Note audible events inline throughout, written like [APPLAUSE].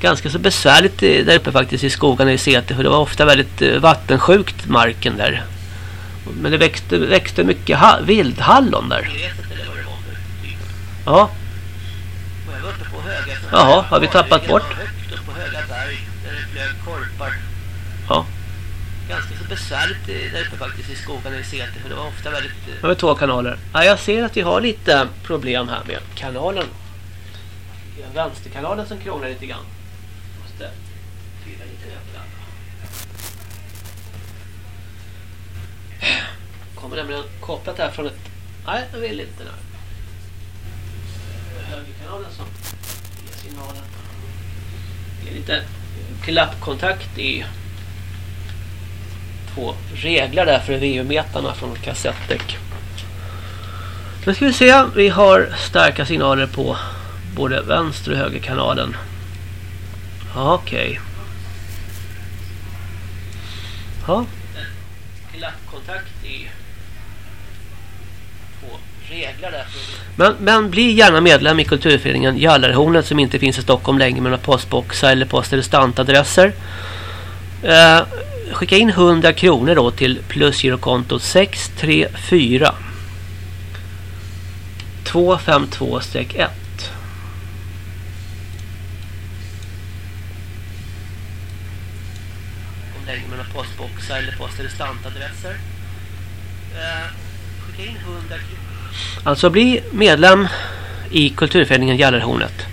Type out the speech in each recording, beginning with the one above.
ganska så besvärligt där uppe faktiskt i skogarna i Säter för det var ofta väldigt eh, vattensjukt marken där. Men det växte, växte mycket vildhallon där. Ja. Jaha, har vi tappat bort? Ja. Ganska så besvärligt där uppe faktiskt i skogarna i Säter för det var ofta väldigt... Det var två kanaler. Ja, jag ser att vi har lite problem här med kanalen. Vänsterkanalen som krånglar lite grann. Måste fylla lite över Kommer nämligen kopplat här från ett... Nej, jag vill inte nu. Högerkanalen som ger signalen. Det är lite klappkontakt i två regler där för VU-metarna från kassettdäck. Nu ska vi se, vi har starka signaler på både vänster och högerkanalen. Okej. Okay. Ja kontakt i på regler där. Men, men bli gärna medlem i kulturföreningen Jallarhornet som inte finns i Stockholm längre med några postboxar eller post eller stantadresser. Eh, skicka in 100 kronor då till plusgirokontot 634 252-1 längre med några postboxar eller post eller stantadresser. Eh, skicka in 100 kronor. Alltså bli medlem i kulturföreningen Gallerhornet.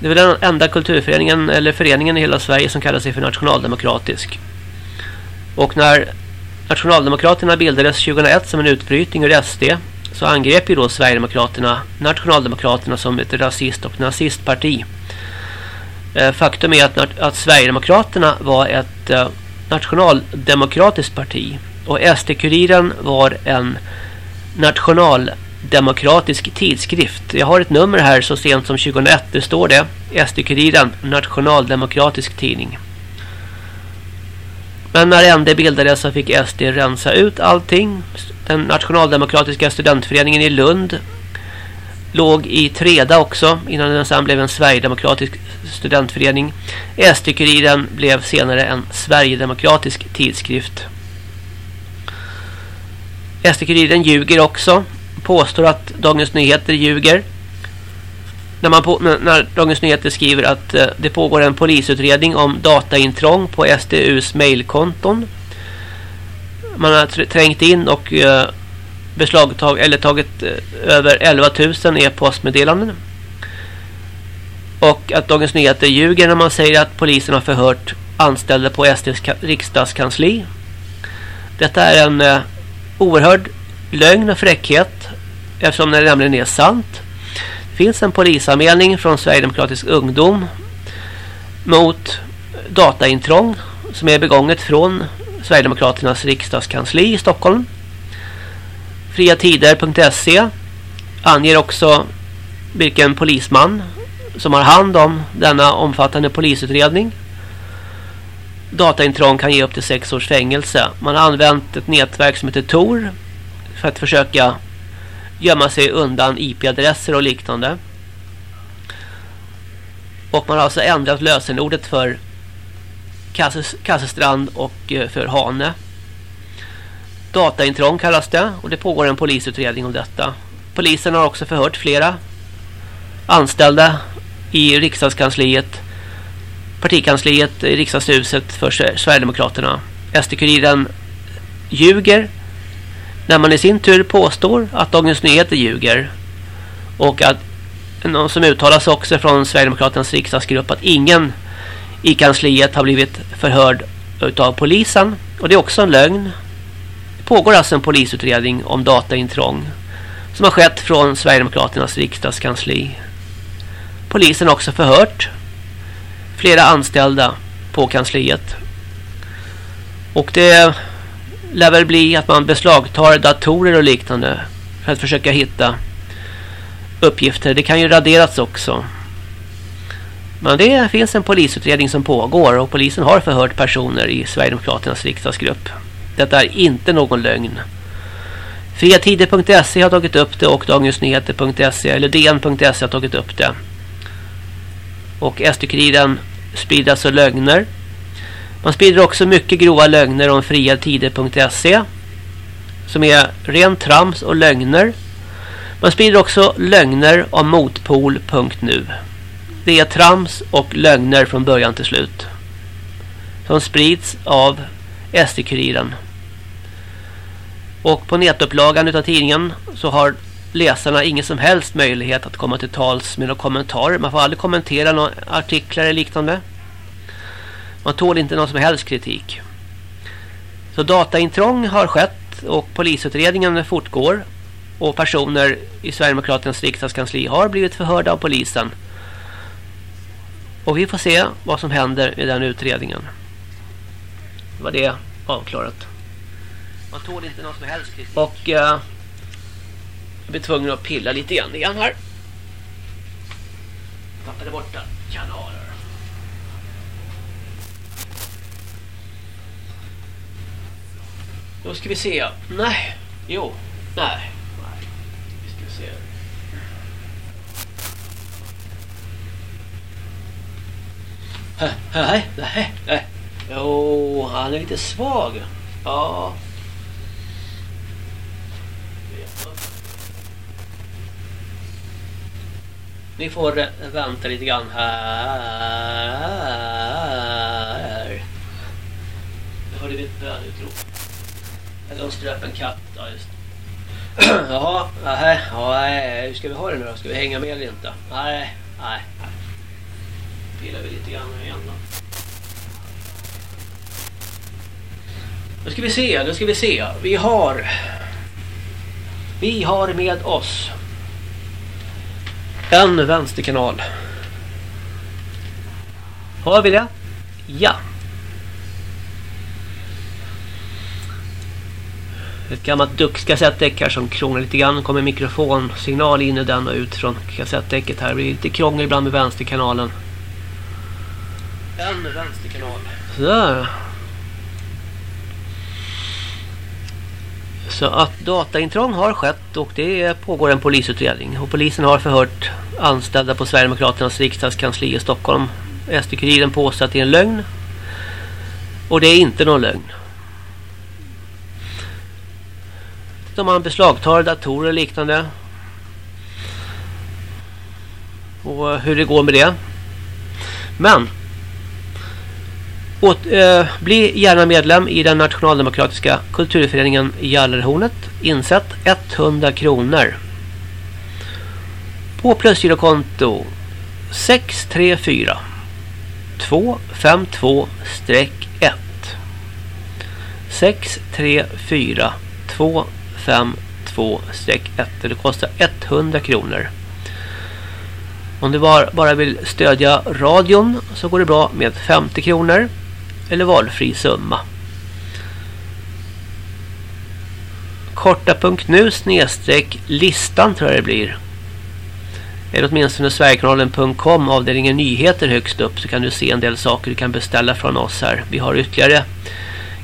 Det är väl den enda kulturföreningen eller föreningen i hela Sverige som kallar sig för nationaldemokratisk. Och när Nationaldemokraterna bildades 2001 som en utbrytning ur SD så angrep ju då Sverigedemokraterna Nationaldemokraterna som ett rasist- och nazistparti. Eh, faktum är att, att Sverigedemokraterna var ett eh, nationaldemokratiskt parti och SD-kuriren var en nationaldemokratisk tidskrift. Jag har ett nummer här så sent som 2001. Det står det. SD-kuriren, nationaldemokratisk tidning. Men när ND bildades så fick SD rensa ut allting. Den nationaldemokratiska studentföreningen i Lund låg i Treda också innan den sen blev en Sverigedemokratisk studentförening. SD-kuriren blev senare en Sverigedemokratisk tidskrift. SD-kuriren ljuger också. Påstår att Dagens Nyheter ljuger. När, man på, när Dagens Nyheter skriver att eh, det pågår en polisutredning om dataintrång på SDUs mailkonton. Man har trängt in och eh, beslagtag eller tagit eh, över 11 000 e-postmeddelanden. Och att Dagens Nyheter ljuger när man säger att polisen har förhört anställda på SDs riksdagskansli. Detta är en eh, oerhörd lögn och fräckhet eftersom det nämligen är sant. Det finns en polisanmälning från Sverigedemokratisk ungdom mot dataintrång som är begånget från Sverigedemokraternas riksdagskansli i Stockholm. Friatider.se anger också vilken polisman som har hand om denna omfattande polisutredning. Dataintrång kan ge upp till sex års fängelse. Man har använt ett nätverk som heter Tor för att försöka gömma sig undan IP-adresser och liknande. Och man har alltså ändrat lösenordet för Kassestrand och eh, för Hane. Dataintrång kallas det och det pågår en polisutredning om detta. Polisen har också förhört flera anställda i riksdagskansliet, partikansliet i riksdagshuset för Sverigedemokraterna. SD-kuriren ljuger när man i sin tur påstår att Dagens Nyheter ljuger och att någon som uttalas också från Sverigedemokraternas riksdagsgrupp att ingen i kansliet har blivit förhörd utav polisen och det är också en lögn pågår alltså en polisutredning om dataintrång som har skett från Sverigedemokraternas riksdagskansli. Polisen har också förhört flera anställda på kansliet. Och det lär väl bli att man beslagtar datorer och liknande för att försöka hitta uppgifter. Det kan ju raderas också. Men det finns en polisutredning som pågår och polisen har förhört personer i Sverigedemokraternas riksdagsgrupp. Detta är inte någon lögn. Friatider.se har tagit upp det och Dagensnyheter.se eller DN.se har tagit upp det. Och SD-kuriren sprider alltså lögner. Man sprider också mycket grova lögner om friatider.se som är ren trams och lögner. Man sprider också lögner om motpol.nu. Det är trams och lögner från början till slut. Som sprids av SD-kuriren. Och på nätupplagan utav tidningen så har läsarna ingen som helst möjlighet att komma till tals med några kommentarer. Man får aldrig kommentera några artiklar eller liknande. Man tål inte någon som helst kritik. Så dataintrång har skett och polisutredningen fortgår. Och personer i Sverigedemokraternas riksdagskansli har blivit förhörda av polisen. Och vi får se vad som händer i den utredningen. Det var det avklarat. Man tål inte någon som helst kritik. Och uh, jag blir tvungen att pilla lite grann igen här. Tappade borta kanaler. Då ska vi se. Nej. Jo. Nej. Nej. Vi ska se. Nej, nej, nej. Jo, han är lite svag. Ja. Ni får eh, vänta lite grann här. Nu hörde vi ett bönutrop. Eller ströp en katt. Ja, just [CLEARS THROAT] Jaha, nej, nej, hur ska vi ha det nu då? Ska vi hänga med eller inte? Nej, nej, nej. Pillar vi lite grann igen då. Nu ska vi se, nu ska vi se. Vi har vi har med oss en vänsterkanal. Har vi det? Ja. Ett gammalt Dux-kassettdäck här som krånglar lite grann. kommer mikrofonsignal in i den och ut från kassettdäcket här. Det blir lite krångel ibland med vänsterkanalen. En vänsterkanal. Sådär. Så att dataintrång har skett och det pågår en polisutredning. Och polisen har förhört anställda på Sverigedemokraternas riksdagskansli i Stockholm. SD-kuriren påstår att det är en lögn. Och det är inte någon lögn. De man beslagtar datorer och liknande. Och hur det går med det. Men åt, eh, bli gärna medlem i den nationaldemokratiska kulturföreningen Gallerhornet. Insätt 100 kronor. På plusgirokonto 634 252 1 634 252 1 Det kostar 100 kronor. Om du bara vill stödja radion så går det bra med 50 kronor eller valfri summa. Korta.nu snedstreck listan tror jag det blir. Eller åtminstone Sverigekanalen.com avdelningen nyheter högst upp så kan du se en del saker du kan beställa från oss här. Vi har ytterligare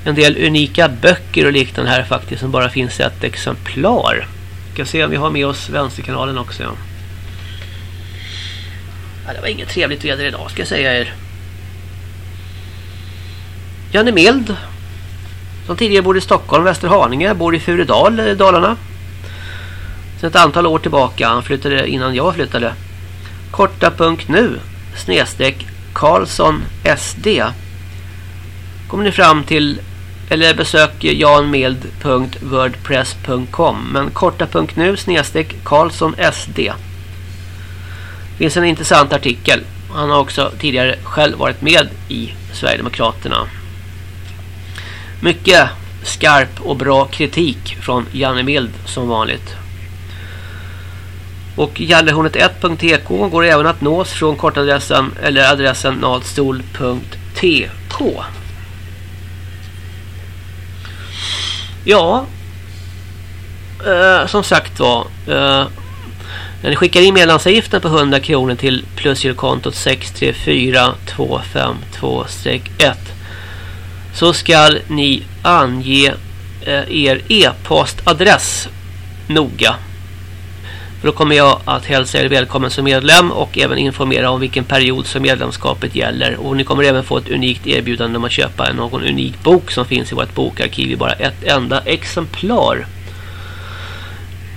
en del unika böcker och liknande här faktiskt som bara finns i ett exemplar. Vi kan se om vi har med oss vänsterkanalen också. Ja. Ja, det var inget trevligt väder idag ska jag säga er. Janne Mild som tidigare bodde i Stockholm, Västerhaninge, bor i Furedal, i Dalarna. Sen ett antal år tillbaka, han flyttade innan jag flyttade. Korta punkt nu, snedstreck Karlsson SD. Kommer ni fram till, eller besök janmild.wordpress.com men korta punkt nu, snedstreck Karlsson SD. finns en intressant artikel. Han har också tidigare själv varit med i Sverigedemokraterna. Mycket skarp och bra kritik från Janne Mild som vanligt. Och gallehornet1.tk går även att nås från kortadressen eller adressen nadstol.tk. Ja, eh, som sagt var, eh, när ni skickar in medlemsavgiften på 100 kronor till plusgirkontot 634252-1 så ska ni ange eh, er e-postadress noga. För då kommer jag att hälsa er välkommen som medlem och även informera om vilken period som medlemskapet gäller. Och ni kommer även få ett unikt erbjudande om att köpa någon unik bok som finns i vårt bokarkiv i bara ett enda exemplar.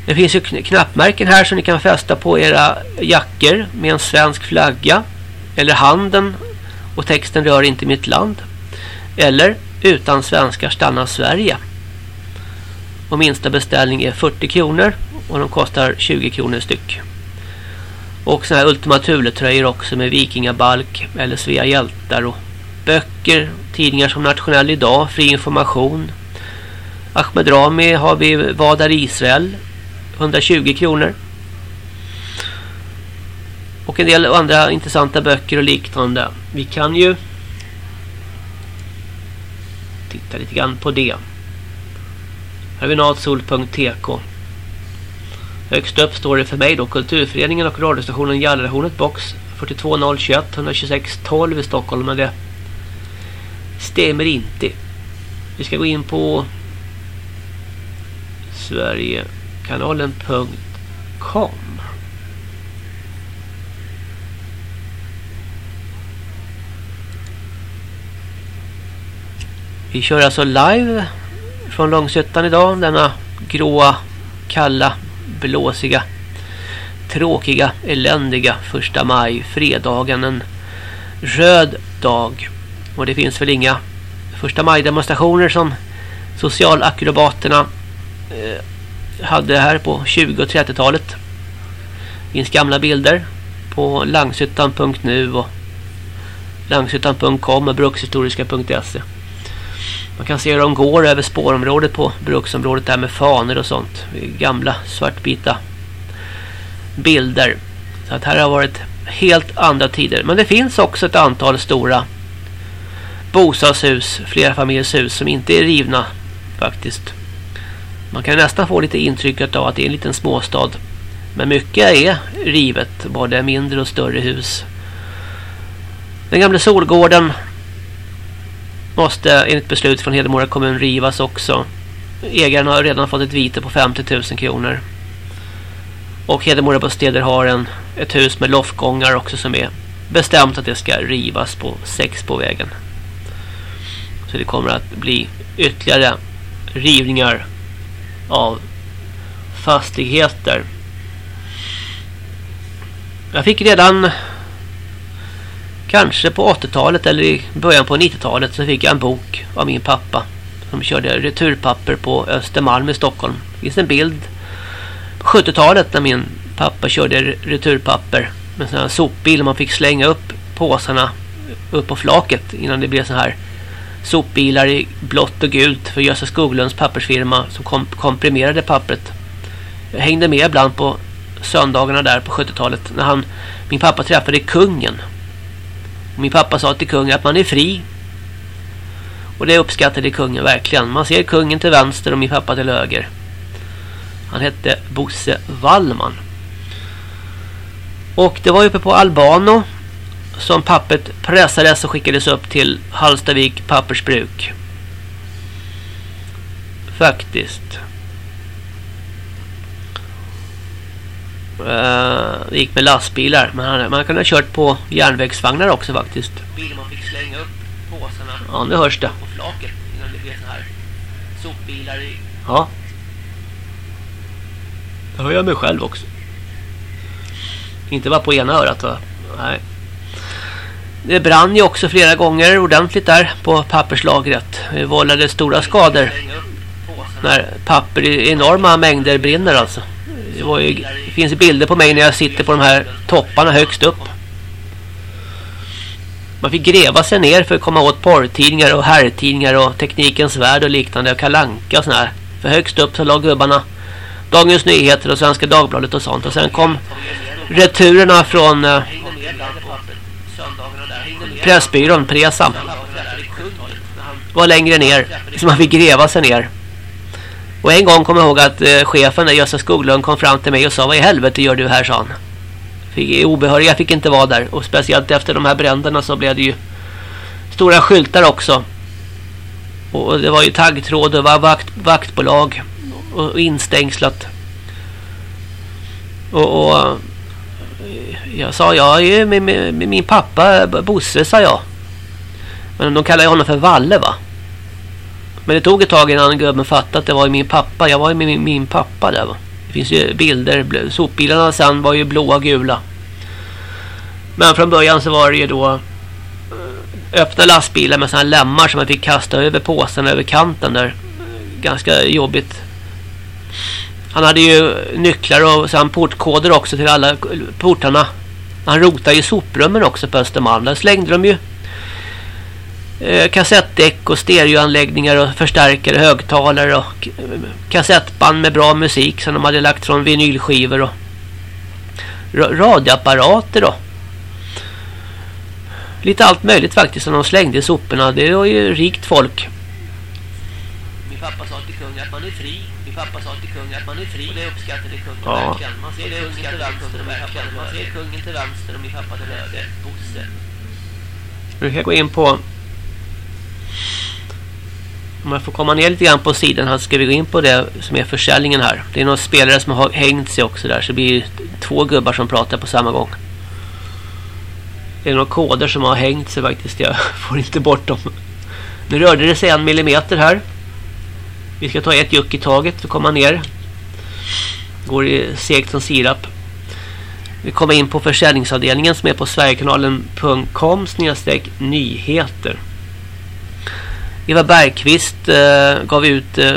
Det finns ju knappmärken här som ni kan fästa på era jackor med en svensk flagga. Eller handen och texten rör inte mitt land. Eller utan svenskar stannar Sverige. Och minsta beställning är 40 kronor och de kostar 20 kronor styck. Och sådana här Ultima Thule-tröjor också med Vikingabalk eller Svea hjältar och böcker, tidningar som Nationell idag, Fri information. Ahmed Rami har vi Vad är Israel? 120 kronor. Och en del andra intressanta böcker och liknande. Vi kan ju titta lite grann på det. Här har vi natsol.tk Högst upp står det för mig då Kulturföreningen och radiostationen Gallerhornet box 42021 126 12 i Stockholm men det stämmer inte. Vi ska gå in på sverigekanalen.com Vi kör alltså live från Långsötan idag denna gråa, kalla blåsiga, tråkiga, eländiga första maj, fredagen, en röd dag. Och det finns väl inga första maj-demonstrationer som socialakrobaterna eh, hade här på 20- och 30-talet. Det finns gamla bilder på langshyttan.nu och langshyttan.com och brukshistoriska.se. Man kan se hur de går över spårområdet på bruksområdet där med faner och sånt. Gamla svartvita bilder. Så att här har varit helt andra tider. Men det finns också ett antal stora bostadshus, flerfamiljshus som inte är rivna faktiskt. Man kan nästan få lite intrycket av att det är en liten småstad. Men mycket är rivet, både mindre och större hus. Den gamla Solgården måste enligt beslut från Hedemora kommun rivas också. Ägaren har redan fått ett vite på 50 000 kronor. Och Hedemora bostäder har en, ett hus med loftgångar också som är bestämt att det ska rivas på sex på vägen. Så det kommer att bli ytterligare rivningar av fastigheter. Jag fick redan Kanske på 80-talet eller i början på 90-talet så fick jag en bok av min pappa som körde returpapper på Östermalm i Stockholm. Det finns en bild på 70-talet när min pappa körde returpapper med en här sopbil. Man fick slänga upp påsarna upp på flaket innan det blev så här sopbilar i blått och gult för Gösta Skoglunds pappersfirma som kom komprimerade pappret. Jag hängde med ibland på söndagarna där på 70-talet när han, min pappa träffade kungen min pappa sa till kungen att man är fri. Och det uppskattade kungen verkligen. Man ser kungen till vänster och min pappa till höger. Han hette Bosse Wallman. Och det var uppe på Albano som pappret pressades och skickades upp till Halstavik pappersbruk. Faktiskt. Det gick med lastbilar. Men man kunde ha kört på järnvägsvagnar också faktiskt. Bilen man fick slänga upp påsarna. Ja, nu hörs det. På flaket innan det blev så här sopbilar i. Ja. Det hör jag mig själv också. Inte bara på ena örat va? Nej. Det brann ju också flera gånger ordentligt där på papperslagret. Det vållade stora skador. När papper i enorma mängder brinner alltså. Det, ju, det finns bilder på mig när jag sitter på de här topparna högst upp. Man fick gräva sig ner för att komma åt porrtidningar och herrtidningar och Teknikens Värld och liknande och Kalanka och sådär. För högst upp så låg gubbarna Dagens Nyheter och Svenska Dagbladet och sånt. Och sen kom returerna från eh, Pressbyrån, Presam. Var längre ner. Så man fick gräva sig ner. Och en gång kom jag ihåg att eh, chefen där, Gösta Skoglund kom fram till mig och sa Vad i helvete gör du här, sa han. Fick, obehöriga fick inte vara där. Och speciellt efter de här bränderna så blev det ju stora skyltar också. Och det var ju taggtråd och var vakt, vaktbolag och instängslat. Och, och eh, jag sa, jag är ju med, med, med, min pappa Bosse, sa jag. Men de kallar honom för Valle va? Men det tog ett tag innan gubben fattade att det var min pappa. Jag var ju med min, min pappa där va. Det finns ju bilder. Sopbilarna sen var ju blåa och gula. Men från början så var det ju då eh, öppna lastbilar med sådana lämmar som man fick kasta över påsen över kanten där. Ganska jobbigt. Han hade ju nycklar och sen portkoder också till alla eh, portarna. Han rotade i soprummen också på Östermalm. Där slängde de ju eh, kassettdäck och stereoanläggningar och förstärkare, högtalare och eh, kassettband med bra musik som de hade lagt från vinylskivor och radioapparater då. Lite allt möjligt faktiskt som de slängde i soporna. Det var ju rikt folk. Min pappa sa till kungen att man är fri. Min pappa sa till kungen att man är fri. Och det uppskattade kungen ja. verkligen. Man ser kungen till vänster och verkligen. Man ser kungen till vänster och min pappa till höger. Bosse. Nu ska jag gå in på om jag får komma ner lite grann på sidan här ska vi gå in på det som är försäljningen här. Det är några spelare som har hängt sig också där så det blir två gubbar som pratar på samma gång. Det är några koder som har hängt sig faktiskt. Jag [LAUGHS] får inte bort dem. Nu rörde det sig en millimeter här. Vi ska ta ett juck i taget för att komma ner. Går i segt som sirap. Vi kommer in på försäljningsavdelningen som är på sverigekanalen.com nyheter. Eva Bergqvist eh, gav ut eh,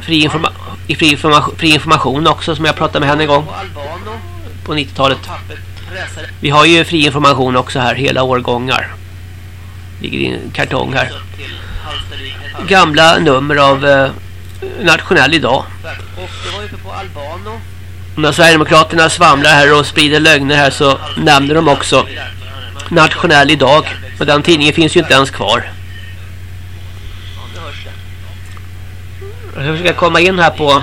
fri, informa fri, informa fri, information också som jag pratade med henne en gång på 90-talet. Vi har ju fri information också här, hela årgångar. Ligger i en kartong här. Gamla nummer av eh, Nationell idag. När Sverigedemokraterna svamlar här och sprider lögner här så nämner de också Nationell idag. Och den tidningen finns ju inte ens kvar. Jag ska försöka komma in här på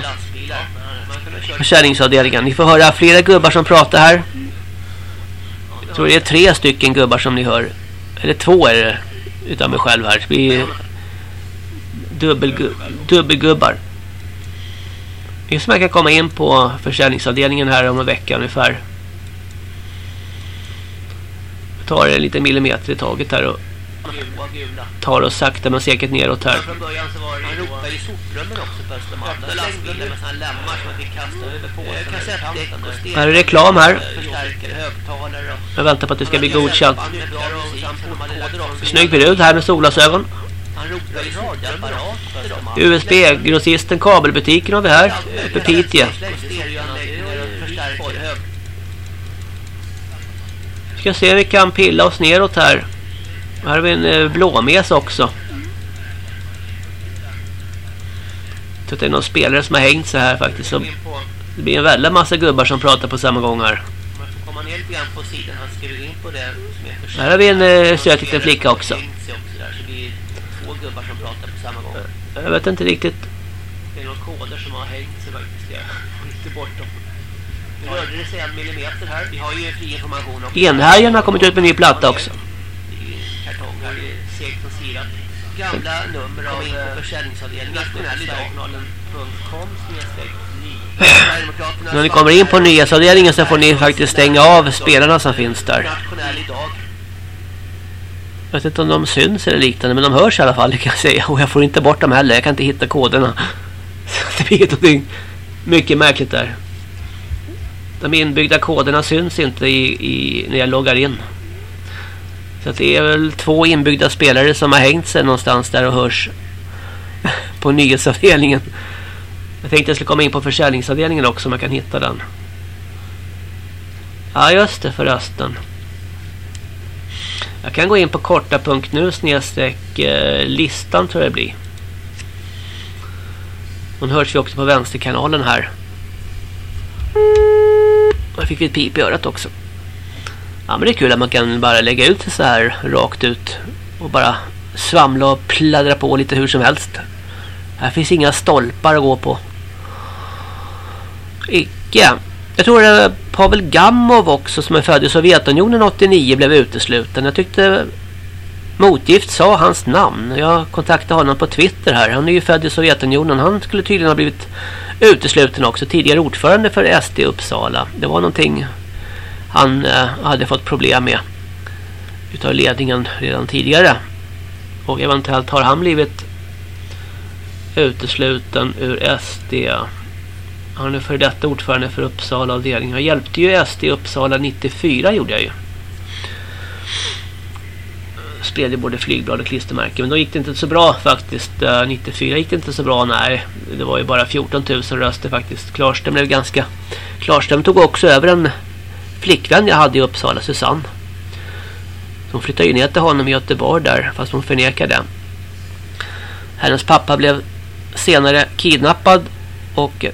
försäljningsavdelningen. Ni får höra flera gubbar som pratar här. Jag tror det är tre stycken gubbar som ni hör. Eller två är det utan mig själv här. Vi är dubbelgu dubbelgubbar. Just som jag kan komma in på försäljningsavdelningen här om en vecka ungefär. Jag tar en liten millimeter i taget här och tar oss sakta men säkert neråt här. Från början så var det ropade i soprummen också på Östermalm. Öppna lastbilar med sådana lämmar som man fick kasta över på. Här är reklam här. Jag väntar på att det ska bli godkänt. Snygg brud här med solglasögon. USB-grossisten kabelbutiken har vi här. För Piteå. Ska se om vi kan pilla oss neråt här. Här har vi en eh, blåmes också. Jag tror att det är någon spelare som har hängt så här faktiskt. Det blir en väldigt massa gubbar som pratar på samma gång här. Här har vi en eh, söt liten flicka också. Jag vet inte riktigt. Det är några koder som har hängt sig faktiskt. Jag inte bort dem. Nu rörde det sig en millimeter här. Vi har ju fri information. Enhärjan har kommit ut med en ny platta också kartonger segt och sirat. Gamla nummer av eh, försäljningsavdelningen När ni kommer in på nyhetsavdelningen så får ni faktiskt stänga av spelarna som finns där. Jag vet inte om de syns eller liknande men de hörs i alla fall kan jag säga. Och jag får inte bort dem heller. Jag kan inte hitta koderna. [LAUGHS] det blir någonting mycket märkligt där. De inbyggda koderna syns inte i, i, när jag loggar in. Så det är väl två inbyggda spelare som har hängt sig någonstans där och hörs på nyhetsavdelningen. Jag tänkte jag skulle komma in på försäljningsavdelningen också om jag kan hitta den. Ja just det förresten. Jag kan gå in på korta.nu snedstreck eh, listan tror jag det blir. Hon hörs vi också på vänsterkanalen här. Jag fick vi ett pip i örat också. Ja men det är kul att man kan bara lägga ut det så här rakt ut och bara svamla och pladdra på lite hur som helst. Här finns inga stolpar att gå på. Icke. Jag tror det Pavel Gamov också som är född i Sovjetunionen 89 blev utesluten. Jag tyckte motgift sa hans namn. Jag kontaktade honom på Twitter här. Han är ju född i Sovjetunionen. Han skulle tydligen ha blivit utesluten också. Tidigare ordförande för SD Uppsala. Det var någonting han eh, hade fått problem med utav ledningen redan tidigare. Och eventuellt har han blivit utesluten ur SD. Han är för detta ordförande för Uppsala avdelning. Jag hjälpte ju SD i Uppsala 94 gjorde jag ju. Spred ju både flygblad och klistermärken. Men då gick det inte så bra faktiskt. Eh, 94 gick det inte så bra, nej. Det var ju bara 14 000 röster faktiskt. Klarström blev ganska... Klarström tog också över en flickvän jag hade i Uppsala, Susanne. Hon flyttade ju ner till honom i Göteborg där, fast hon förnekade. Hennes pappa blev senare kidnappad och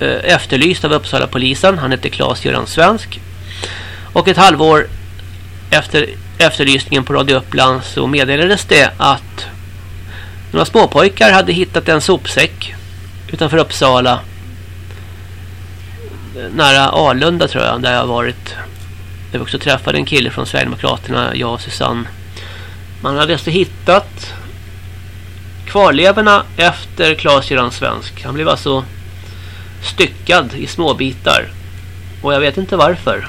eh, efterlyst av Uppsala polisen. Han hette Claes-Göran Svensk. Och ett halvår efter efterlysningen på Radio Uppland så meddelades det att några småpojkar hade hittat en sopsäck utanför Uppsala nära Alunda tror jag, där jag har varit. Där vi också träffade en kille från Sverigedemokraterna, jag och Susanne. Man hade alltså hittat kvarlevorna efter Claes-Göran Svensk. Han blev alltså styckad i små bitar. Och jag vet inte varför.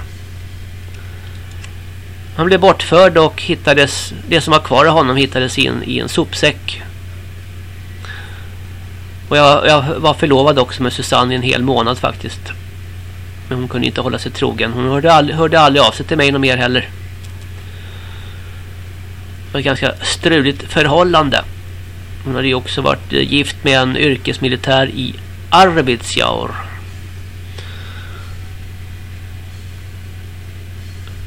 Han blev bortförd och hittades, det som var kvar av honom hittades in i en sopsäck. Och jag, jag var förlovad också med Susanne i en hel månad faktiskt. Men hon kunde inte hålla sig trogen. Hon hörde aldrig, hörde aldrig av sig till mig någon mer heller. Det var ett ganska struligt förhållande. Hon hade ju också varit eh, gift med en yrkesmilitär i Arvidsjaur.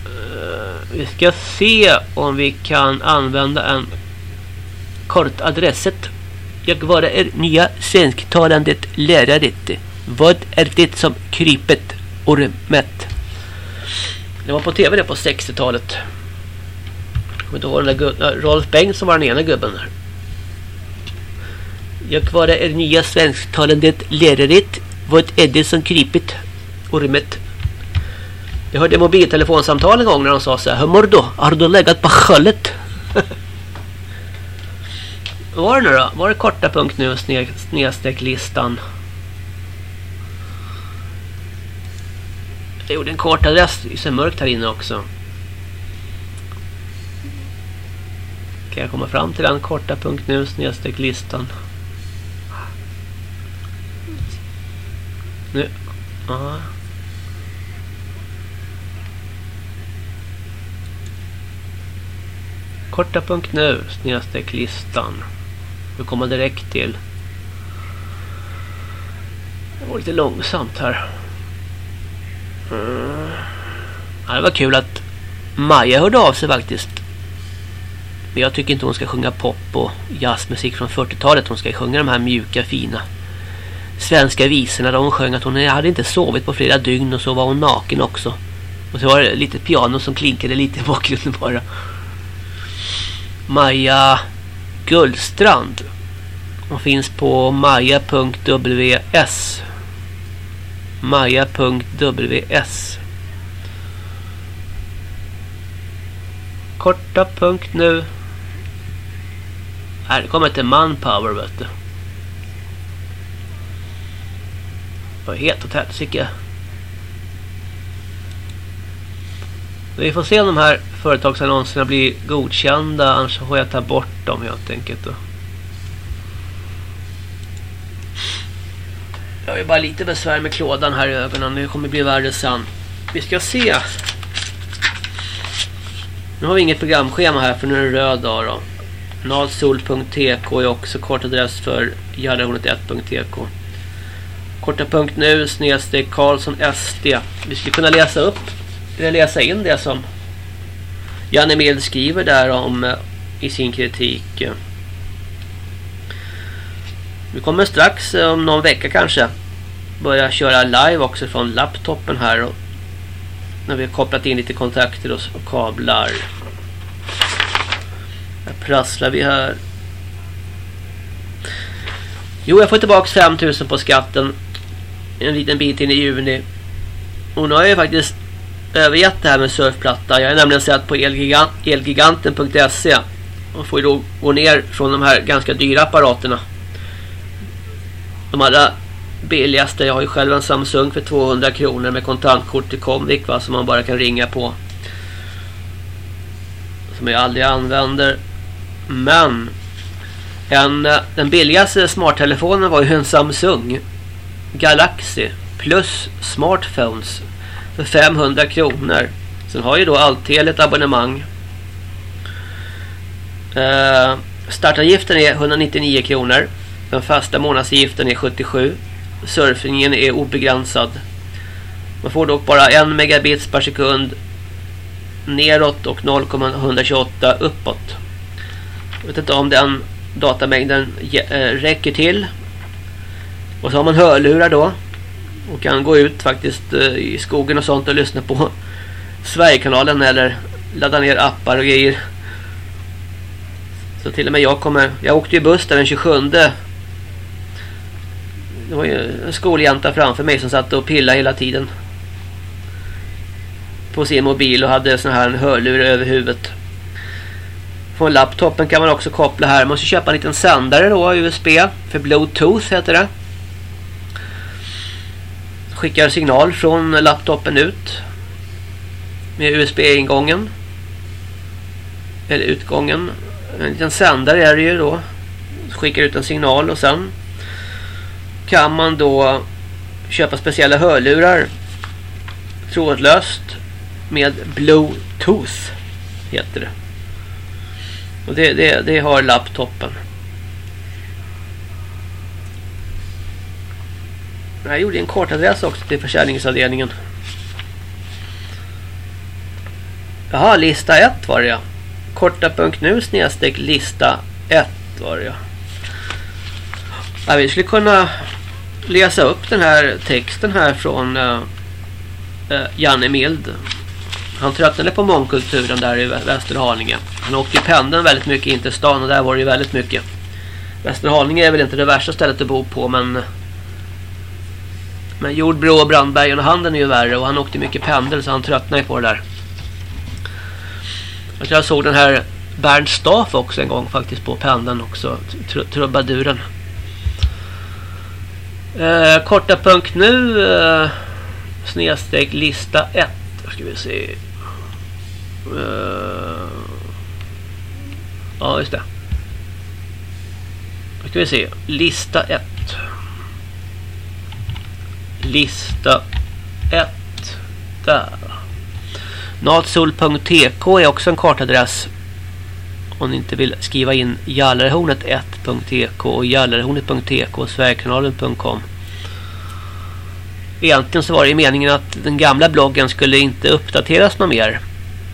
Eh, vi ska se om vi kan använda en kort adresset. Jag var er nya svensktalandet lärare. Vad är det som krypet ormet? Det var på tv det på 60-talet. Då var Rolf Bengtsson var den ena gubben där. Jag var er nya svensktalandet läraret. Vad är det som krypit. ormet? Jag hörde mobiltelefonsamtal en gång när de sa så här. Hur mår du? Har du legat på sköllet? Vad [LAUGHS] var det nu då? Var det korta punkt nu snedstreck listan? Jag gjorde en kort adress. Det är så mörkt här inne också. Kan jag komma fram till den korta punkt nu snedstreck listan? Nu. Aha. Korta punkt nu snedstreck listan. Vi kommer direkt till. Det var lite långsamt här. Mm. Ja, det var kul att Maja hörde av sig faktiskt. Men jag tycker inte hon ska sjunga pop och jazzmusik från 40-talet. Hon ska sjunga de här mjuka, fina svenska visorna där hon sjöng att hon hade inte sovit på flera dygn och så var hon naken också. Och så var det lite piano som klinkade lite i bakgrunden bara. Maja Gullstrand. Hon finns på maja.ws. Maja.ws. Korta punkt nu. Här kommer till manpower vet du. Det var helt åt helsike. Vi får se om de här företagsannonserna blir godkända. Annars får jag ta bort dem helt enkelt. Då. Har ju bara lite besvär med klådan här i ögonen. Det kommer bli värre sen. Vi ska se. Nu har vi inget programschema här för nu är det röd dag då. Nalsol.tk är också kortadress för jallarhornet1.tk. Korta punkt nu snedsteg Karlsson SD. Vi skulle kunna läsa upp eller läsa in det som Janne Mild skriver där om eh, i sin kritik. Vi kommer strax eh, om någon vecka kanske börja köra live också från laptopen här och när vi har kopplat in lite kontakter och kablar. Här prasslar vi här. Jo, jag får tillbaka 5000 på skatten en liten bit in i juni. Och nu har jag ju faktiskt övergett det här med surfplatta. Jag har nämligen sett på elgiganten.se Man får ju då gå ner från de här ganska dyra apparaterna. De allra billigaste, jag har ju själv en Samsung för 200 kronor med kontantkort till Comvik va, som man bara kan ringa på. Som jag aldrig använder. Men en, den billigaste smarttelefonen var ju en Samsung Galaxy plus smartphones för 500 kronor. Sen har ju då Alltel ett abonnemang. Eh, startavgiften är 199 kronor. Den fasta månadsavgiften är 77. Surfingen är obegränsad. Man får dock bara 1 megabits per sekund neråt och 0,128 uppåt. Jag vet inte om den datamängden eh, räcker till. Och så har man hörlurar då. Och kan gå ut faktiskt eh, i skogen och sånt och lyssna på Sverigekanalen eller ladda ner appar och grejer. Så till och med jag kommer... Jag åkte ju buss där den 27. Det var ju en skoljanta framför mig som satt och pillade hela tiden. På sin mobil och hade sån här hörlur över huvudet. Från laptopen kan man också koppla här. Man måste köpa en liten sändare då, USB. För Bluetooth heter det. Skickar signal från laptopen ut. Med USB-ingången. Eller utgången. En liten sändare är det ju då. Skickar ut en signal och sen kan man då köpa speciella hörlurar trådlöst med Bluetooth heter det. Och det, det, det har laptopen. Jag gjorde en kortadress också till försäljningsavdelningen. Jaha, lista 1 var det ja. Korta.nu snedstreck lista 1 var det ja ja. Vi skulle kunna läsa upp den här texten här från uh, uh, Janne Mild. Han tröttnade på mångkulturen där i Västerhaninge. Han åkte ju pendeln väldigt mycket in till stan och där var det ju väldigt mycket. Västerhaninge är väl inte det värsta stället att bo på men men Jordbro och Brandbergen och Handen är ju värre och han åkte mycket pendel så han tröttnade på det där. Jag såg den här Bernt Staff också en gång faktiskt på pendeln också. Tr trubaduren. Eh, korta punkt nu. Eh, snedsteg lista 1. Ska vi se. Eh, ja, just det. Då ska vi se. Lista 1. Lista 1. Där. Natsol.tk är också en kartadress. Om ni inte vill skriva in jallarhornet1.tk och jallarhornet.tk och sverigekanalen.com. Egentligen så var det meningen att den gamla bloggen skulle inte uppdateras något mer.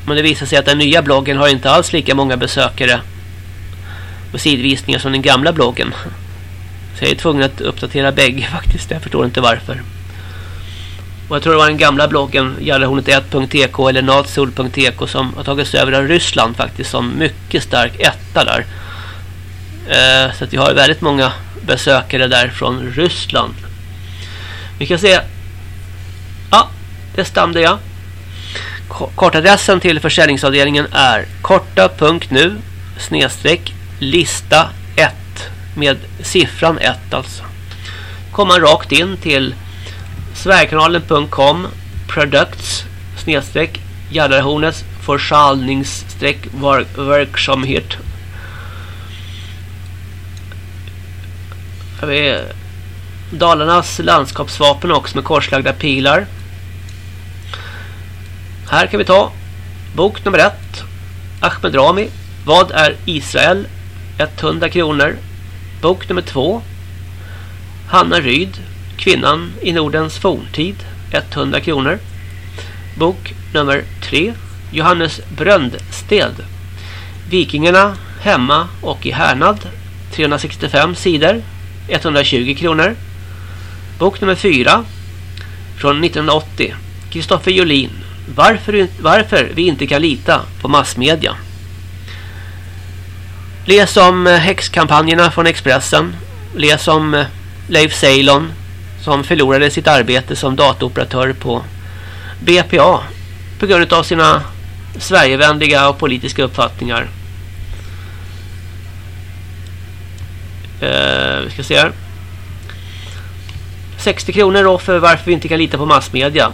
Men det visar sig att den nya bloggen har inte alls lika många besökare och sidvisningar som den gamla bloggen. Så jag är tvungen att uppdatera bägge [LAUGHS] faktiskt. Jag förstår inte varför. Och jag tror det var den gamla bloggen jallarhornet1.tk eller natsol.tk som har tagits över av Ryssland faktiskt som mycket stark etta där. Eh, så att vi har väldigt många besökare där från Ryssland. Vi kan se. Ja, det stämde jag. Kortadressen till försäljningsavdelningen är korta.nu snedstreck lista 1 med siffran 1 alltså. Kommer man rakt in till sverigekanalen.com products snedstreck Gällarhornets försäljningsstreck verksamhet. Dalarnas landskapsvapen också med korslagda pilar. Här kan vi ta bok nummer ett. Ahmed Rami. Vad är Israel? 100 kronor. Bok nummer två. Hanna Ryd. Kvinnan i Nordens forntid. 100 kronor. Bok nummer 3. Johannes Bröndsted. Vikingarna hemma och i Härnad. 365 sidor. 120 kronor. Bok nummer 4. från 1980. Kristoffer Jolin. Varför, varför vi inte kan lita på massmedia. Läs om eh, häxkampanjerna från Expressen. Läs om eh, Leif Ceylon som förlorade sitt arbete som dataoperatör på BPA på grund av sina Sverigevänliga och politiska uppfattningar. Eh, vi ska se här. 60 kronor då för varför vi inte kan lita på massmedia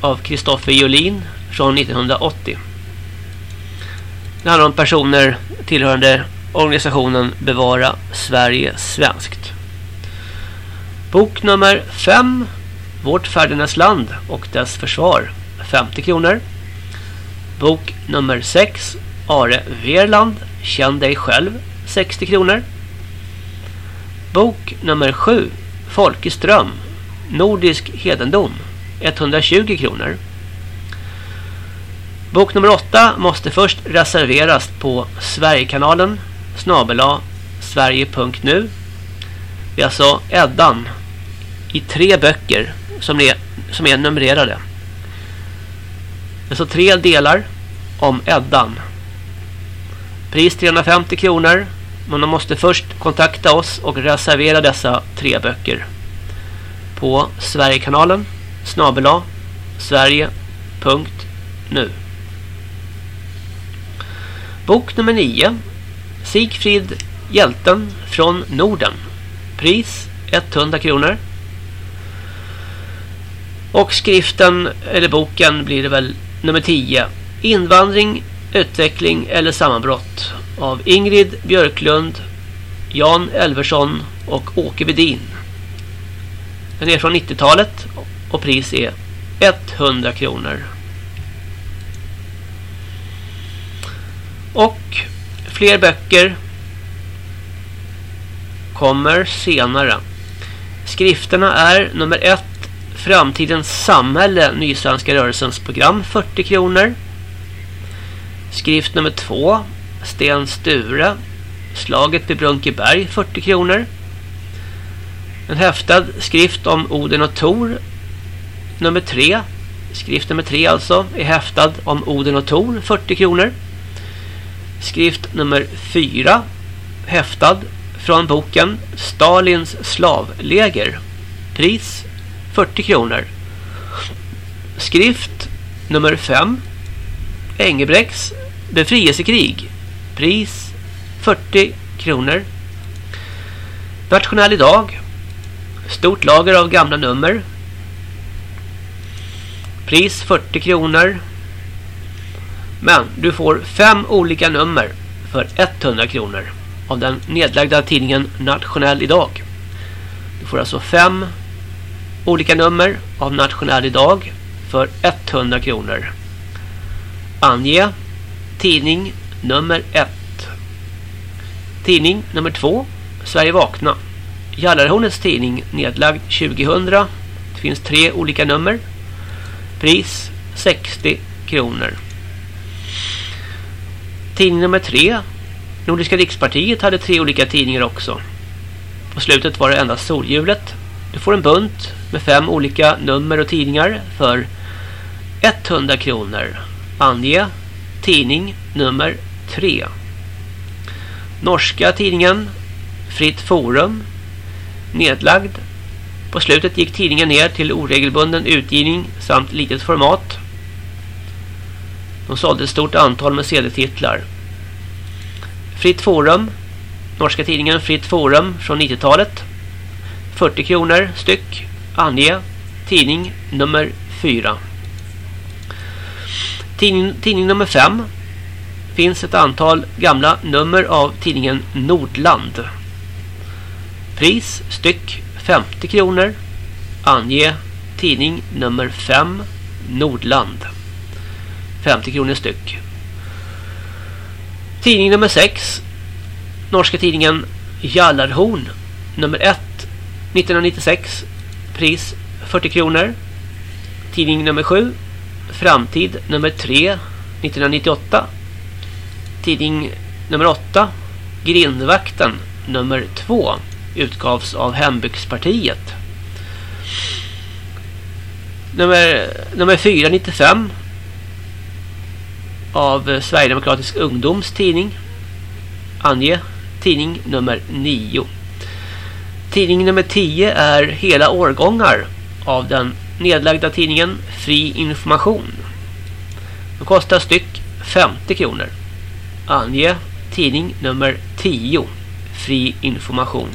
av Kristoffer Jolin från 1980. Det handlar om personer tillhörande organisationen Bevara Sverige svenskt. Bok nummer 5 Vårt färdernas land och dess försvar 50 kronor. Bok nummer 6 Are Verland Känn dig själv 60 kronor. Bok nummer 7 Folkeström Nordisk hedendom 120 kronor. Bok nummer 8 måste först reserveras på Sverigekanalen snabela sverige.nu. Det är alltså Eddan i tre böcker som är, som är numrerade. Det är alltså tre delar om Eddan. Pris 350 kronor. Men man måste först kontakta oss och reservera dessa tre böcker. På Sverigekanalen snabela sverige.nu Bok nummer 9 Sigfrid Hjälten från Norden Pris 100 kronor och skriften, eller boken blir det väl nummer 10 Invandring, utveckling eller sammanbrott av Ingrid Björklund, Jan Elversson och Åke Bedin. Den är från 90-talet och pris är 100 kronor. Och fler böcker kommer senare. Skrifterna är nummer 1. Framtidens samhälle, Nysvenska rörelsens program, 40 kronor. Skrift nummer två Sten Sture, Slaget vid Brunkeberg, 40 kronor. En häftad skrift om Oden och Tor, nummer tre Skrift nummer tre alltså är häftad om Oden och Tor, 40 kronor. Skrift nummer fyra häftad från boken Stalins slavläger. Pris 40 kronor. Skrift nummer 5 Engelbrekts befrielsekrig. Pris 40 kronor. Nationell idag. Stort lager av gamla nummer. Pris 40 kronor. Men du får fem olika nummer för 100 kronor av den nedlagda tidningen Nationell idag. Du får alltså fem olika nummer av Nationell idag för 100 kronor. Ange tidning nummer 1. Tidning nummer 2 Sverige vakna. Jallarhornets tidning nedlagd 2000. Det finns tre olika nummer. Pris 60 kronor. Tidning nummer 3. Nordiska rikspartiet hade tre olika tidningar också. På slutet var det endast solhjulet. Du får en bunt med fem olika nummer och tidningar för 100 kronor. Ange tidning nummer 3. Norska tidningen Fritt Forum nedlagd. På slutet gick tidningen ner till oregelbunden utgivning samt litet format. De sålde ett stort antal med CD-titlar. Fritt Forum, norska tidningen Fritt Forum från 90-talet. 40 kronor styck. Ange tidning nummer 4. Tidning, tidning nummer 5 finns ett antal gamla nummer av tidningen Nordland. Pris styck 50 kronor. Ange tidning nummer 5 Nordland. 50 kronor styck. Tidning nummer 6. Norska tidningen Jallarhorn. Nummer 1. 1996. Pris 40 kronor. Tidning nummer 7. Framtid nummer 3. 1998. Tidning nummer 8. Grindvakten nummer 2. Utgavs av Hembygdspartiet. Nummer, nummer 4, 95 av Sverigedemokratisk ungdoms tidning. Ange tidning nummer 9. Tidning nummer 10 är hela årgångar av den nedlagda tidningen Fri information. De kostar styck 50 kronor. Ange tidning nummer 10 Fri information.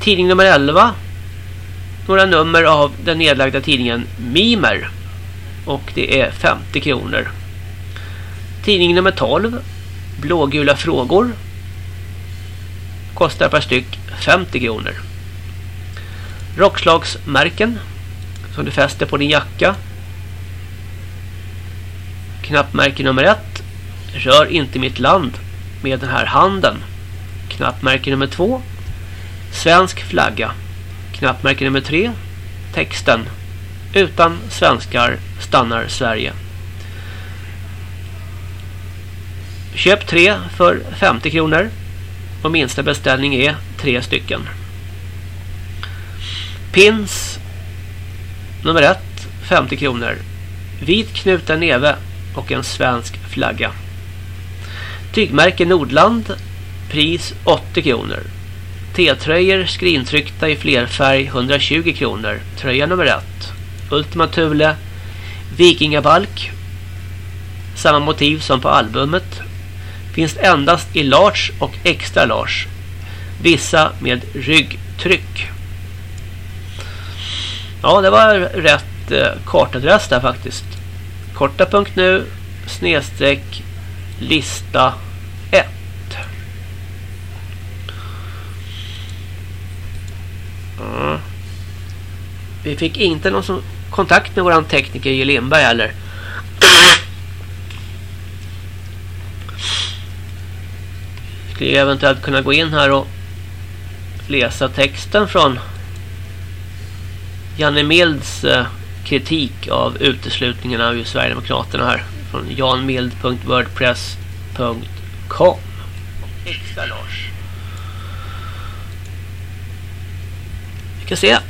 Tidning nummer 11 några nummer av den nedlagda tidningen Mimer och det är 50 kronor. Tidning nummer 12 Blågula frågor Kostar per styck 50 kronor. Rockslagsmärken som du fäster på din jacka. Knappmärke nummer ett. Rör inte mitt land med den här handen. Knappmärke nummer två. Svensk flagga. Knappmärke nummer tre. Texten. Utan svenskar stannar Sverige. Köp tre för 50 kronor. Och minsta beställning är tre stycken. Pins nummer ett 50 kronor. Vit knuten neve och en svensk flagga. Tygmärke Nordland pris 80 kronor. T-tröjor skrintryckta i flerfärg 120 kronor. Tröja nummer ett. Ultima Thule Vikingabalk samma motiv som på albumet finns endast i large och extra large. Vissa med ryggtryck. Ja, det var rätt eh, kartadress där faktiskt. Korta.nu snedstreck lista 1. Mm. Vi fick inte någon som kontakt med våran tekniker J. Lindberg heller. Skulle eventuellt kunna gå in här och läsa texten från Janne Milds eh, kritik av uteslutningen av Sverigedemokraterna här från janmild.wordpress.com Extra Lars. Vi kan se. Om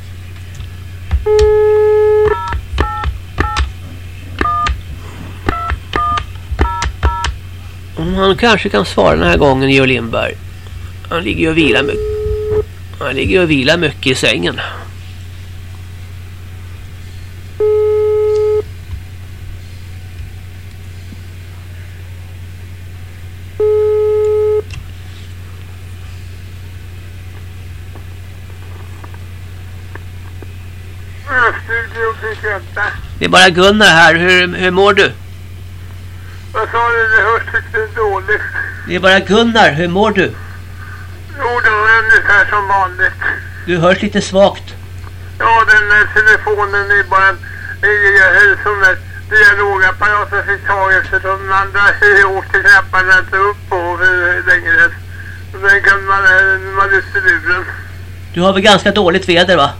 han kanske kan svara den här gången, Georg Lindberg. Han ligger ju och vilar mycket. Han ligger och vilar mycket i sängen. Det är bara Gunnar här. Hur, hur mår du? Vad sa du? Det hörs lite dåligt. Det är bara Gunnar. Hur mår du? Jo, det var ungefär som vanligt. Du hörs lite svagt. Ja, den där telefonen är bara en en sån där dialogapparat jag fick tag efter de andra [LAUGHS] åkte knapparna inte upp på längre. Den kan man, man lyfter luren. Du har väl ganska dåligt väder va?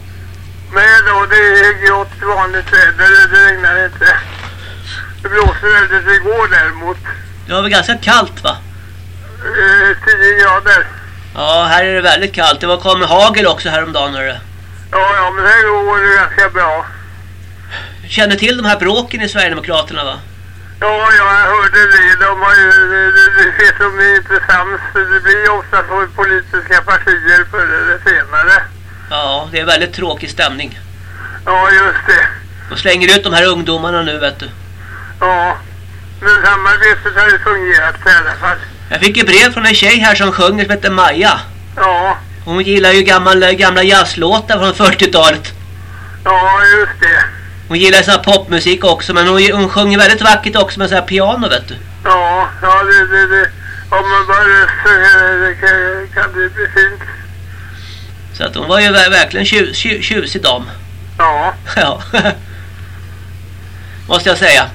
Nej då, det är grått vanligt väder. Det. Det blåser väldigt igår däremot. Det var väl ganska kallt va? Eh, 10 grader. Ja, här är det väldigt kallt. Det var kom hagel också häromdagen. Hörru. Ja, ja, men här går det ganska bra. Du känner till de här bråken i Sverigedemokraterna va? Ja, jag hörde det. De har ju, det, ser som är inte sams. Det blir ju ofta så i politiska partier förr eller senare. Ja, det är väldigt tråkig stämning. Ja, just det. De slänger ut de här ungdomarna nu, vet du. Ja, men samarbetet har ju fungerat i alla fall. Jag fick ett brev från en tjej här som sjunger som heter Maja. Ja. Hon gillar ju gamla, gamla jazzlåtar från 40-talet. Ja, just det. Hon gillar sån här popmusik också, men hon, hon sjunger väldigt vackert också med sån här piano, vet du. Ja, ja det, det, det. Om man bara röstar det kan, kan det bli fint. Så att hon var ju verkligen tjus, tjus, tjusig dam. Ja. [LAUGHS] Ja. Måste jag säga.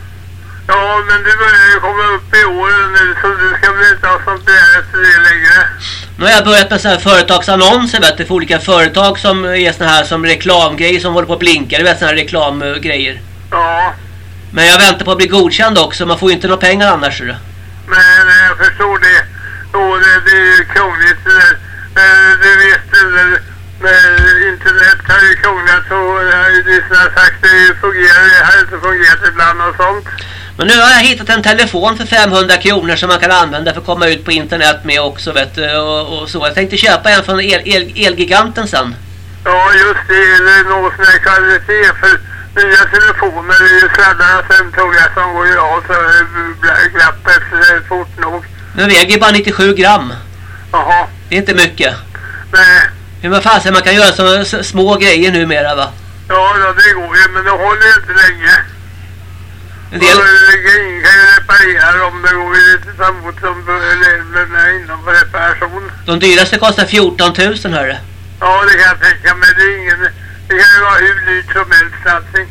Ja, men du börjar ju komma upp i åren nu så du ska väl inte ha sånt där efter det längre. Nu har jag börjat med sådana här företagsannonser vet du, för olika företag som är såna här som reklamgrejer som håller på att blinka. Du vet sådana här reklamgrejer. Ja. Men jag väntar på att bli godkänd också. Man får ju inte några pengar annars. Det? Men nej, jag förstår det. Och det, det är ju krångligt det där. Men du vet det där. Internet har ju krånglat och det har ju sagt det fungerar. Det har inte fungerat ibland och sånt. Men nu har jag hittat en telefon för 500 kronor som man kan använda för att komma ut på internet med också vet du, och, och så. Jag tänkte köpa en från el, el, Elgiganten sen. Ja just det, är något sån här kvalitet för nya telefoner är ju sladdarna sen tror jag som går ju av så glappet fort nog. Den väger bara 97 gram. Jaha. Det är inte mycket. Nej. Men vad fasen man kan göra så små grejer numera va? Ja, då, det går ju, men det håller ju inte länge. En del, Och, ingen kan ju reparera dem. Det går ju lite samot som reglerna inom reparation. de dyraste kostar 14 000 hörru. Ja, det kan jag tänka mig. Det, är ingen, det kan ju vara hur dyrt som helst allting.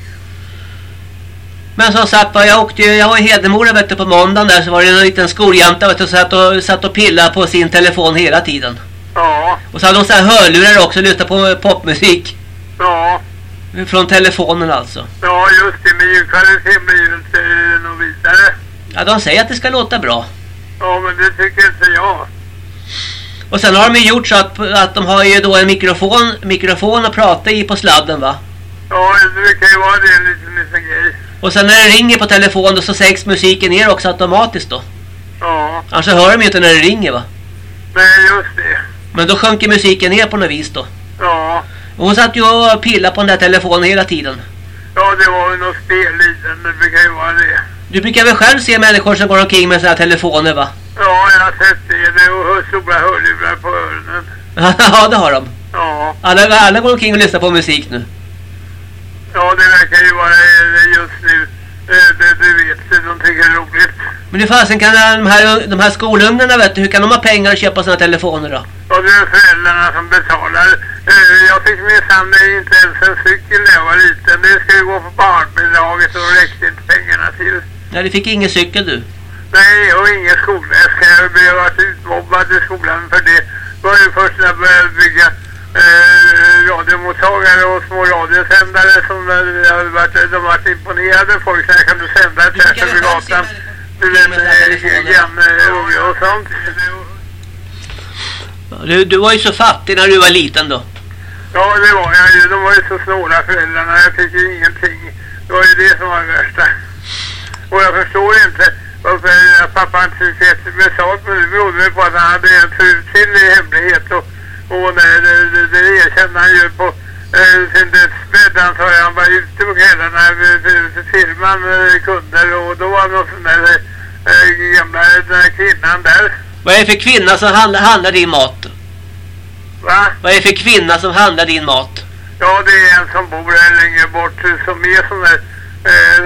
Men som sagt jag åkte ju, jag var i Hedemora vet du, på måndagen där så var det en liten skoljanta vet du, som satt och, satt och pillade på sin telefon hela tiden. Ja, Och så hade hon så här hörlurar också och lyssnade på popmusik. ja, Från telefonen alltså. ja just det. Men ljudkvaliteten blir ju inte något vidare. Ja, de säger att det ska låta bra. Ja, men det tycker inte jag. Och sen har de ju gjort så att, att de har ju då en mikrofon, mikrofon att prata i på sladden va. Ja, det kan ju vara det en liten, liten grej. Och sen när det ringer på telefonen så sänks musiken ner också automatiskt då. Ja, Annars hör de ju inte när det ringer va. nej just det. Men då sjunker musiken ner på något vis då. Ja, Och hon satt ju och pillade på den där telefonen hela tiden. ja det var ju något spel i den. Det brukar ju vara det. Du brukar väl själv se människor som går omkring med såna här telefoner va? Ja, jag har sett det. Det är stora hörlurar på öronen. [LAUGHS] ja, det har de. Ja, Alla, alla går omkring och lyssnar på musik nu. ja det verkar ju vara just nu. Eh, Det, du vet, de tycker det är roligt. Men hur fasen kan de här, de här skolungarna vet du, hur kan de ha pengar att köpa såna telefoner då? Och det är föräldrarna som betalar. Eh, Jag fick minsann inte ens en cykel när jag var liten. Det ska ju gå på barnbidraget och räckte inte pengarna till. Nej, du fick ingen cykel du. Nej, och ingen skolväska. Jag blev varit utmobbad i skolan för det. Det var ju först när jag började bygga eh, radiomottagare och små radiosändare som eh, hade varit, de varit imponerade folk när jag kunde sända tvärs över gatan till en eh, granne och, och sånt. Du, du var ju så fattig när du var liten då. Ja, det var jag ju. De var ju så snåla föräldrarna. Jag fick ju ingenting. Det var ju det som var det värsta. Och jag förstår inte varför eh, pappa inte fick ett betalt. Men det berodde på att han hade en fru till i hemlighet. Och, och det, det, det, det erkände han ju på eh, sin dödsbädd. Han sa att han var ute på kvällarna för, firman eh, kunder. Och då var det någon sån där eh, gamla den där kvinnan där. Vad är det för kvinna som handlar, handlar din mat? Va? Vad är det för kvinna som handlar din mat? Ja, det är en som bor här längre bort som är sån där eh,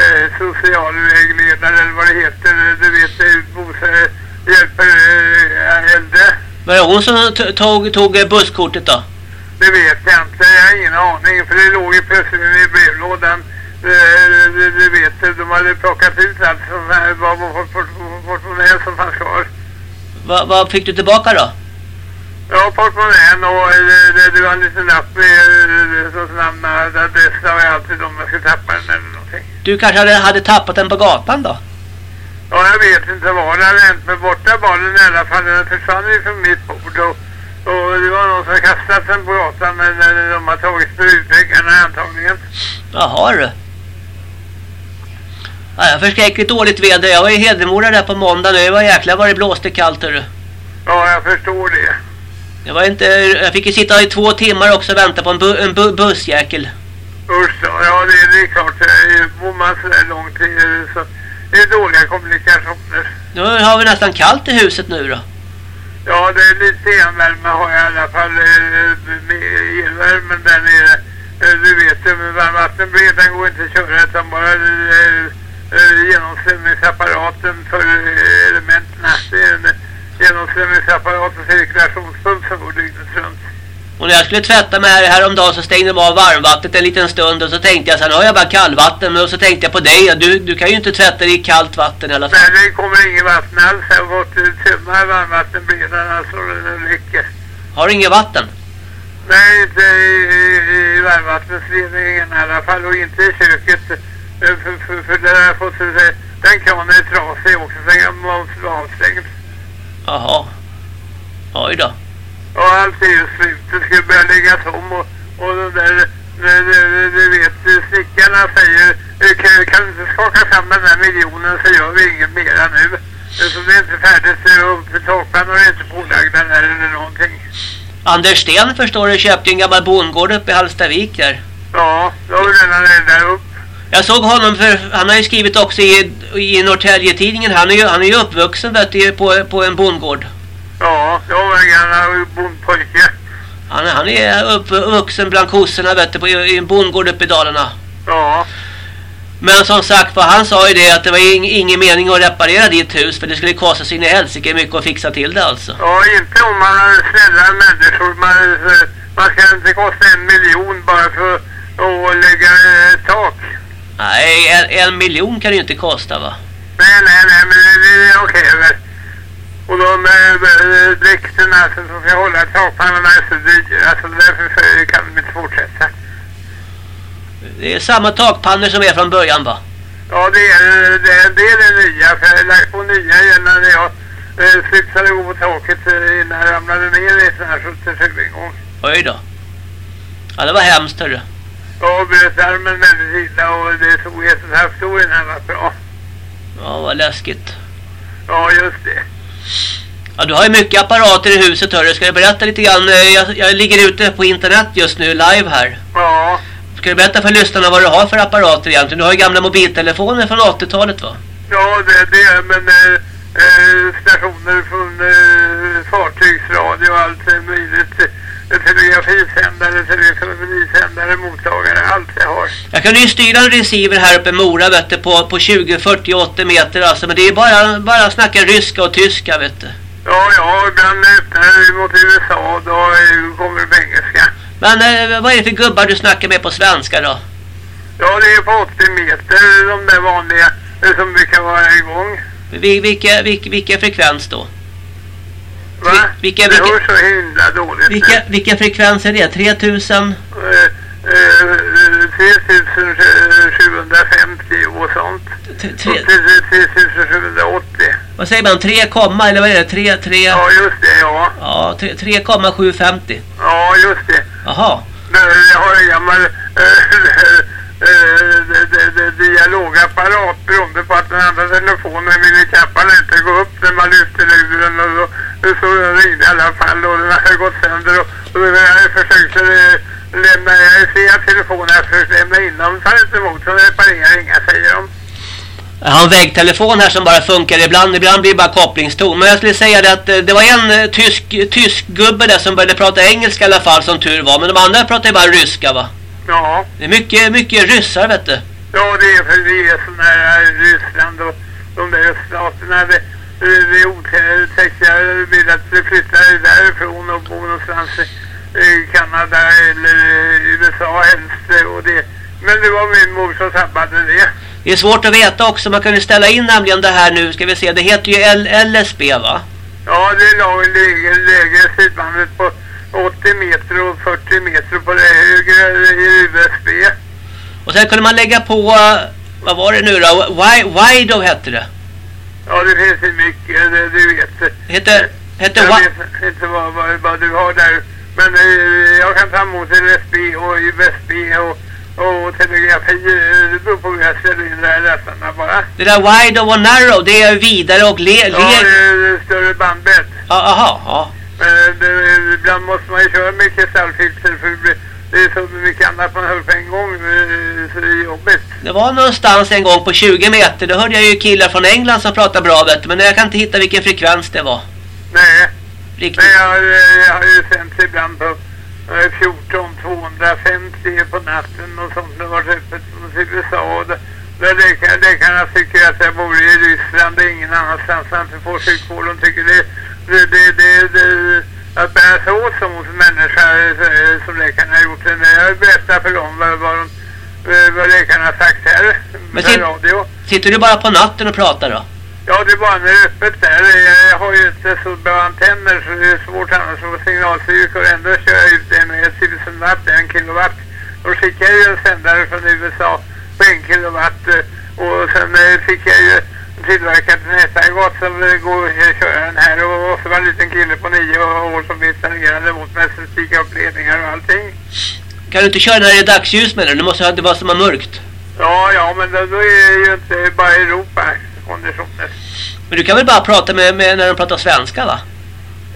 eh, socialvägledare eller vad det heter. Du vet, eh, bos, eh, hjälper eh, äldre. Var det hon som tog, tog eh, busskortet då? Det vet jag inte. Jag har ingen aning för det låg ju plötsligt i brevlådan. Eh, Du, vet, de hade plockat ut allt som här var på portmonnän som fanns kvar. Va, vad fick du tillbaka då? Ja, portmonnän och det, det, det var en liten lapp med eh, sånt namn och adress. Det var ju alltid om jag skulle tappa den eller någonting. Du kanske hade, hade tappat den på gatan då? Ja, jag vet inte vad det hade hänt med borta barnen i alla fall. Den försvann ju från mitt bord och, och det var någon som kastat den på gatan men eh, de har tagit sprutpengarna antagligen. Jaha du. Ja, jag förskräckligt dåligt väder. Jag var i Hedemora där på måndag nu. Det var jäkla vad det blåste kallt hörru. Ja, jag förstår det. Jag var inte... Jag fick ju sitta i två timmar också och vänta på en, bu, en bu, bussjäkel. Usch. Ja, det, det är klart. Bor man så där långt eh, så det är dåliga kommunikationer. Nu har vi nästan kallt i huset nu då. Ja, det är lite elvärme har jag i alla fall eh, elvärmen där nere. Eh, Du vet, ju, med varmvattenbredden går inte att köra utan bara eh, genomströmningsapparaten för elementen. Det är en genomströmningsapparat och cirkulationspump som går dygnet runt. Och när jag skulle tvätta mig här häromdagen så stängde de av varmvattnet en liten stund och så tänkte jag sen har jag bara kallvatten men så tänkte jag på dig du, du kan ju inte tvätta dig i kallt vatten i alla fall. Nej, det kommer inget vatten alls. Jag har fått eh, tömma varmvattenbredarna så det räcker. Har du inget vatten? Nej, inte i, i, i varmvattensledningen i alla fall och inte i köket. Eh, För, för, för där har jag fått, eh, den kranen är trasig också så den måste vara avstängd. Jaha. Oj då. Och allt är ju slut. Det ska börja läggas om och, och de där, du vet, snickarna säger "Eh, kan, kan du inte skaka fram den där miljonen så gör vi inget mera nu. Så det är inte färdigt och takpannor är inte pålagda där eller någonting. Anders Sten förstår du köpte en gammal bondgård uppe i Hallstavik där. Ja, då har vi redan eldat upp. Jag såg honom för han har ju skrivit också i, i Norrtälje-tidningen. Han är ju, han är ju uppvuxen vet du, på, på en bondgård. Ja, jag var gammal bondpojke. Han, han är uppvuxen bland kossorna vet du, på, i en bondgård uppe i Dalarna. Ja. Men som sagt, för han sa ju det att det var ing, ingen mening att reparera ditt hus för det skulle kosta sin i helsike mycket att fixa till det alltså. Ja, inte om man är snälla människor. Man, man ska inte kosta en miljon bara för att lägga ett tak. Nej, en, en miljon kan det ju inte kosta va? Nej, nej, nej, men det, det är okej okay, Och de äh, dräkterna som ska hålla takpannorna är så dyra. Alltså därför kan de inte fortsätta. Det är samma takpannor som är från början va? Ja, det är det, det, är det nya. För jag har lagt på nya igen när jag eh, slipsade gå på taket eh, innan jag ramlade ner i sån här 77 en gång. Oj då. Ja, det var hemskt hörru. Ja, bröt armen väldigt illa och det såg jag så här stor innan var bra. Ja, vad läskigt. Ja, just det. Ja, du har ju mycket apparater i huset hörru. Ska jag berätta lite grann? Jag, jag ligger ute på internet just nu live här. Ja. Ska du berätta för lyssnarna vad du har för apparater egentligen? Du har ju gamla mobiltelefoner från 80-talet va? Ja, det, det är men eh, eh, stationer från eh, fartygsradio och allt möjligt. Telegrafisändare, telefonisändare, mottagare, allt jag har. Jag kan ju styra en receiver här uppe i Mora vet du, på, på 20, 40, 80 meter alltså. Men det är bara, bara att snacka ryska och tyska vet du. Ja, ja, ibland öppnar vi mot USA då kommer det på engelska. Men eh, vad är det för gubbar du snackar med på svenska då? Ja, det är på 80 meter de där vanliga som brukar vara igång. Vilka, vilka, vilka frekvens då? Va? Vilka, vilka, det hörs så himla dåligt. Vilka, vilka frekvens är det? 3000? Uh, uh, 3750 och sånt. 3780. Vad säger man? 3, eller vad är det? 3, 3? Ja, just det, ja. Ja, 3,750. Ja, just det. Jaha. Jag har en gammal [LAUGHS] dialogapparat beroende på att den andra telefonen ville kappan inte gå upp när man lyfte luren och så, så ringde i alla fall och den hade gått sönder och, och jag försökte lämna, jag ser att telefonen jag försökte lämna in dem tar inte emot så reparerar inga säger de. Jag har en väggtelefon här som bara funkar ibland. Ibland blir det bara kopplingston. Men jag skulle säga det att eh, det var en eh, tysk, tysk gubbe där som började prata engelska i alla fall som tur var. Men de andra pratade bara ryska va? Ja. Det är mycket, mycket ryssar vet du. Ja det är för vi är sån här Ryssland och de där det är otäckt. Jag vill att vi flyttar därifrån och bor någonstans i Kanada eller USA helst. Och det. Men det var min mor som tappade det. Det är svårt att veta också. Man kan ju ställa in nämligen det här nu. Ska vi se. Det heter ju L LSB va? Ja, det är lägre, lägre sidbandet på 80 meter och 40 meter på det högre i USB. Och sen kunde man lägga på, vad var det nu då? Wido hette det. Ja, det finns ju mycket, det, du vet. Det heter, heter Jag vet inte vad, vad, vad du har där. Men eh, jag kan ta emot USB och USB och och telegrafi, det beror på hur jag ställer in där läsarna bara. Det där wide och narrow, det är vidare och le... Ja, det är större bandbredd. Jaha, ja. Men det, ibland måste man ju köra med kristallfilter för det är så mycket annat man hör på en gång, så det är jobbigt. Det var någonstans en gång på 20 meter, då hörde jag ju killar från England som pratade bra vet men jag kan inte hitta vilken frekvens det var. Nej. Riktigt. Men jag, jag har ju sänt ibland på 14 250 på natten och sånt. Det var öppet mot USA och det, där läkare, läkarna tycker att jag bor i Ryssland och ingen annanstans. Jag inte får sjukvård. De tycker det, det, det, det, det att bära sig åt som hos människa eh, som läkarna har gjort. Jag berättar för dem vad, vad, de, eh, vad läkarna har sagt här. Men sit, radio. sitter du bara på natten och pratar då? Ja, det är bara när det är öppet där. Jag har ju inte så bra antenner så det är svårt annars att få signalstyrka och ändå kör jag ut det med 1000 watt, en kilowatt. Då skickar jag ju en sändare från USA på en kilowatt eh, och sen fick jag ju tillverkat en nätaggregat som går att köra den här och så var en liten kille på nio år som installerade mot mig som spika upp ledningar och allting. Kan du inte köra den här i dagsljus med den? Du måste ha det bara som är mörkt. Ja, ja, men då, då är det ju inte bara Europa konditioner. Men du kan väl bara prata med, med när de pratar svenska va?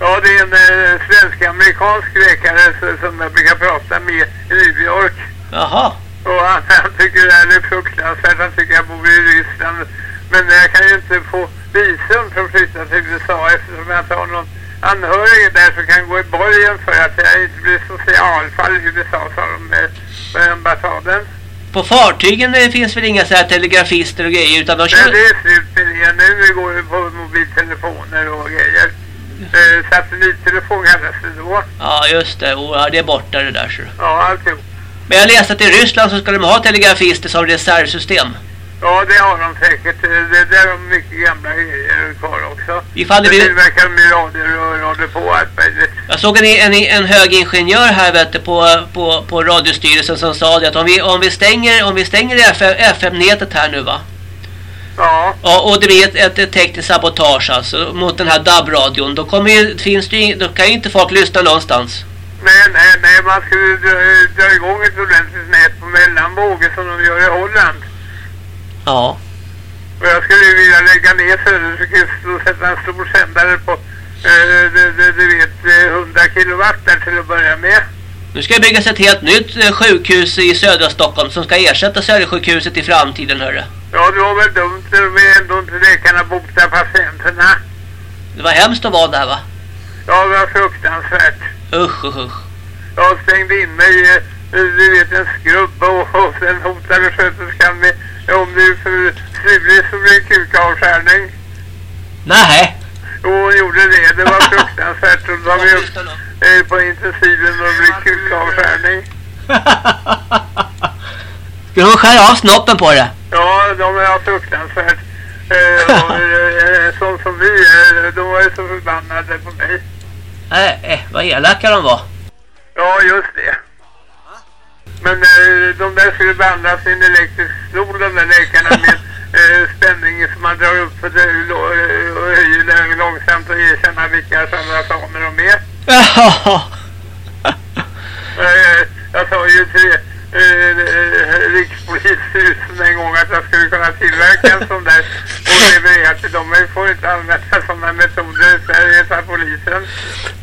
Ja, det är en eh, svensk-amerikansk läkare som jag brukar prata med i New York. Jaha. Och han, han tycker det här är fruktansvärt. Han tycker jag bor i Ryssland. Men jag kan ju inte få visum för att flytta till USA eftersom jag inte har någon anhörig där som kan gå i borgen för att jag inte blir så i USA sa de med, med ambassaden. På fartygen det finns väl inga så här telegrafister och grejer utan de Nej, kör... det är slut med det. Nu går det på mobiltelefoner och grejer. Eh, satellittelefon kallas det då. Ja just det, oh, ja, det är borta det där så. Ja, alltihop. Men jag läste att i Ryssland så ska de ha telegrafister som reservsystem. Ja, det har de säkert. Eh, Det där är mycket gamla grejer kvar också. Ifall det blir... tillverkar de radior och radio på möjligt. Jag såg en, en, en hög ingenjör här vet du, på, på, på radiostyrelsen som sa det att om vi, om vi stänger, om vi stänger FM-nätet här nu va. Ja, Ja, och det blir ett, ett, ett tekniskt sabotage alltså mot den här DAB-radion. Då, kommer ju, finns det ju, då kan ju inte folk lyssna någonstans. nej, nej, nej. Man skulle dra, dra igång ett ordentligt nät på mellanvågor som de gör i Holland. Ja. Och jag skulle vilja lägga ner Södersjukhuset och sätta en stor sändare på, eh, du, du, du vet, eh, 100 kilowatt där till att börja med. Nu ska det byggas ett helt nytt eh, sjukhus i södra Stockholm som ska ersätta Södersjukhuset i framtiden hörru. Ja, det var väl dumt. Det var ändå inte läkarna bota patienterna. Det var hemskt att vara där va? Ja, det var fruktansvärt. Usch usch usch. Jag stängde in mig eh, du vet, en skrubb och, och sen hotade sköterskan med om det är för slurig så blir det kukavskärning. Nej. Och hon gjorde det. Det var [LAUGHS] fruktansvärt. Då var vi upp eh, på intensiven och blev kukavskärning. [LAUGHS] Ska hon skära av snoppen på det? Ja, de var fruktansvärt. Eh, och, [LAUGHS] eh, sån som vi är, de var ju så förbannade på mig. Nej, eh, vad elaka de var. Ja, just det. Men eh, de där skulle behandlas i en elektrisk stol, de där läkarna med [LAUGHS] eh, spänning som man drar upp för det, eh, och höjer långsamt och erkänna vilka charlataner de är. Jaha. [LAUGHS] Eh, jag sa ju till eh, eh, Rikspolisstyrelsen en gång att jag skulle kunna tillverka en sån där och leverera till dem. Men vi får inte använda sådana metoder, säger polisen.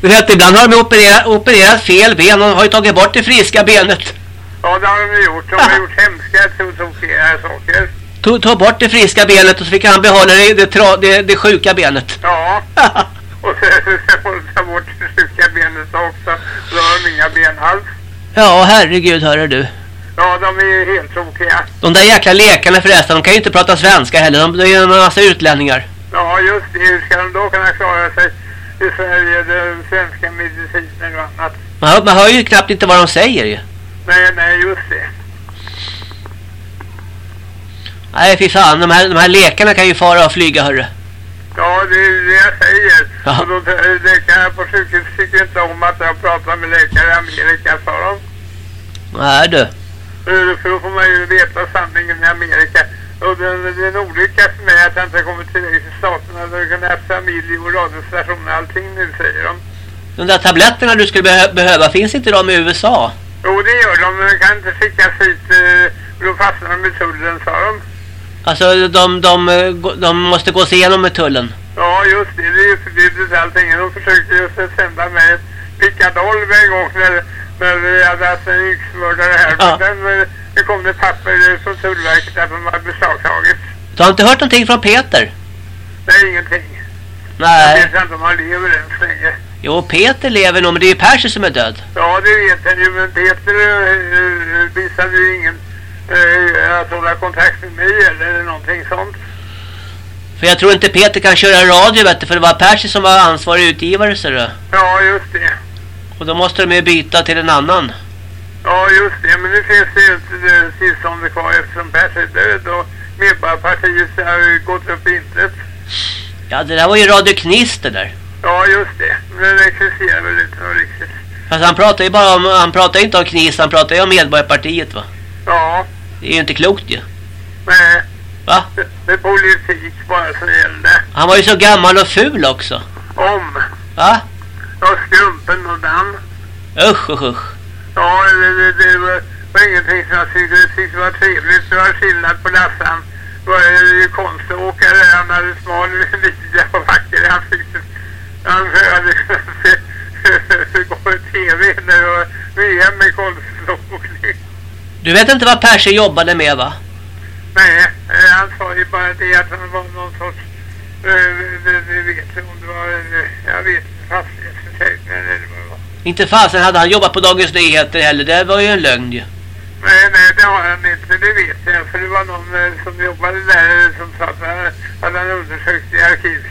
Du vet, ibland har de opererat, opererat fel ben och har ju tagit bort det friska benet. Ja, det har de gjort. De har gjort hemska tokiga saker. Tog, tog bort det friska benet och så fick han behålla det, det, tra, det, det sjuka benet. Ja, [LAUGHS] och så får de ta bort det sjuka benet också. Då har de inga ben alls. ja, herregud, hörru du. Ja, de är helt tokiga. De där jäkla läkarna förresten, de kan ju inte prata svenska heller. De de är en massa utlänningar. Ja, just det. Hur ska de då kunna klara sig i Sverige, den svenska mediciner och annat? Man hör, man hör ju knappt inte vad de säger ju. Nej, nej, just det. Nej, fy fan. De här, de här läkarna kan ju fara och flyga, hörru. Ja, det är det jag säger. Ja. Och då läkarna på sjukhus tycker inte om att jag pratar med läkare i Amerika, sa de. Nej du. Eh, För då får man ju veta sanningen i Amerika. Och är en olycka för mig att jag inte kommer tillräckligt till staterna. Då kan jag familj och radiostation och allting nu, säger de. De där tabletterna du skulle behö behöva, finns inte de i USA? Jo, det gör de. Men de kan inte skickas hit. eh, Då fastnar de i tullen, sa de. Alltså, de, de, eh, de måste gå sig igenom med tullen. Ja, just det. Det är ju förbjudet allting. De försökte just sända mig ett pickadolv en gång när, när vi hade haft en yxmördare här. Ja. Men den, eh, det kom det papper från Tullverket att de hade beslagtagit. Du har inte hört någonting från Peter? Nej, ingenting. Jag Nej. vet inte om han lever än så länge. Jo, Peter lever nog, men det är ju Percy som är död. Ja, det vet jag ju. Men Peter eh, eh, visade ju ingen eh, att hålla kontakt med mig eller någonting sånt. För jag tror inte Peter kan köra radio, vet du, för det var Percy som var ansvarig utgivare, så du. Ja, just det. Och då måste de ju byta till en annan. Ja, just det. Men nu finns det ju inte eh, tillstånd kvar eftersom Pers är död och Medborgarpartiet har ju gått upp i intet. Ja, det där var ju Radio Knist det där. Ja, just det. Men det existerar väl inte riktigt. Fast han pratar ju bara om, han pratar inte om Knist, han pratar ju om Medborgarpartiet va. Ja, Det är ju inte klokt ju. nej. Va? Det, det är politik bara som gällde. Han var ju så gammal och ful också. Om. Va? Ja, skrumpen och damm. Usch, usch, usch. Ja, det, det, det var, var ingenting som jag tyckte, tyckte var trevligt. Det var skillnad på Lassan. Det var ju konståkare. Han hade smal midja och vacker. Han hade kunnat gå på tv det var VM i konståkning. Du vet inte vad Percy jobbade med va? Nej, eh, han sa ju bara det att han var någon sorts... eh, Det, det vet om det var... eh, Jag vet inte, fastighetsförsäljning eller vad det var. Inte fasen hade han jobbat på Dagens Nyheter heller. Det var ju en lögn ju. Nej, nej, det har han inte, det vet jag. För det var någon eh, som jobbade där eh, som sa att han hade han undersökt i arkivet.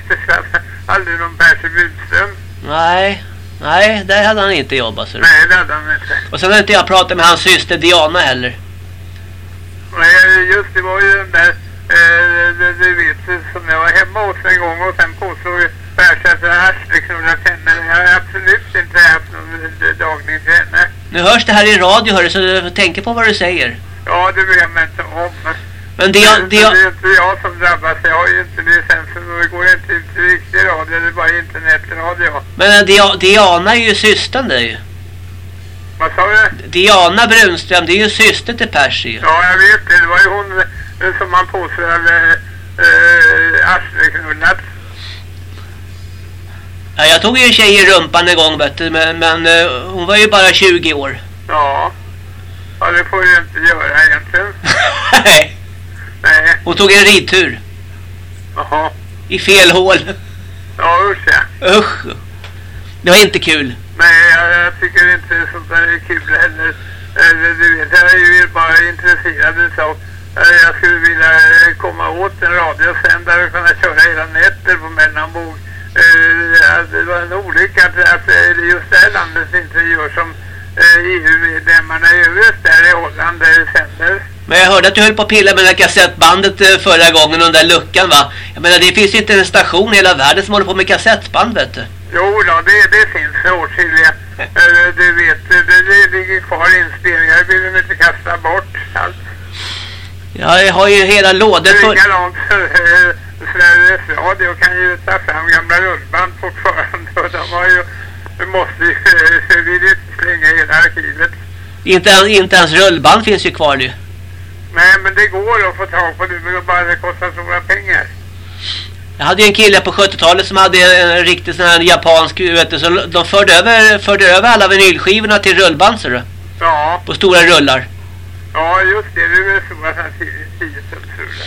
Aldrig någon Percy Budström. Nej, nej, där hade han inte jobbat. Så. Nej, det hade han inte. Och sen har inte jag pratat med hans syster Diana heller. Nej, just det var ju den där, eh, du, du vet, som jag var hemma hos en gång och sen påstod Percy att jag arsleknullat henne. Jag har absolut inte haft någon dagning till henne. Nu hörs det här i radio hörru, så du tänka på vad du säger. Ja, det vet jag inte om. Men det, det, det, det är inte jag som drabbas. Jag har ju inte licensen och det går inte ut till riktig radio. Det är bara internetradio. men Dia, Diana är ju systern det ju. Vad sa du? Diana Brunström, det är ju syster till Percy. Ja, jag vet det. Det var ju hon eh, som man påstod hade äh, arsleknullat. Ja, jag tog ju en tjej i rumpan en gång vet du, men, men eh, hon var ju bara 20 år. Ja. Ja, det får du inte göra egentligen. [LAUGHS] [LAUGHS] Nej, Nej. hon tog en ridtur. Jaha. I fel hål. Ja, usch ja. Usch. Det var inte kul. Nej, jag, jag tycker inte sånt där är kul heller. Eh, Du vet, jag är ju bara intresserad så. eh, Jag skulle vilja eh, komma åt en radiosändare och kunna köra hela nätter på mellanbord. Det var en olycka att, just det här landet inte gör som EU-medlemmarna i övrigt där i Holland eh, sänder. Men jag hörde att du höll på att pilla med det kassettbandet eh, förra gången, den där luckan va? Jag menar, det finns ju inte en station i hela världen som håller på med kassettband vet du. Jo då, det, det finns åtskilliga. [LAUGHS] Eh, Du vet, det, det ligger kvar inspelningar. Jag vill inte kasta bort allt. Ja, Jag har ju hela lådor för... Likadant eh, Sveriges Radio kan ju ta fram gamla rullband fortfarande [LAUGHS] och de har ju måste ju [LAUGHS] eh, vill inte slänga hela arkivet. Inte, inte ens rullband finns ju kvar nu. Nej men det går att få tag på det men bara det kostar stora pengar. Jag hade ju en kille på 70-talet som hade en riktig sån här japansk, vet du, så de förde över, förde över alla vinylskivorna till rullband så du, Ja, på stora rullar. ja just det. Det är väl stora sådana tiotumsrullar.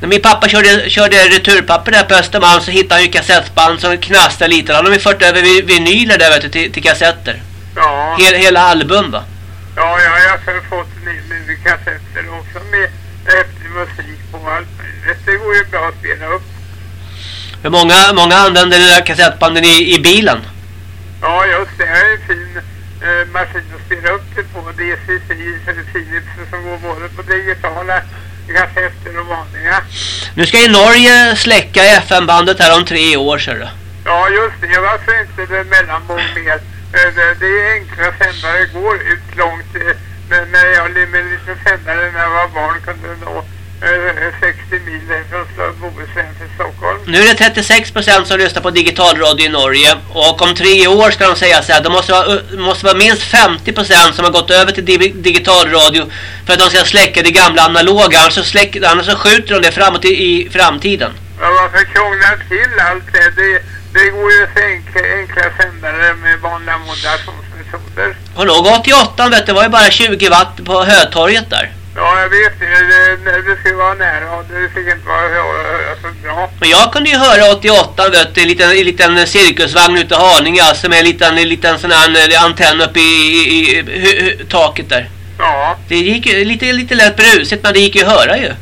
När min pappa körde, körde returpapper där på Östermalm så hittade han ju kassettband som knastrade lite. Då hade fört över vi- vinyler där vet du, till, till kassetter. Ja, Hel, hela album va. ja, ja jag har fått nu nu kassetter också med häftig musik på möjligt. Det går ju bra att spela upp. För många, många använder de där kassettbanden i, i bilen. Ja, just det. Jag har en fin eh, maskin att spela upp det på. DCC eller Philips som går både på digitala kassetter och vanliga. Nu ska ju Norge släcka FM-bandet här om tre år så du. Ja, just det. Varför inte det mellanbord mer? Eh, det, det är enkla sändare, går ut långt. Eh, men när jag med en liten sändare när jag var barn kunde nå 60 mil från Bohuslän till Stockholm. Nu är det 36% som lyssnar på digitalradio i Norge. Och om tre år ska de säga så här. Det måste vara, måste vara minst 50% som har gått över till di digitalradio. För att de ska släcka det gamla analoga. Annars så, släck, annars så skjuter de det framåt i, i framtiden. Ja, varför krångla till allt det? Det, det går ju så enkla, enkla sändare med vanliga modulationsmetoder. Och nog 88 vet du, det var ju bara 20 watt på Hötorget där. Ja, jag vet det. Det, det skulle vara nära och det fick inte vara så bra. Men jag kunde ju höra 88 vet du, en liten, en liten cirkusvagn ute i Haninge alltså med en liten, en liten sån här eh, antenn uppe i, i, i, taket där. Ja, Det gick ju lite, lite lätt brusigt men det gick ju att höra ju.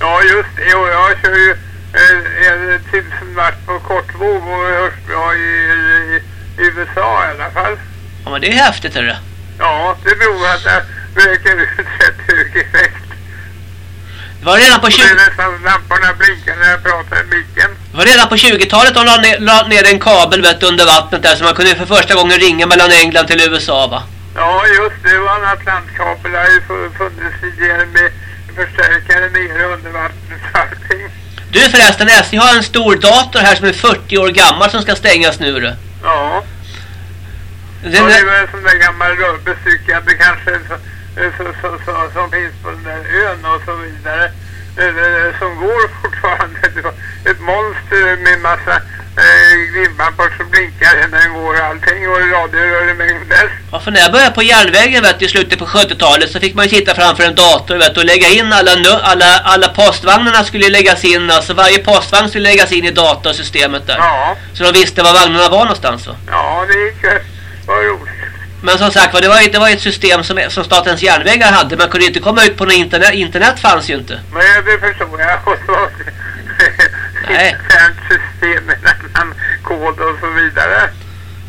ja just det. Och jag kör ju eh, en tusen watt på kortvåg och hörs bra i, i, i USA i alla fall. Ja men det är häftigt hörru. Ja, det beror på att väger ut rätt hög effekt. Det var redan på, Och 20, det är nästan lamporna blinkar när jag pratar i micken. det var redan på 20-talet de la ner, la ner en kabel vet, under vattnet där så man kunde för första gången ringa mellan England till USA va. Ja, just det. Det var en atlantkabel. Det har ju fu- funnits tidigare med förstärkare nere under vattnet allting. Du förresten SJ har en stor dator här som är 40 år gammal som ska stängas nu du. Ja. Den, och det är väl en sån där gammal rörbestyckad kanske så, så, så, så, som finns på den där ön och så vidare. Eh, eh, Som går [LAUGHS] fortfarande. Var ett monster med massa eh, glimlampor som blinkar när den går och allting. Och radiorör mängder. Ja, för när jag började på järnvägen vet i slutet på 70-talet så fick man ju sitta framför en dator vet och lägga in alla, alla, alla postvagnarna skulle läggas in. Alltså varje postvagn skulle läggas in i datorsystemet där. Ja, Så de visste var vagnarna var någonstans va? ja det gick, Vad roligt. Men som sagt det var, det var ett system som, som Statens järnvägar hade. Man kunde inte komma ut på något internet. Internet fanns ju inte. Nej, det förstår jag. [LAUGHS] Och så internt system med annan kod och så vidare.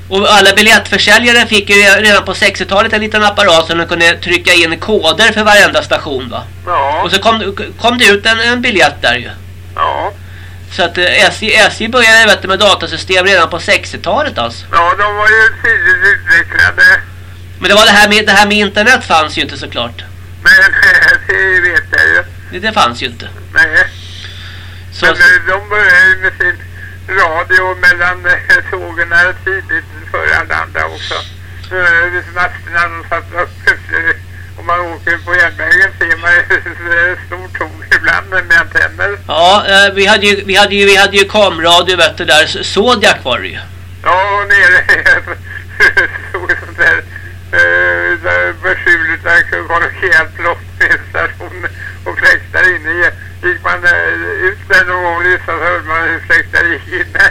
Och alla biljettförsäljare fick ju redan på 60-talet en liten apparat som de kunde trycka in koder för varenda station va? Ja. Och så kom, kom det ut en, en biljett där ju. Ja. Så att eh, SJ, SJ började vet du, med datasystem redan på 60-talet alltså. Ja, de var ju tidigt utvecklade. Men det var det här med, det här med internet fanns ju inte såklart. Men [LAUGHS] det vet jag ju. Det, det fanns ju inte. Nej. Så, Men eh, de började ju med sin radio mellan eh, tågen tidigt för alla andra också. Masterna de satt upp efter om man åker på järnvägen ser man ett stort tåg ibland med antenner. ja, eh, vi hade ju, vi hade ju, vi hade ju kamradio vet du där. Zodiac var det ju. Ja, och nere [LAUGHS] stod sånt där eh, beskylt där kollokialt flottningsstation och fläktar inne i. Gick man eh, ut där någon gång så hörde man hur fläktar gick inne.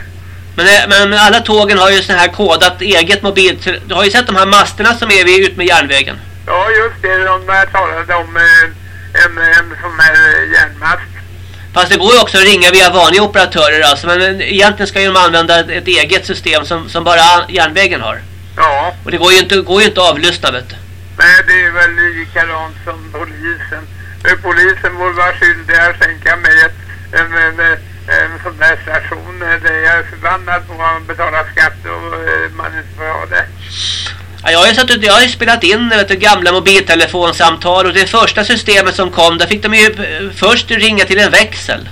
Men, eh, men, men alla tågen har ju sån här kodat eget mobil. Du har ju sett de här masterna som är vid, ut med järnvägen. Ja, just det. De där talade om eh, en, en sån här eh, järnmast. Fast det går ju också att ringa via vanliga operatörer alltså. Men eh, egentligen ska ju de använda ett, ett eget system som, som bara järnvägen har. Ja, Och det går ju inte, går ju inte att avlyssna vet du. nej det är väl likadant som polisen. Eh, Polisen borde vara skyldig att skänka mig ett, en, en, en sån där station eh, där jag är förbannad på att man betalar skatt och eh, man inte får ha det. Ja, jag har ju suttit, jag har ju spelat in vet du, gamla mobiltelefonsamtal och det första systemet som kom, där fick de ju eh, först ringa till en växel.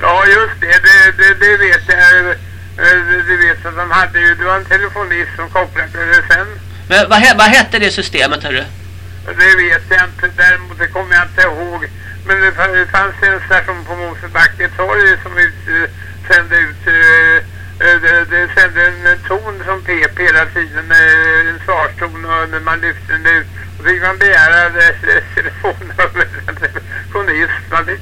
Ja, just det. Det, det, det vet jag. Eh, Det, det vet att de hade ju. Det var en telefonist som kopplade det sen. Men vad, vad hette det systemet hörru? Det vet jag inte. Däremot det kommer jag inte ihåg. Men det fa- det fanns en station på Mosebacke torg som ut, eh, sände ut... eh, Det, det sände en ton som pep hela tiden. En svarston och när man lyfte den ut. Och fick man begära telefonnummer fick,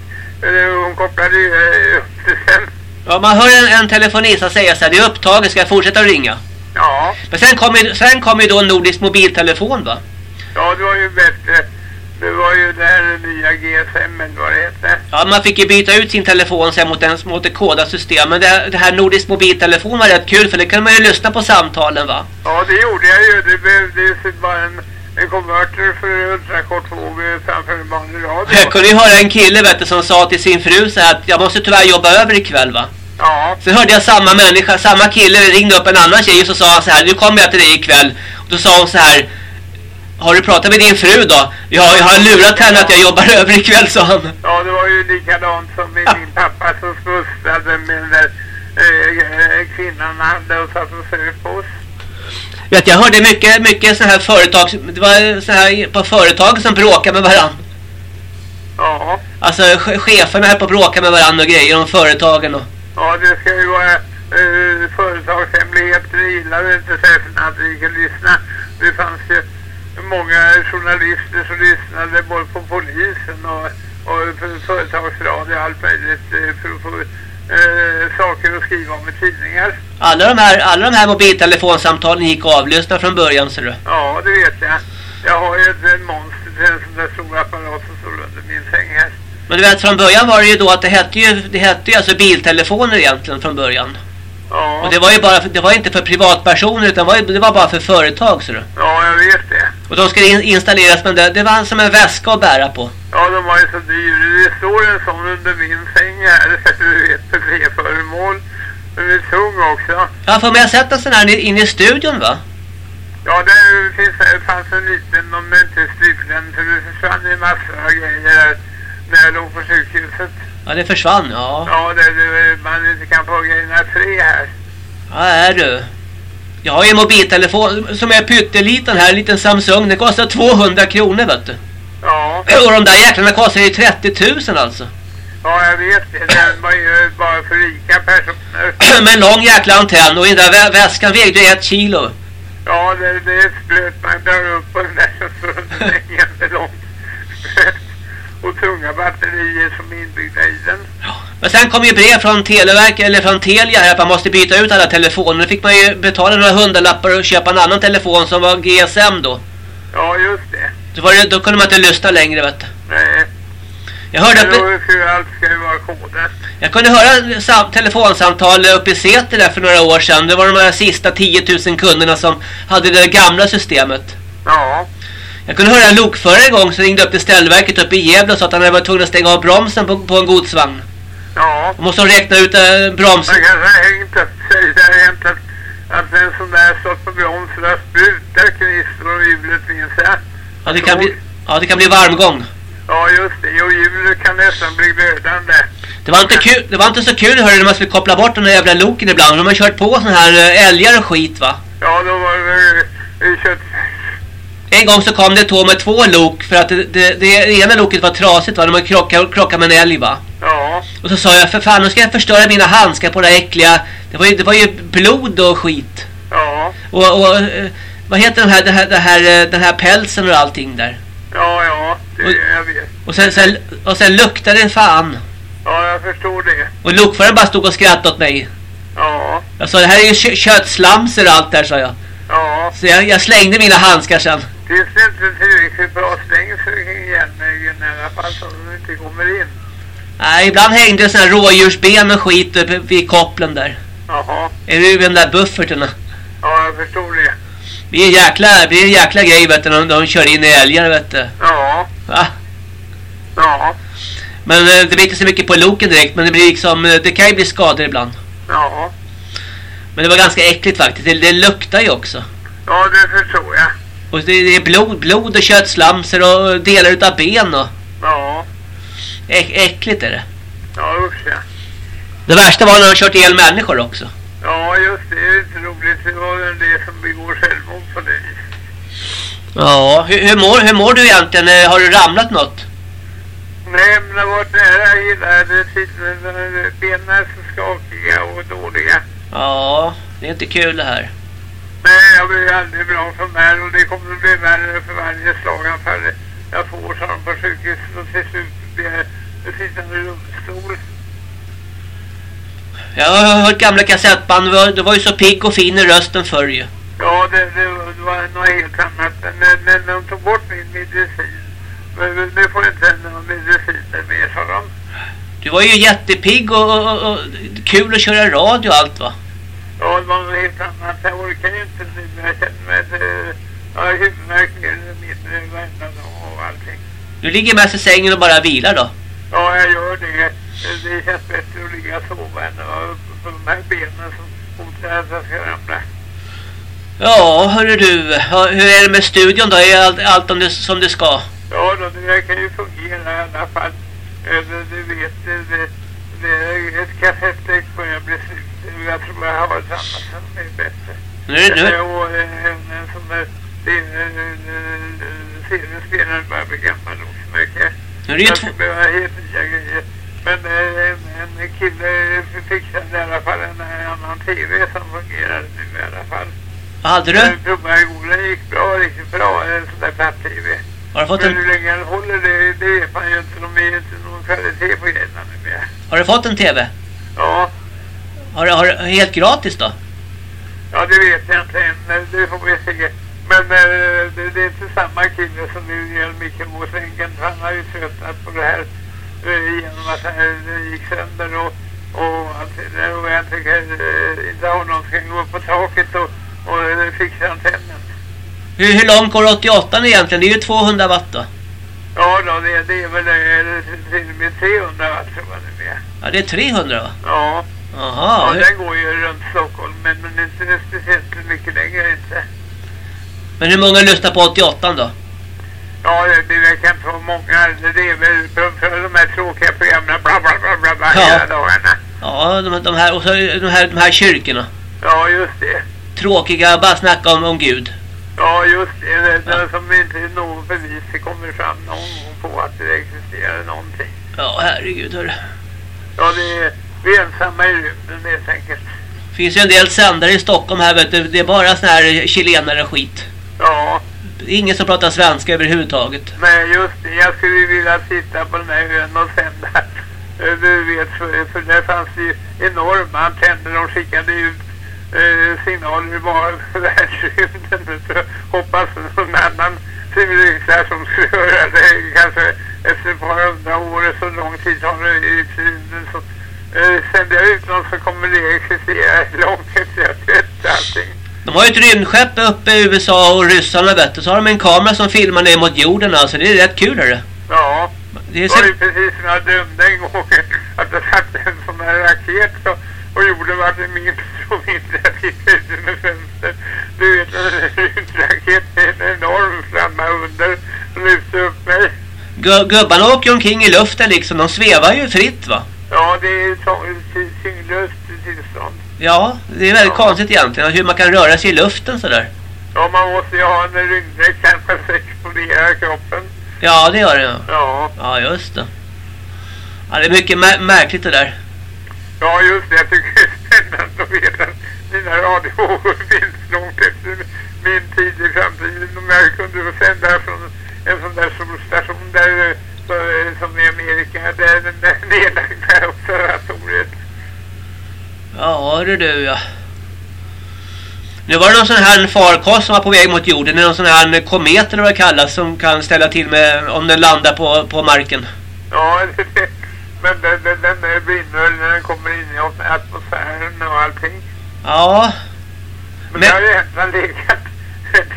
eh, hon kopplade ju eh, upp det sen. Ja, man hör en, en telefonist säga så här, det är upptaget, ska jag fortsätta ringa? Ja, Men sen kom ju, sen kom ju då en nordisk mobiltelefon va? ja det var ju bättre. Det var ju det här nya GSM eller vad det hette. Ja, man fick ju byta ut sin telefon sen mot, en, mot ett kodat system. Men det, det här nordisk mobiltelefon var rätt kul för det kunde man ju lyssna på samtalen va? Ja, det gjorde jag ju. Det behövde ju bara en, en konverter för ultrakortvåg framför en vanlig radio. Jag kunde ju höra en kille vet du, som sa till sin fru så här att jag måste tyvärr jobba över ikväll va? Ja, Så hörde jag samma människa, samma kille ringde upp en annan tjej och så sa han så här, nu kommer jag till dig ikväll. Och då sa hon så här, har du pratat med din fru då? Ja, jag har lurat henne att jag jobbar [LAUGHS] över ikväll, sa han. ja, det var ju likadant som med min pappa som smusslade med den där eh, kvinnan han hade och satt och sög på oss. Vet, jag hörde mycket, mycket så här företag, det var så här på företag som bråkade med varandra. Ja, Alltså che- cheferna höll på att bråka med varandra och grejer om företagen och... ja, det ska ju vara eh, företagshemligheter. Det gillade inte chefen att vi kunde lyssna. Det fanns ju många journalister som lyssnade både på polisen och, och för företagsradio och allt möjligt eh, för att få eh, saker att skriva om i tidningar. Alla de här, alla de här mobiltelefonsamtalen gick avlyssna från början, ser du. Ja, det vet jag. Jag har ju en monster till en sån där stor apparat som står under min säng här. Men du vet, från början var det ju då att det hette ju, det hette ju alltså biltelefoner egentligen från början. Ja, Och det var ju bara, för, det var inte för privatpersoner utan det var, ju- det var bara för företag, ser du. ja jag vet det. Och de skulle in, installeras, men det, det var som en väska att bära på. Ja, de var ju så dyra. Det står en sån under min säng här, [LAUGHS] du vet, för träföremål. Den är tung också. Ja, för mig har sett en sån här inne i studion, va? Ja, det finns, det fanns en liten, om inte strulen, för det försvann ju massor av grejer när jag låg på sjukhuset. Ja, det försvann, ja. Ja, det, det, man inte kan få grejerna fri här. Ja, är du. Jag har en mobiltelefon som är pytteliten här, en liten Samsung. Den kostar 200 kronor, vet du. Ja, Och de där jäklarna kostar ju 30 000 alltså. ja jag vet. Den var ju bara för rika personer. [CLEARS THROAT] Med en lång jäkla antenn och den där vä väskan vägde ju ett kilo. Ja, det, det är blöt man drar upp på den där så är långt. [LAUGHS] Och tunga batterier som är inbyggda i den. Ja. Men sen kom ju brev från Televerket eller från Telia här att man måste byta ut alla telefoner. Då fick man ju betala några hundralappar och köpa en annan telefon som var GSM då. Ja, just det. Då, var det, då kunde man inte lyssna längre vet du. Nej. Jag hörde att, allt ska ju vara kodat. jag kunde höra sam, telefonsamtal uppe i Säter där för några år sedan. Det var de här sista 10 000 kunderna som hade det gamla systemet. Ja. Jag kunde höra en lokförare en gång som ringde upp till ställverket uppe i Gävle och sa att han var tvungen att stänga av bromsen på, på en godsvagn. Ja. Då måste de räkna ut äh, broms... Man kanske har hängt sig där egentligen. Att en sån där stått på bromsen och sprutar knister och hjulet minns jag. Ja, det kan bli, ja, det kan bli varmgång. Ja, just det. Och hjulet kan nästan bli blödande. Det var inte, kul, det var inte så kul hörru, när man skulle koppla bort den där jävla loken ibland. De har kört på sån här äh, älgar och skit va. Ja, då var det vi kört... En gång så kom det tåg med två lok för att det, det, det ena loket var trasigt va. De har krockat, krockat med en älg va. Ja. Och så sa jag för fan nu ska jag förstöra mina handskar på det äckliga. Det var ju, det var ju blod och skit. Ja. Och, och eh, vad heter den här, det här, det här, eh, den här pälsen och allting där. Ja, ja. Det, Och- jag vet. Och sen, sen, och sen luktade det fan. Ja, jag förstår det. Och lokföraren bara stod och skrattade åt mig. Ja. Jag sa det här är ju kö köttslamser och allt där sa jag. Ja. Så jag, jag slängde mina handskar sen. Det inte tillräckligt bra stängsel kring järnvägen i alla fall så de inte kommer in? Nej, ibland hängde såna här rådjursben och skit uppe vid kopplen där. Jaha. Är det de där bufferterna? Ja, jag förstår det. Det blir en jäkla, det blir en jäkla grej vet du, när de, de kör in i älgar vet du. Ja. Va? Ja. Men eh, det blir inte så mycket på loken direkt, men det blir liksom, eh, det kan ju bli skador ibland. Ja. Men det var ganska äckligt faktiskt, det, det luktar ju också. Ja, det förstår jag. Och det, det är blod, blod och köttslamser och delar utav ben och. Ä, äckligt är det. Ja, usch ja. Det värsta var när de kört ihjäl människor också. Ja, just det. Det är inte roligt. Det var väl det som begår självmord på det. Ja, hur, hur, mår, hur mår du egentligen? Eh, Har du ramlat något? Nej, men det har varit nära hela tiden. Benen är så skakiga och dåliga. Ja, det är inte kul det här. Nej, jag blir aldrig bra från där och det kommer att bli värre för varje slaganfall jag får de på sjukhuset och till slut jag sittande i rullstol. Jag har hört gamla kassettband, du var, ju så pigg och fin i rösten förr ju. Ja, det, det, det var något helt annat. Men när, när de tog bort min medicin, men, nu får jag inte några mediciner mer, sa de. Du var ju jättepigg och, och, och, och kul att köra radio och allt va? Ja, det var något helt annat. Jag orkar ju inte nu. Jag känner mig... eh, Jag har huvudvärk mer eller mindre varenda dag och allting. Du ligger mest i sängen och bara vilar då? Ja, jag gör det. Det känns bättre att ligga och sova än att på de här benen som hotar att jag ska ramla. Ja, hörru du. Hur är det med studion då? Är allt, allt om det, som det ska? Ja, då, det verkar ju fungera i alla fall. Eh, Du, vet, det, det, det är ett kassettdäck börjar bli slut. Jag tror jag har ett annat som är bättre. Nu, är det- nu, Och en, en sån där seriespelare börjar bli gammal nu är det ju Jag två... skulle behöva helt nya grejer. Men eh, en, en kille fixade i alla fall en annan tv som fungerar nu i alla fall. Vad hade du? Jag provade igår, den gick bra, riktigt bra, en sån där platt-tv. Har du fått Men en, hur länge den håller det, det vet man ju inte. De är ju inte någon kvalitet på grejerna numera. har du fått en TV? Ja, Har, du- har, du- helt gratis då? ja det vet jag inte än. Det får vi se. Men eh, det, det är inte samma kille som nu gör mycket mot länken. Han har ju tröttnat på det här eh, genom att eh, det gick sönder och, och där. Och jag tycker eh, inte honom ska gå på taket och, och eh, fixa antennen. Hur, hur långt går 88 egentligen? Det är ju 200 watt då. Ja då, det, det är väl eh, till och med 300 watt tror jag det är. Ja, det är 300 va? Ja. Jaha. Ja, hur- den går ju runt Stockholm, men, men inte speciellt mycket längre inte. Men hur många lyssnar på 88 då? Ja, det, verkar inte vara många. Det är väl för, de här tråkiga programmen, bla bla bla bla, bla Ja. hela dagarna. Ja, de, de här, och så de här, de här kyrkorna. Ja, just det. Tråkiga, bara snacka om, om Gud. Ja, just det. Det, det som inte är någon bevis det kommer fram någon gång på att det existerar någonting. Ja, herregud hörru. Ja, det är vi är ensamma i rymden helt enkelt. finns ju en del sändare i Stockholm här vet du. Det är bara såna här chilenare skit. Ja, ingen som pratar svenska överhuvudtaget. men just det. Jag skulle vilja sitta på den här ön och sända du vet, för, där fanns det ju enorma antenner. De skickade ut eh, signaler bara för världsrymden. Hoppas någon annan civilisation skulle göra det. Kanske efter ett par hundra år, så lång tid har det i rymden. Så eh, sänder jag ut någon så kommer det existera långt efter jag sett allting. De har ju ett rymdskepp uppe i USA och ryssarna vet du. Så har de en kamera som filmar ner mot jorden alltså. Det är rätt kul hörru. Ja. Det är Det var ju precis som jag drömde en gång att jag satte en sån här raket och, och gjorde vad det mindre och mindre ut med fönster. Du vet en rymdraket med en enorm flamma under lyfte upp mig. Gu- Gubbarna åker ju omkring i luften liksom. De svävar ju fritt va? Ja, det är så- ty- tyngdlöst tillstånd. Ja, det är väldigt Ja. konstigt egentligen. Hur man kan röra sig i luften sådär. Ja, man måste ju ha en för att explodera kroppen. Ja, det gör det ja. Ja, just det. Ja, det är mycket mär- märkligt det där. ja just det. Jag tycker det är spännande att veta att mina radiovågor finns långt efter min tid i framtiden. Om jag kunde sända från en sån där solstation där eh, som i Amerika, där den nedlagda observatoriet. Ja, hörru du ja. Nu var det någon sån här farkost som var på väg mot jorden. Det är någon sån här komet eller vad det kallas som kan ställa till med om den landar på, på marken. Ja, det, [LAUGHS] det, men den, den, den där brinner när den kommer in i atmosfären och allting. Ja, Men, Men- det har ju ändå legat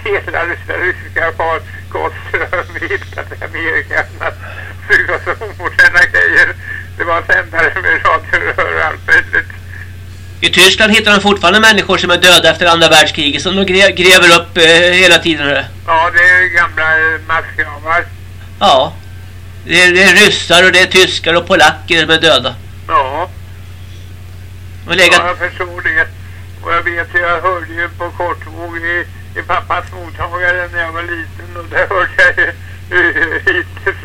delar av ryska hittat i Amerika. Det var så omoderna grejer. Det var sändare med radiorör och allt möjligt. I Tyskland hittar de fortfarande människor som är döda efter andra världskriget som de gräver upp eh, hela tiden. Ja, det är gamla eh, massgravar. Ja. Det är, det är ryssar och det är tyskar och polacker som är döda. Ja, Och legat... ja, jag förstår det. Och jag vet jag hörde ju på kortvåg i, i pappas mottagare när jag var liten och där hörde jag ju eh, Hitlers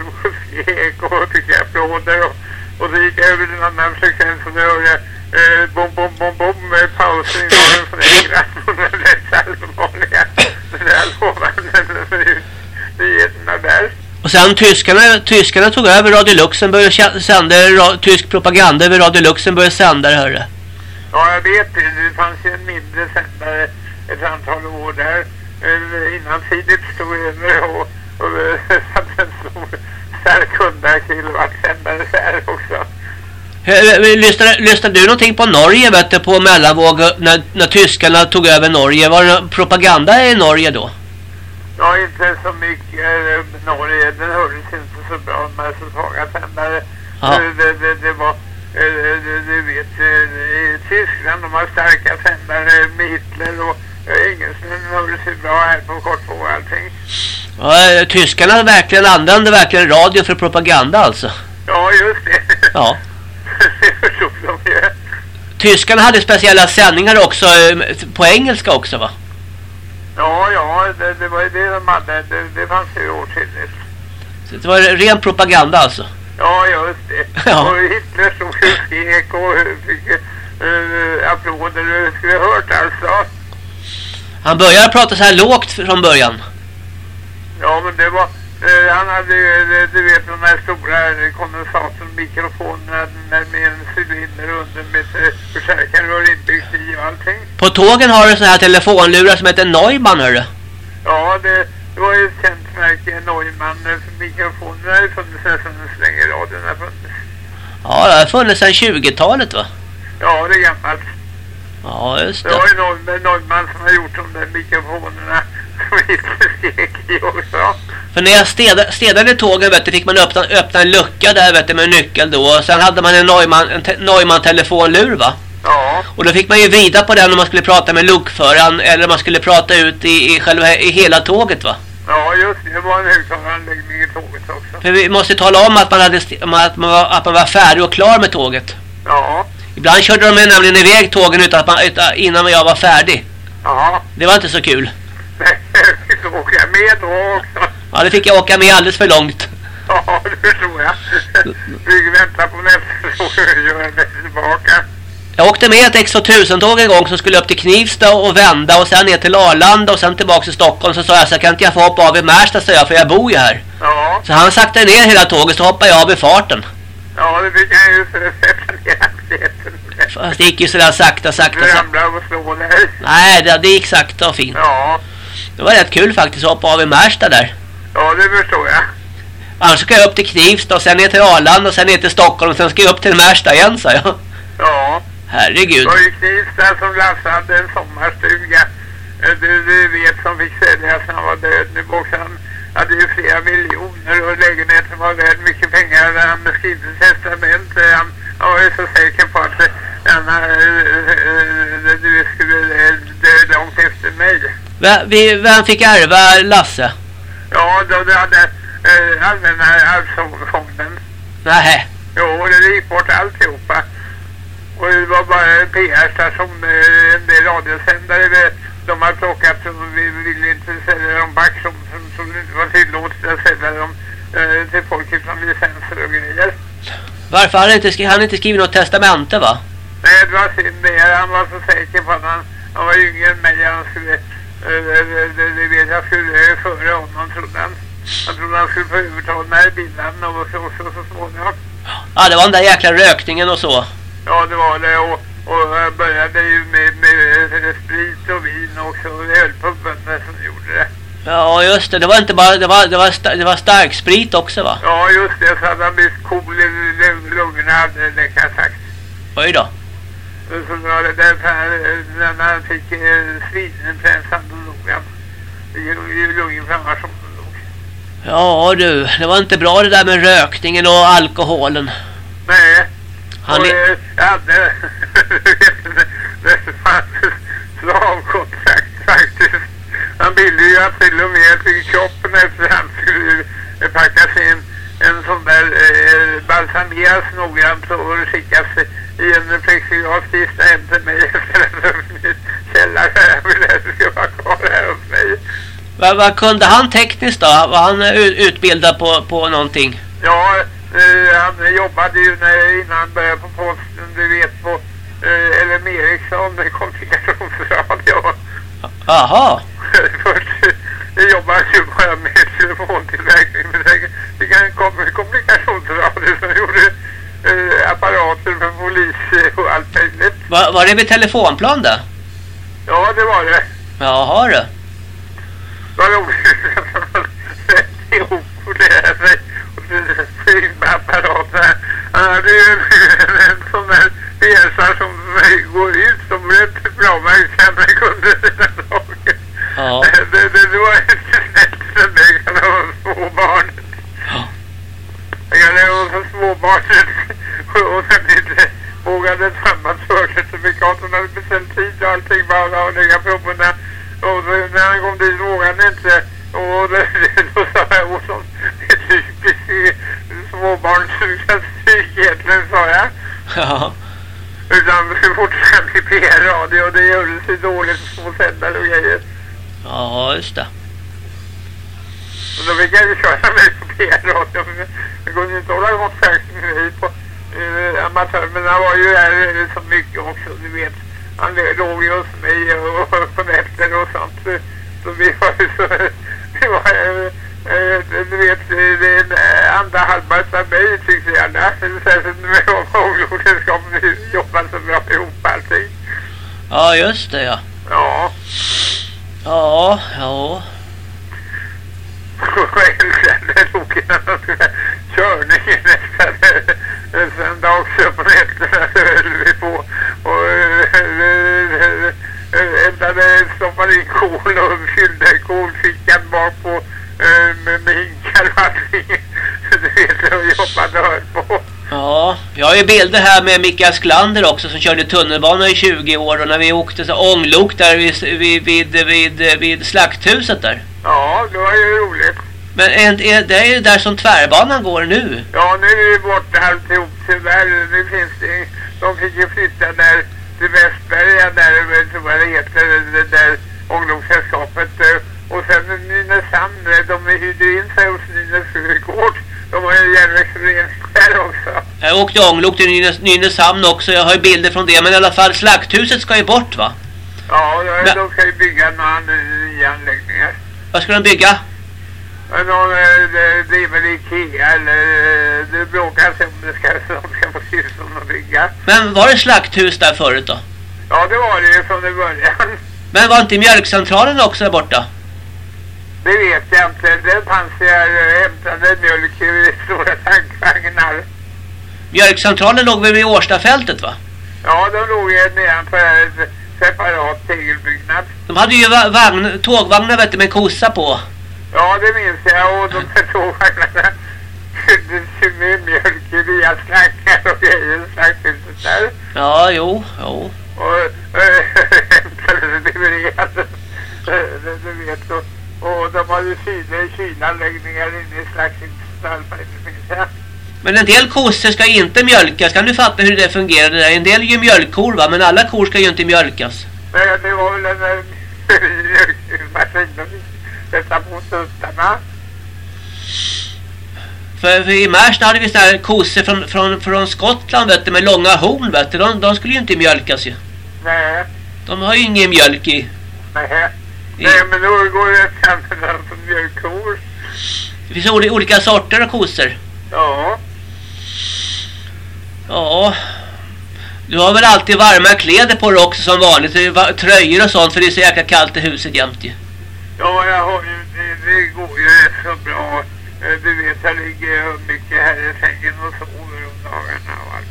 skrek och fick applåder och, och så gick jag över till en annan frekvens och då hörde jag eh, bom, bom, bom, bom med paussignalen [LAUGHS] från England och den där allvarliga, den där lovande nyheterna där. Och sen tyskarna, tyskarna tog över Radio Luxemburg och sände ra, tysk propaganda över Radio Luxemburg sändare hörru. Ja, jag vet det. Det fanns ju en mindre sändare ett antal år där innan Philips stod över och, och [LAUGHS] eh, hade en stor stark 100 kilowatt-sändare där också. Hör- Lyssnade, lyssnade du någonting på Norge vet du, på mellanvåg när, när tyskarna tog över Norge? Var det propaganda i Norge då? Ja, inte så mycket. Eh, Norge, den hördes inte så bra med så svaga sändare. Eh, Det, det, det var, eh, du vet, eh, i Tyskland de har starka sändare med Hitler och eh, engelsmännen hördes ju bra här på kortvåg och allting. Ja, eh, tyskarna verkligen använde verkligen radio för propaganda alltså. Ja, just det. Ja. [LAUGHS] [LAUGHS] Tyskarna hade speciella sändningar också eh, på engelska också va? Ja, ja, det, det var ju det de hade. Det, det fanns ju åtskilligt. Så det var ren propaganda alltså. Ja, just det. [LAUGHS] Ja. Och Hitler och skrek och fick uh, applåder. Du skulle ha hört alltså. Han började prata så här lågt från början. Ja, men det var... eh, han hade ju, eh, du vet, de här stora eh, kondensatormikrofonerna med med en cylinder under med eh, förstärkarrör inbyggt i och allting. På tågen har du såna här telefonlurar som heter Neumann hörru. Ja, det, det var ju ett känt märke, Neumann. eh, för Mikrofonerna har ju funnits nästan så länge radion har funnits. Ja, det har funnits sedan 20-talet va? Ja, det är gammalt. Ja, just Det var det. ju Neumann, Neumann som har gjort de där mikrofonerna också. För när jag städade, städade tågen vet du, fick man öppna, öppna en lucka där vet du, med en nyckel då. Och sen hade man en Neumann, en te, Neumann telefonlur va? Ja, Och då fick man ju vrida på den om man skulle prata med lokföraren eller om man skulle prata ut i, i, själva, i hela tåget va? ja just det. Det var en högtalaranläggning i tåget också. För vi måste tala om att man, hade, att man, var, att man var färdig och klar med tåget. Ja, Ibland körde de nämligen iväg tågen utan att man, utan, innan jag var färdig. ja. Det var inte så kul. Nej, jag fick åka med då också. Ja, det fick jag åka med alldeles för långt. Ja, det förstår jag. Vi väntar på nästa [LAUGHS] och gör mig tillbaka. Jag åkte med ett X2000-tåg en gång som skulle upp till Knivsta och vända och sen ner till Arlanda och sen tillbaka till Stockholm. Så sa jag så kan inte jag få hoppa av i Märsta sa jag för jag bor ju här. Ja, Så han saktade ner hela tåget så hoppade jag av i farten. Ja, det fick han ju sätta ner hastigheten. Fast det gick ju sådär sakta, sakta. sakta. Ramla och slå där. Nej, det, det gick sakta och fint. Ja. Det var rätt kul faktiskt att hoppa av i Märsta där. Ja, det förstår jag. Annars ska jag upp till Knivsta och sen ner till Arlanda och sen ner till Stockholm och sen ska jag upp till Märsta igen, sa jag. Ja. Herregud. Det var ju Knivsta som Lasse hade en sommarstuga. Eh, Du, du vet som fick säljas när han var död. Nu också han hade ju flera miljoner och lägenheten var värd mycket pengar. Han skrev testament. Eh, Han, han var ju så säker på att eh, han du skulle dö långt efter mig. Vi, vem fick ärva Lasse? Ja, då du hade äh, allmänna arvsfonden. Nej. Jo, det gick bort alltihopa. Och det var bara en PR-station, eh, en del radiosändare. vi- De har plockat och vi ville inte sälja dem på auktion som, som inte var tillåtet att sälja dem eh, till folk utan licenser och grejer. Varför han inte, skri- han inte skrivit något testamente va? Nej, det var synd det. Han var så säker på att han, han var yngre än mig. Han skulle, eh, det, det, det vet jag, skulle före honom trodde han. Han trodde han skulle få överta den här bilen och så, så, så småningom. Ja, det var den där jäkla rökningen och så. Ja, det var det. Och, och jag började ju med, med eh, sprit och vin också. Och ölpubben där som gjorde det. Ja, just det. Det var inte bara, det var, det var, sta- det var stark sprit också va? Ja, just det. Så hade han blivit cool i lung- lungorna, hade det kan jag sagt. Oj då. Så var det därför när han fick eh, svininfluensan då dog han. I, i lunginflammation då dog. Ja du, det var inte bra det där med rökningen och alkoholen. Nej. Han och är, eh, jag hade [LAUGHS] det fanns slavkontrakt faktiskt. Han ville ju att till och med till kroppen efter han skulle packas in en sån där eh, balsameras noggrant och skickas i en plexiglaskista hem till mig efter min källare ville att det skulle vara kvar här hos mig. vad, vad kunde han tekniskt då? Var han eh, ut- utbildad på, på någonting? Ja, eh, han jobbade ju när, innan han började på posten, du vet på eh, LM Ericsson [LAUGHS] kommunikationsradio. Jaha. [LAUGHS] Först eh, jobbade han ju bara med telefontillverkning men sen kommunikationsradio som gjorde eh, apparater för polis och allt möjligt. Var, var det vid telefonplan det? Ja, det var det. Jaha du. Vad roligt att man sätter ihop och lära sig och filma apparaterna. Han hade ju en, sån där resa som går ut som rätt bra. Man känner kunde sina saker. Ja. Det, det, det var inte snällt för mig när jag var småbarnet. Ja. Jag var så småbarnet [LAUGHS] och sen inte vågade tömma körcertifikaten. Han hade beställt tid och allting bara och lägga proverna. Och så, när han kom dit vågade han inte. Och då sa jag åt honom, det är typiskt småbarnsstatistik egentligen sa jag. Ja. Utan så fort han med PR-radio och det gjorde sig dåligt med små sändare och grejer. Ja, just det. Och då fick jag ju köra [LAUGHS] mig på PR-radio. Jag kunde ju inte hålla igång mycket på eh, amatör. Men han var ju där eh, så mycket också, du vet. Han låg ju hos mig och, och på nätter och sånt. Så- Så vi var ju så... [LAUGHS] Vi var, eh, eh, du vet, eh, det är en eh, andra halvmars av mig tyckte jag. Särskilt [LAUGHS] när vi var på ungdomssällskap. Vi jobbade så bra ihop allting. Ja, just det ja. Ja. Ja, ja. Och älskade roken körningen nästan. sen dags på nätterna så höll vi på och eldade, stoppade in kol och fyllde kolfickan bak på eh, med, hinkar och allting. [LAUGHS] Du vet, jag jobbade och höll på. Ja, jag har ju bilder här med Mikael Sklander också som körde tunnelbana i 20 år och när vi åkte så ånglok där vid, vid, vid, vid, vid slakthuset där. Ja, det var ju roligt. Men är, är, det är ju där som tvärbanan går nu. Ja, nu är det borta alltihop tyvärr. Nu finns det, de fick ju flytta där till Västberga där, inte vad det heter, det där ånglokssällskapet. Och sen Nynäshamn, de hyrde in sig hos Nynäs gård. De har ju järnvägsförening där också. Jag åkte ånglok till Nynäs, Nynäshamn också, jag har ju bilder från det. Men i alla fall, slakthuset ska ju bort va? Ja, de, Men- de ska ju bygga några nya anläggningar. Vad ska de bygga? någon, eh, det, det är väl Ikea eller eh, det bråkar sig om det ska, de ska få tillstånd att bygga. Men var det slakthus där förut då? Ja, det var det ju från i början. Men var inte mjölkcentralen också där borta? Det vet jag inte. Det fanns jag eh, hämtade mjölk i stora tankvagnar. Mjölkcentralen låg väl vid Årstafältet va? Ja, de låg nedanför ett separat tegelbyggnad. De hade ju va- vagn, tågvagnar vet du, med kossa på. Ja, det minns jag. Och de där tågvagnarna fylldes ju med mjölk via slangar och grejer i slakthuset där. Ja, jo, jo. Och äh, hämtades levererade. Eh, Du vet. Och, och de hade kyl, kylanläggningar inne i det minns jag. Men en del kossor ska inte mjölkas. Kan du fatta hur det fungerar där? En del är ju mjölkkor va? Men alla kor ska ju inte mjölkas. Men det var väl den där mjölkmaskinen vi sätta på tuttarna. För, för i Märsta hade vi såna här kossor från, från, från Skottland vet du, med långa horn vet du. De, de skulle ju inte mjölkas ju. Nej, De har ju ingen mjölk i. nej. Nej, men då går det att använda dem som mjölkkor. Det finns oli- olika sorter av kossor. Ja, Ja. Du har väl alltid varma kläder på dig också som vanligt. Tröjor och sånt för det är så jäkla kallt i huset jämt ju. ja jag har ju, det, det går ju rätt så bra. Eh, Du vet, jag ligger mycket här i sängen och sover om dagarna och allt.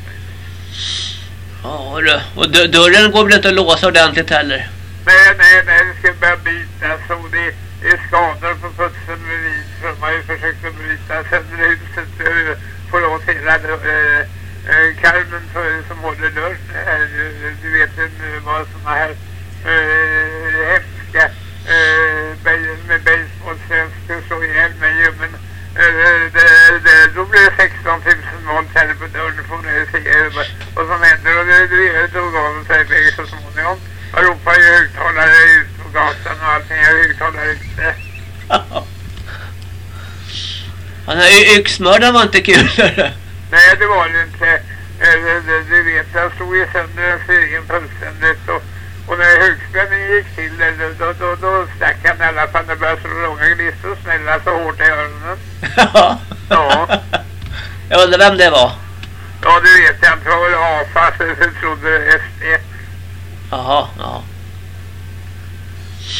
Ja. Och dö- dörren går väl inte att låsa ordentligt heller. Nej, nej, nej, det ska börja bytas alltså, och det är skador på putsen med bredvid. Så de har ju försökt att bryta sönder huset uh, få hela uh, karmen för, som håller dörren här. Uh, du vet, en, vad som såna här uh, hemska uh, be- med basebollsfönster slå ihjäl mig ju, men uh, det, det, då blir det 16 000 volt här på dörren får ni se vad som händer och det, det tog av sig iväg så småningom. Jag ropar ju högtalare ut på gatan och allting. Jag högtalare ute. Den [LAUGHS] här yxmördaren var inte kul. Nej, det var det inte. Eh, Du vet, jag slog ju sönder en serien fullständigt. Och, och när högspänningen gick till, då, då, då, då stack han i alla fall. Det började slå långa gnistor och smälla så hårt i öronen. ja. [LAUGHS] Ja. Jag undrar vem det var. Ja, det vet jag inte. Det var väl AFA, så jag trodde SD. Jaha, ja.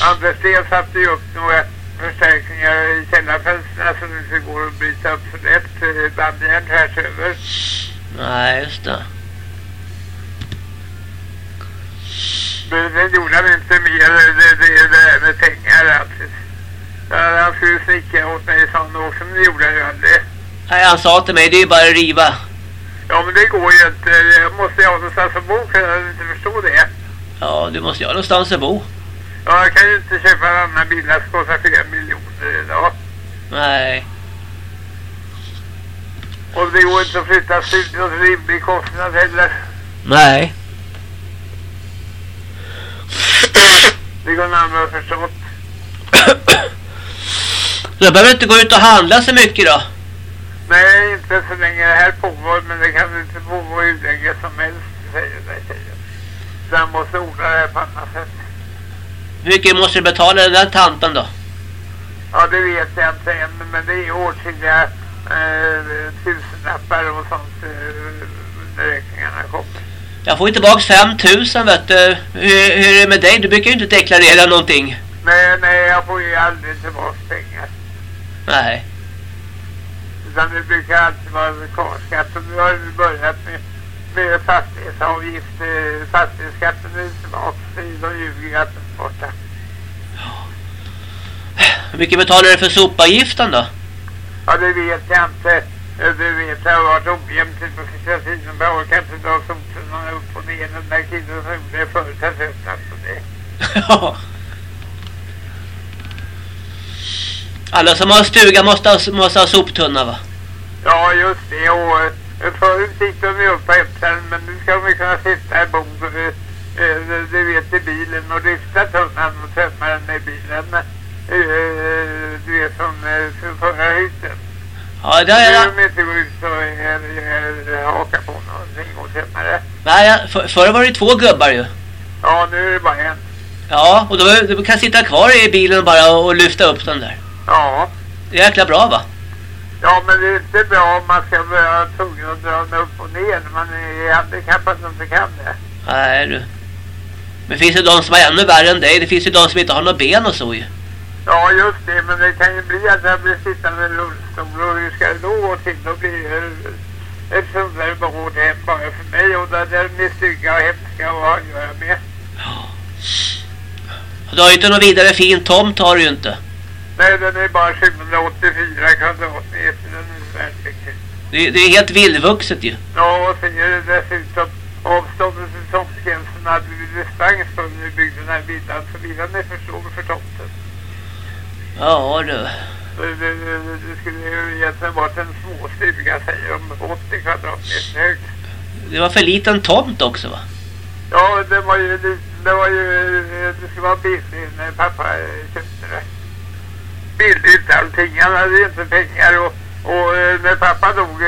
Anders Sten satte ju upp några förstärkningar i källarfönstren så det inte går att bryta upp så lätt. Bandjärn tvärs över. Nej, just det. Men det gjorde han inte mer. Det, det, det med pengar alltid. Han skulle snicka åt mig sa han också, men det gjorde han ju aldrig. Nej, han sa till mig, det är ju bara att riva. Ja, men det går ju inte. Jag måste ju ha någonstans att bo, kan jag inte förstå det. Ja, du måste ju ha någonstans att bo. Ja, jag kan ju inte köpa en annan bil som kostar flera miljoner idag. Nej. Och det går inte att flytta studion till rimlig kostnad heller. Nej. Det går närmare förstått. Så jag behöver inte gå ut och handla så mycket då. Nej, inte så länge det här pågår, men det kan inte pågå hur länge som helst, säger tjejen. Så jag måste ordna det här på annat sätt. Hur mycket måste du betala den där tanten då? Ja, det vet jag inte än, men det är åtskilliga eh, tusenlappar och sånt eh, räkningarna kommer. Jag får ju tillbaks 5000 vet du. Hur, hur är det med dig? Du brukar ju inte deklarera någonting. Nej, nej, jag får ju aldrig tillbaka pengar. Nej. Utan det brukar alltid vara kvarskatt. Och nu har vi börjat med, med fastighetsavgift. Eh, fastighetsskatten är tillbaka. De ljuger ju att den är borta. Hur mycket betalar du för sopavgiften då? Ja, det vet jag inte. Du vet, det har varit ojämnt på sista tiden. Jag orkar inte dra soporna upp och ner. Den där killen som gjorde det förut har tröttnat på det. Ja. [LAUGHS] Alla som har stuga måste ha, måste ha soptunna va? Ja, just det. Och eh, förut gick de ju upp på Äpplen, men nu ska de ju kunna sitta i bord, eh, eh, du vet, i bilen och lyfta tunnan och tömma den i bilen. Eh, Du vet, som förra huset. Ja, det Nu har jag... de inte gå ut och haka på någonting och tömma det. Nej, för, förr var det två gubbar ju. Ja, nu är det bara en. Ja, och då, du kan sitta kvar i bilen bara och, och lyfta upp den där. Ja, Det är jäkla bra va? Ja, men det är inte bra om man ska vara tvungen att dra den upp och ner när man är handikappad som inte kan det. Nej du. Men finns det de som är ännu värre än dig? Det finns ju de som inte har några ben och så ju. Ja, just det. Men det kan ju bli att jag blir sittande i rullstol. Och hur ska det då gå till? Då blir det ett sånt där hårt hem bara för mig. Och det där är stygga och hemska att ha att göra med. Ja. Du har ju inte någon vidare fin tomt har du ju inte. Nej, den är bara 784 kvadratmeter. Den är väldigt det, det är helt vildvuxet ju. Ja, och sen är det dessutom avståndet till tomtgränsen hade vi dispens när vi byggde den här villan. Så villan är för stor för tomten. Ja du. Det, det, det, det skulle ju egentligen varit en småstuga säger de, 80 kvadratmeter hög. Det var för liten tomt också va? Ja, det var ju, det, var ju, det skulle vara billigt när pappa köpte det. Billigt allting, han hade inte pengar och, och när pappa dog,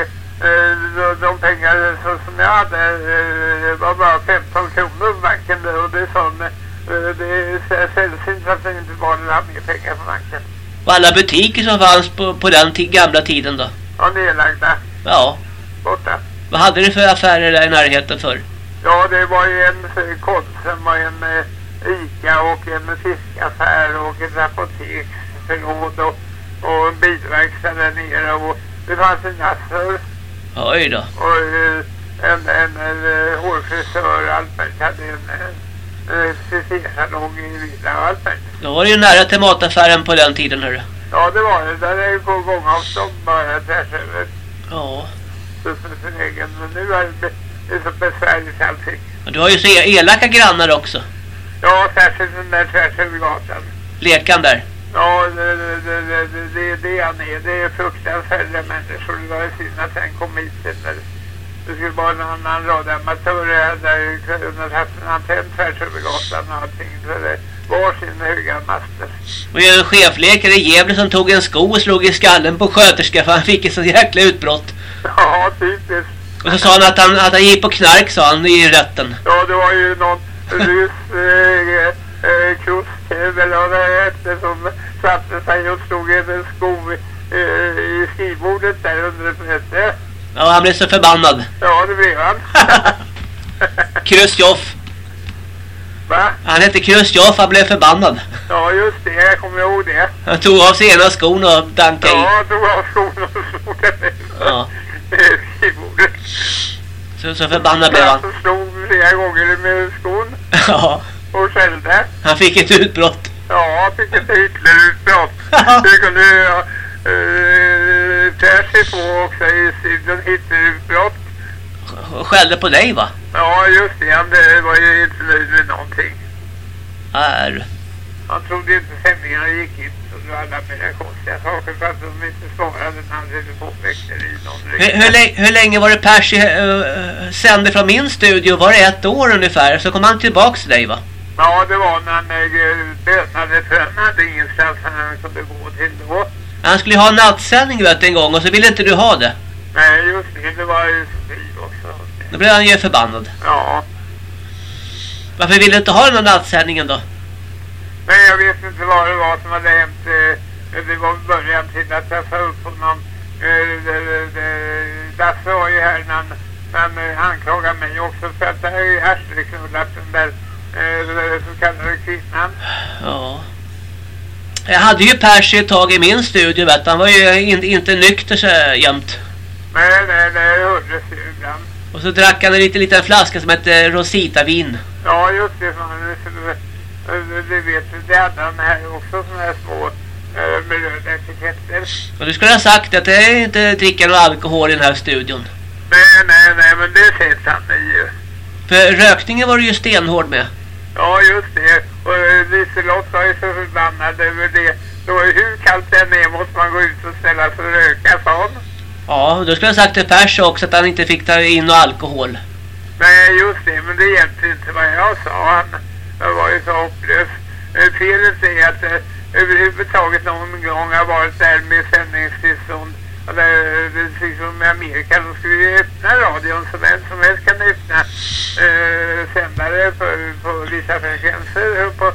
de, de pengar som jag hade var bara 15 kronor på banken och det sa de det är sällsynt att det inte var några mer pengar på banken. Och alla butiker som fanns på, på den gamla tiden då? Ja, nedlagda. Ja. Borta. Vad hade du för affärer där i närheten för? Ja, det var ju en Konsum och en eh, Ica och en fiskaffär och ett apoteksförråd och, och en bilverkstad där nere och det fanns en nassör. Oj då. Och eh, en, en, en, en hårfrisör, Albert hade en, en frisersalong i Villa Alper. Då var det ju nära till mataffären på den tiden hörru. Ja det var det. Där är ju på gångavstånd bara tvärs över. Ja. Så sin egen. Men nu är det, det är så besvärligt allting. Men du har ju så e- elaka grannar också. Ja, särskilt den där tvärs över gatan. Lekan där. Ja, det, det, det, det, det är det han är. Det är fruktansvärda människor. Det var synd att han kom hit. När, det skulle vara en annan radioamatör där kunde haft en antenn tvärs över gatan och allting. Så det var sin höga master. Och en chefläkare i Gävle som tog en sko och slog i skallen på sköterska för han fick ett så jäkla utbrott. Ja, typiskt. Och så sa han att han, att han gick på knark, sa han i rätten. Ja, det var ju någon ryss eh, eh, eller vad det hette som satte sig och slog en sko eh, i skrivbordet där under ett. Ja, han blev så förbannad. Ja, det blev han. [LAUGHS] Krustjoff. Va? Han hette Krustjoff, han blev förbannad. Ja, just det. Jag kommer ihåg det. Han tog av sig ena skon och dankade i. Ja, han tog av skon och slog den Ja. [LAUGHS] skrivbordet. Så, så förbannad blev han. Han slog flera gånger med skon. [LAUGHS] Ja. Och skällde. Han fick ett utbrott. Ja, han fick ett Hitlerutbrott. [LAUGHS] det kunde. Uh, tvärs på också i Hitlerutbrott. Och skällde på dig va? Ja, just det. Han det var ju inte nöjd med någonting. Är. Han trodde inte sändningarna gick in så alla möjliga konstiga saker för att de inte svarade när han telefonväxter i någon hur, hur, hur, länge var det Percy uh, sände från min studio? Var det ett år ungefär? Så kom han tillbaks till dig va? Ja, det var när han uh, bönade för han hade ingenstans han kunde gå till då. Han skulle ha en nattsändning vet en gång och så ville inte du ha det. Nej, just det. Det var ju strid också. Då blev han ju förbannad. Ja. Varför ville du inte ha den här nattsändningen då? Nej, jag vet inte vad det var som hade hänt. Det var början till att jag sa upp honom. Lasse var ju här när han, när han anklagade mig också för att jag är härsteknullat den där så kallade kvinnan. Ja. Jag hade ju Percy ett tag i min studio vet Han var ju in, inte nykter så jämt. Nej, nej, det hördes ju ibland. Och så drack han en liten, liten flaska som hette Rosita-vin. Ja, just det. Det vet du. Det hade han här också, sådana här små med röda etiketter. Och du skulle ha sagt att det inte dricka någon alkohol i den här studion. Nej, nej, nej, men det sägs han ju. För rökningen var du ju stenhård med. Ja, just det. Och Liselott var ju så förbannad över det. Då, hur kallt det än är måste man gå ut och ställa sig och röka, sa hon. Ja, då skulle jag sagt till Pers också att han inte fick ta in någon alkohol. Nej, just det. Men det hjälpte inte vad jag sa. Han var ju så hopplös. Felet är att eh, överhuvudtaget någon gång har varit där med sändningstillstånd. Precis som i Amerika, de skulle ju öppna radion så vem som helst kan öppna eh, sändare på, på vissa frekvenser på,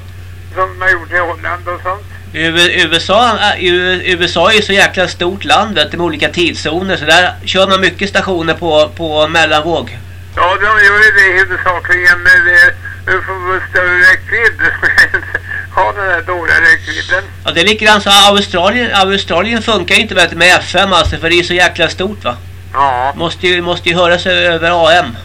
som de har gjort i Holland och sånt. USA, USA är ju så jäkla stort land vet, med olika tidszoner så där kör man mycket stationer på, på mellanvåg. Ja, de gör ju det huvudsakligen med det får större räckvidd. [LAUGHS] ha den här dåliga räckvidden. Ja, det är likadant så Australien, Australien funkar ju inte vet, med FM alltså för det är så jäkla stort va? Ja. Måste ju, måste ju höra sig över AM.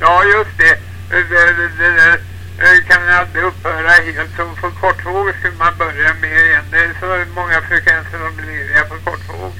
Ja, just det. Det, det, det, det kan aldrig upphöra helt. Så för kortvåg skulle man börja med igen. Det är så många frekvenser de blir lediga på kortvåg.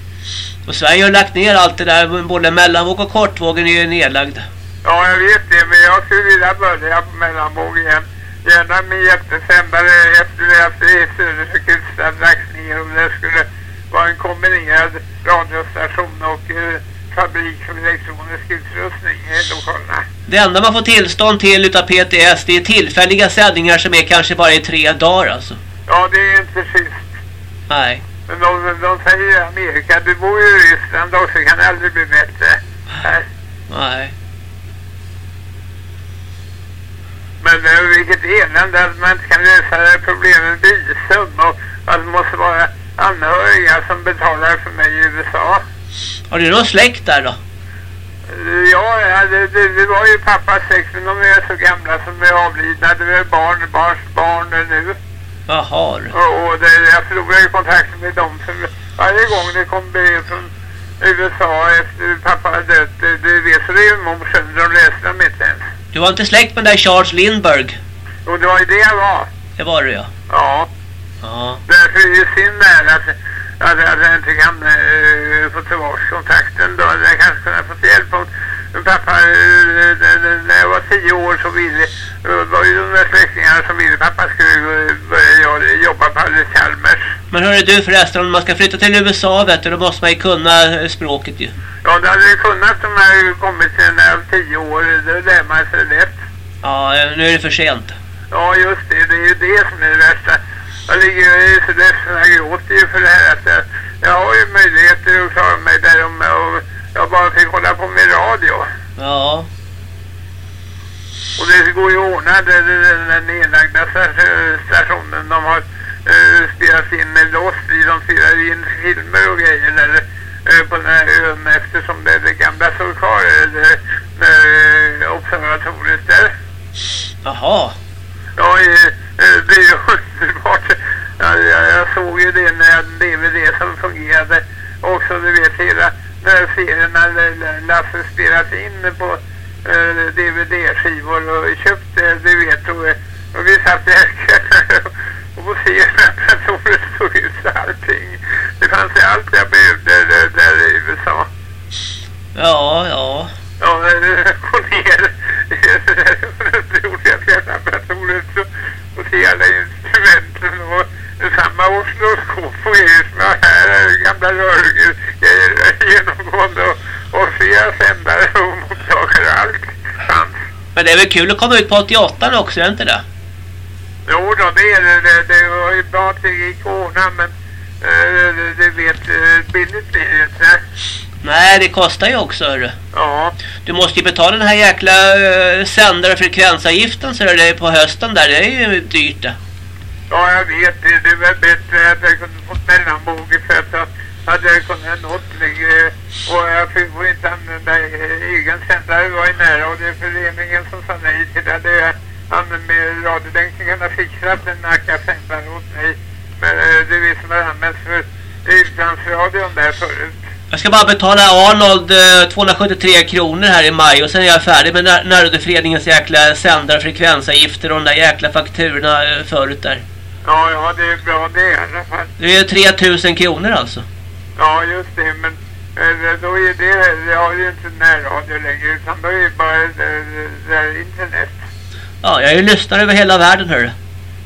Och Sverige har lagt ner allt det där. Både mellanvåg och kortvågen är ju nedlagd. Ja, jag vet det. Men jag skulle vilja börja på mellanvåg igen. Gärna med hjälpsändare efter det att Södersjukhuset lagts ner. Och det skulle vara en kombinerad radiostation och eh, fabrik för elektronisk utrustning i lokalerna. Det enda man får tillstånd till utav PTS det är tillfälliga sändningar som är kanske bara i tre dagar alltså. Ja, det är inte schysst. Nej. Men de, de säger i Amerika, du bor ju i Ryssland också, kan det aldrig bli bättre. Här. Nej. Men äh, vilket elände att man inte kan lösa problemet med visum och att det måste vara anhöriga som betalar för mig i USA. Har du någon släkt där då? Ja, det, det, det var ju pappas sex, men de är så gamla som är avlidna. Det är barn, barns barn nu. Jaha. Och, och det, jag förlorade ju kontakten med dem för varje gång det kom brev från USA efter pappa hade dött. Det, det vet så det är ju mor sönder, de läste dem inte ens. Du var inte släkt med den där Charles Lindbergh? Jo, det var ju det jag var. Det var du ja. Ja. Ja. Därför är det synd där att att, att jag inte kan uh, få tillbaka kontakten då. Jag kanske kunde ha fått hjälp om pappa, uh, när jag var tio år så ville, var ju de där släktingarna som ville pappa skulle börja jobba på Chalmers. Men hörru du förresten, om man ska flytta till USA vet du, då måste man ju kunna språket ju. Ja, det hade jag kunnat om jag hade kommit när jag var tio år, då lär man sig lätt. Ja, nu är det för sent. Ja, just det, det är ju det som är det värsta. Jag ligger så ledsen, jag gråter ju för det här att jag, jag har ju möjligheter att klara mig där om och jag bara fick hålla på med radio. Ja. Och det går ju att ordna den, den, den nedlagda stationen. De har uh, spelat in med loss i, de spelar in filmer och grejer där uh, på den här ön eftersom det är det gamla det, uh, observatoriet där. Jaha. Ja, det är ju [LAUGHS] underbart. Jag, jag, jag såg ju det när jag DVD som fungerade. Också du vet hela när serierna Lasse spelat in på uh, DVD-skivor och köpte, du vet, och, och vi satt i [LAUGHS] och på serien stod [LAUGHS] ut allting. Det fanns ju allt jag behövde där, där i USA. Ja, ja. Ja, gå [LAUGHS] ner. Det gjorde jag till laboratoriet och se alla instrumenten och samma oscilloskop på er som jag här, gamla rörgrejer genomgående och, och flera sändare och mottagare och allt fanns. Men det är väl kul att komma ut på 88 också, är det inte det? Jo då, det är det. Det, var ju bra att det gick ordna, men uh, det, det vet uh, billigt blir det inte. Nej, det kostar ju också, hörru. Ja. Du måste ju betala den här jäkla uh, sändare- och frekvensavgiften så det är på hösten där. Det är ju dyrt det. Ja, jag vet det. Det var bättre att jag kunde fått mellanbåge för att jag hade jag kunnat nått längre. Och jag fick inte använda egen sändare. Det var ju nära och det är föreningen som sa nej till det. det han med radiolänken fixat en Nacka sändare åt mig. Men eh, det är vi som har använts för utlandsradion där förut. Jag ska bara betala Arnold eh, 273 kronor här i maj och sen är jag färdig med närrådeföreningens jäkla sändare frekvensavgifter och de där jäkla fakturorna eh, förut där. Ja, ja, det är bra det i alla fall. Det är 3000 kronor alltså. Ja, just det, men eh, då är det, jag har ju inte närradio längre utan då är det bara det, det internet. Ja, jag är ju lyssnare över hela världen hörru.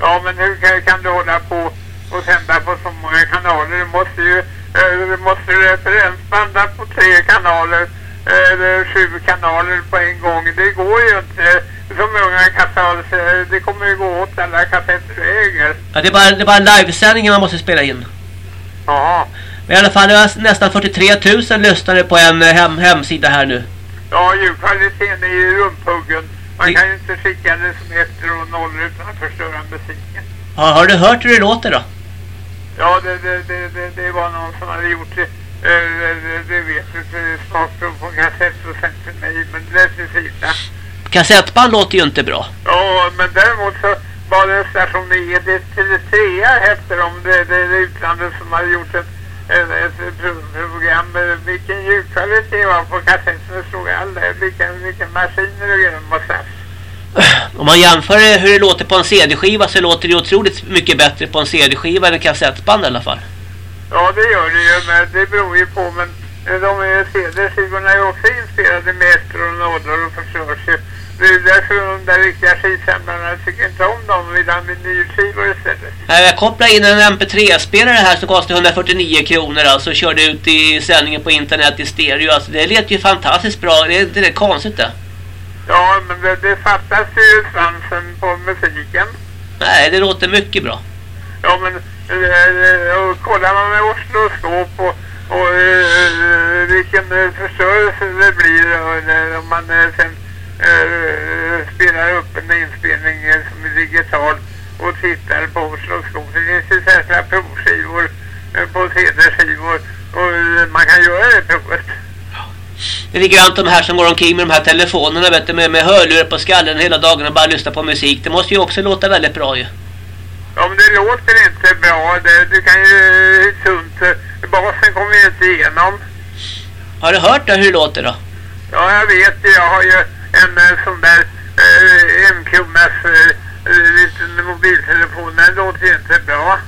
Ja, men hur kan, kan du hålla på och sända på så många kanaler? Du måste ju du måste referensbanda på tre kanaler eller sju kanaler på en gång. Det går ju inte så många kassetter. Det kommer ju gå åt alla kassetter du äger. Ja, det är bara, det är bara livesändningen man måste spela in. Ja. Men i alla fall, det var nästan 43 000 lyssnare på en hem, hemsida här nu. Ja, ljudkvaliteten är ju rumpuggen. Man kan ju inte skicka det som ettor och nollor utan att förstöra musiken. Ja, har du hört hur det låter då? Ja, det, det, det, det, det var någon som hade gjort det. Uh, det vet du, smakprov på kassett och sen till mig, men det är precis. Kassettband låter ju inte bra. Ja, men däremot så var det en station i ED3 hette de, det, det, det utlandet som hade gjort ett, ett, ett program. Vilken ljudkvalitet var på kassetten, det stod alla, vilka, vilka maskiner och grejer var SAS. Om man jämför hur det låter på en CD-skiva så låter det otroligt mycket bättre på en CD-skiva än en kassettband i alla fall. Ja, det gör det ju, men det beror ju på, men de CD-skivorna är också inspelade med ettor och nådor och förstörs ju. Det är därför de där riktiga skivsamlarna tycker inte om dem vill ha vinylskivor istället. Jag kopplade in en MP3-spelare här som kostar 149 kronor alltså och körde ut i sändningen på internet i stereo. Alltså det lät ju fantastiskt bra. Det är inte det konstigt det. Ja, men det, det fattas ju svansen på musiken. Nej, det låter mycket bra. Ja, men Eh, och kollar man med oscilloskop och, och eh, vilken eh, förstörelse det blir och, om man sen spelar upp en inspelning som är digital och tittar på oscilloskop. Det finns ju särskilda provskivor på CD-skivor och man kan göra det provet. Det är likadant de här som går omkring med de här telefonerna vet du, med, med hörlurar på skallen hela dagen och bara lyssnar på musik. Det måste ju också låta väldigt bra ju. Ja men det låter inte bra. Det, du kan ju sunt. Basen kommer ju inte igenom. Har du hört det, hur det låter då? Ja jag vet det. Jag har ju en eh, sån där eh, MQMS eh, liten mobiltelefon. Den låter ju inte bra.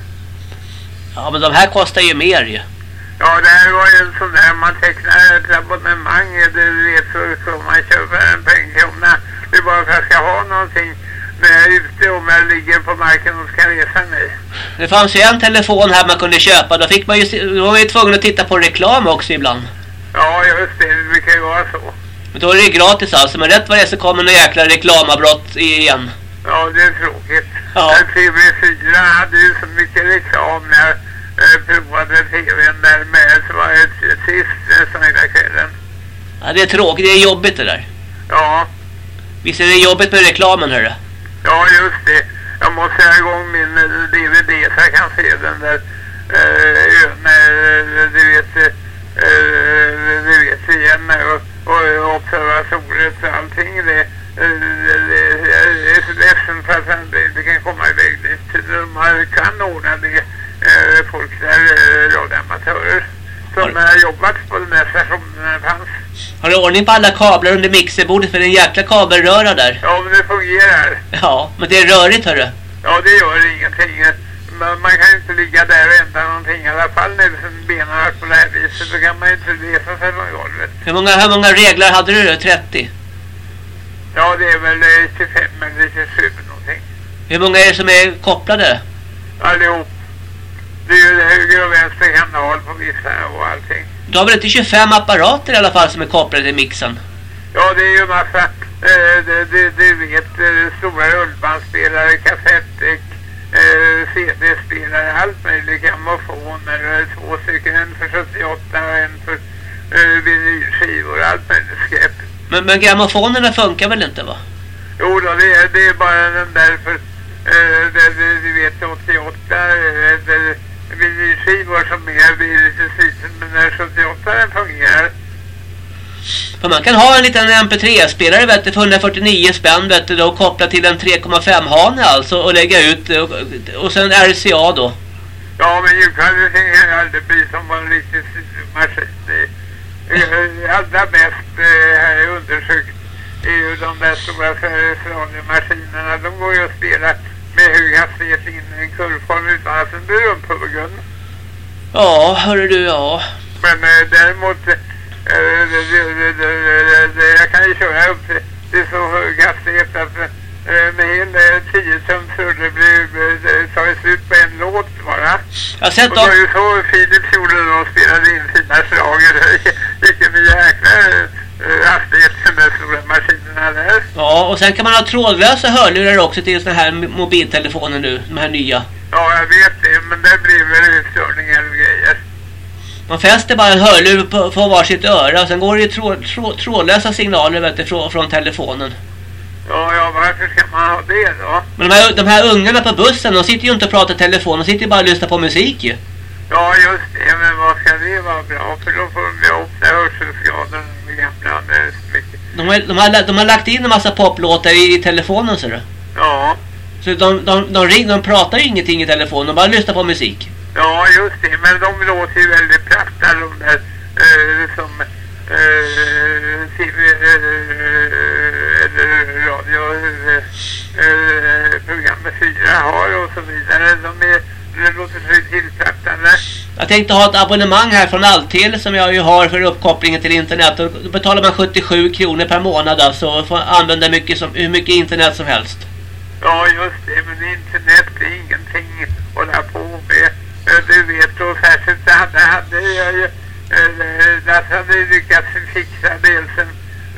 Ja men de här kostar ju mer ju. Ja, det här var ju en sån där man tecknar ett abonnemang, du vet, så får man köpa en penkrona. Det är bara för att jag ska ha någonting när jag är ute om jag ligger på marken och ska resa mig. Det fanns ju en telefon här man kunde köpa, då fick man ju, då var man ju tvungen att titta på reklam också ibland. Ja, just det, det brukar ju vara så. Men då är det gratis alltså, men rätt vad det är så kommer några jäkla reklamavbrott igen. Ja, det är tråkigt. Ja. TV4 hade ju så mycket reklam när eh, provade tvn där med så var det sist nästan hela kvällen. Ja, det är tråkigt. Det är jobbigt det där. Ja. Visst är det jobbigt med reklamen, hörru? Ja, just det. Jag måste ha igång min eh, DVD så jag kan se den där eh, ön, med, eh, du vet, eh, eh du vet igen och, och observatoriet och allting. Det, jag är så ledsen för att jag inte kan komma iväg dit. Man kan ordna det folk där, radioamatörer som har jobbat på den här stationen fanns. Har du ordning på alla kablar under mixerbordet för det är en jäkla kabelröra där? Ja, men det fungerar. Ja, men det är rörigt hörru. Ja, det gör ingenting. Man, man kan ju inte ligga där och vänta någonting i alla fall nu sen benen har på det här viset. Då kan man ju inte resa sig från golvet. Hur många, hur många reglar hade du då? 30? Ja, det är väl eh, 25 eller 27 någonting. Hur många är det som är kopplade? Allihop. Det är ju höger och vänster kanal på vissa och allting. Du har väl inte 25 apparater i alla fall som är kopplade till mixen? Ja, det är ju massa, eh, det, det, det vet, eh, stora rullbandspelare, kassettdäck, eh, CD-spelare, allt möjligt, grammofoner, eh, två stycken, en för 78 och en för eh, vinylskivor, allt möjligt skräp. Men, men grammofonerna funkar väl inte va? Jo då, det är, det är bara den där för, eh, det, det, du vet, 88, eh, det, vinylskivor som är blir lite sliten, men när 78 den fungerar. För man kan ha en liten MP3-spelare vet du, för 149 spänn vet du, då, kopplat till en 3,5 hane alltså och lägga ut och, och sen RCA då. Ja, men ljudkvaliteten kan aldrig bli som en riktig maskin. Allra bäst eh, här är undersökt är ju de där stora radiomaskinerna. De går ju att spela med hög hastighet in i en kurvform utan att den blir rumphuggen. Ja, hörru du, ja. Men eh, däremot, eh, jag kan ju köra upp till, så hög hastighet att eh, med en eh, 10 tums rulle eh, tar slut på en låt bara. Jag sett Och det var ju så Philips gjorde då spelade in sina slager. Vilken jäkla eh, hastighet de där stora maskinerna där. Ja, och sen kan man ha trådlösa hörlurar också till såna här mobiltelefoner nu, de här nya. Ja, jag vet det, men det blir väl utstörningar och grejer. Man fäster bara en hörlur på, på varsitt öra och sen går det ju tråd, tråd, trådlösa signaler vet du, från, från telefonen. Ja, ja, varför ska man ha det då? Men de här, de här ungarna på bussen, de sitter ju inte och pratar telefon. De sitter ju bara och lyssnar på musik ju. Ja, just det. Men vad ska det vara bra? För då får de ofta hörselskador med gamla med mycket. De har, de, har, de har lagt in en massa poplåtar i, i telefonen så du. Ja, Så de, de, de, ring, de pratar ju ingenting i telefon, de bara lyssnar på musik. ja, just det. Men de låter ju väldigt platta de där eh, som eh, TV eh, eller radio eh, eh, programmet 4 har och så vidare. De är, det låter så tillplattande. Jag tänkte ha ett abonnemang här från Alltel som jag ju har för uppkopplingen till internet. Och då betalar man 77 kronor per månad alltså och får använda mycket som, hur mycket internet som helst. Ja, just det. Men internet blir ingenting att hålla på med. Eh, Du vet, och särskilt hade, hade jag ju... eh, Lasse hade lyckats fixa dels en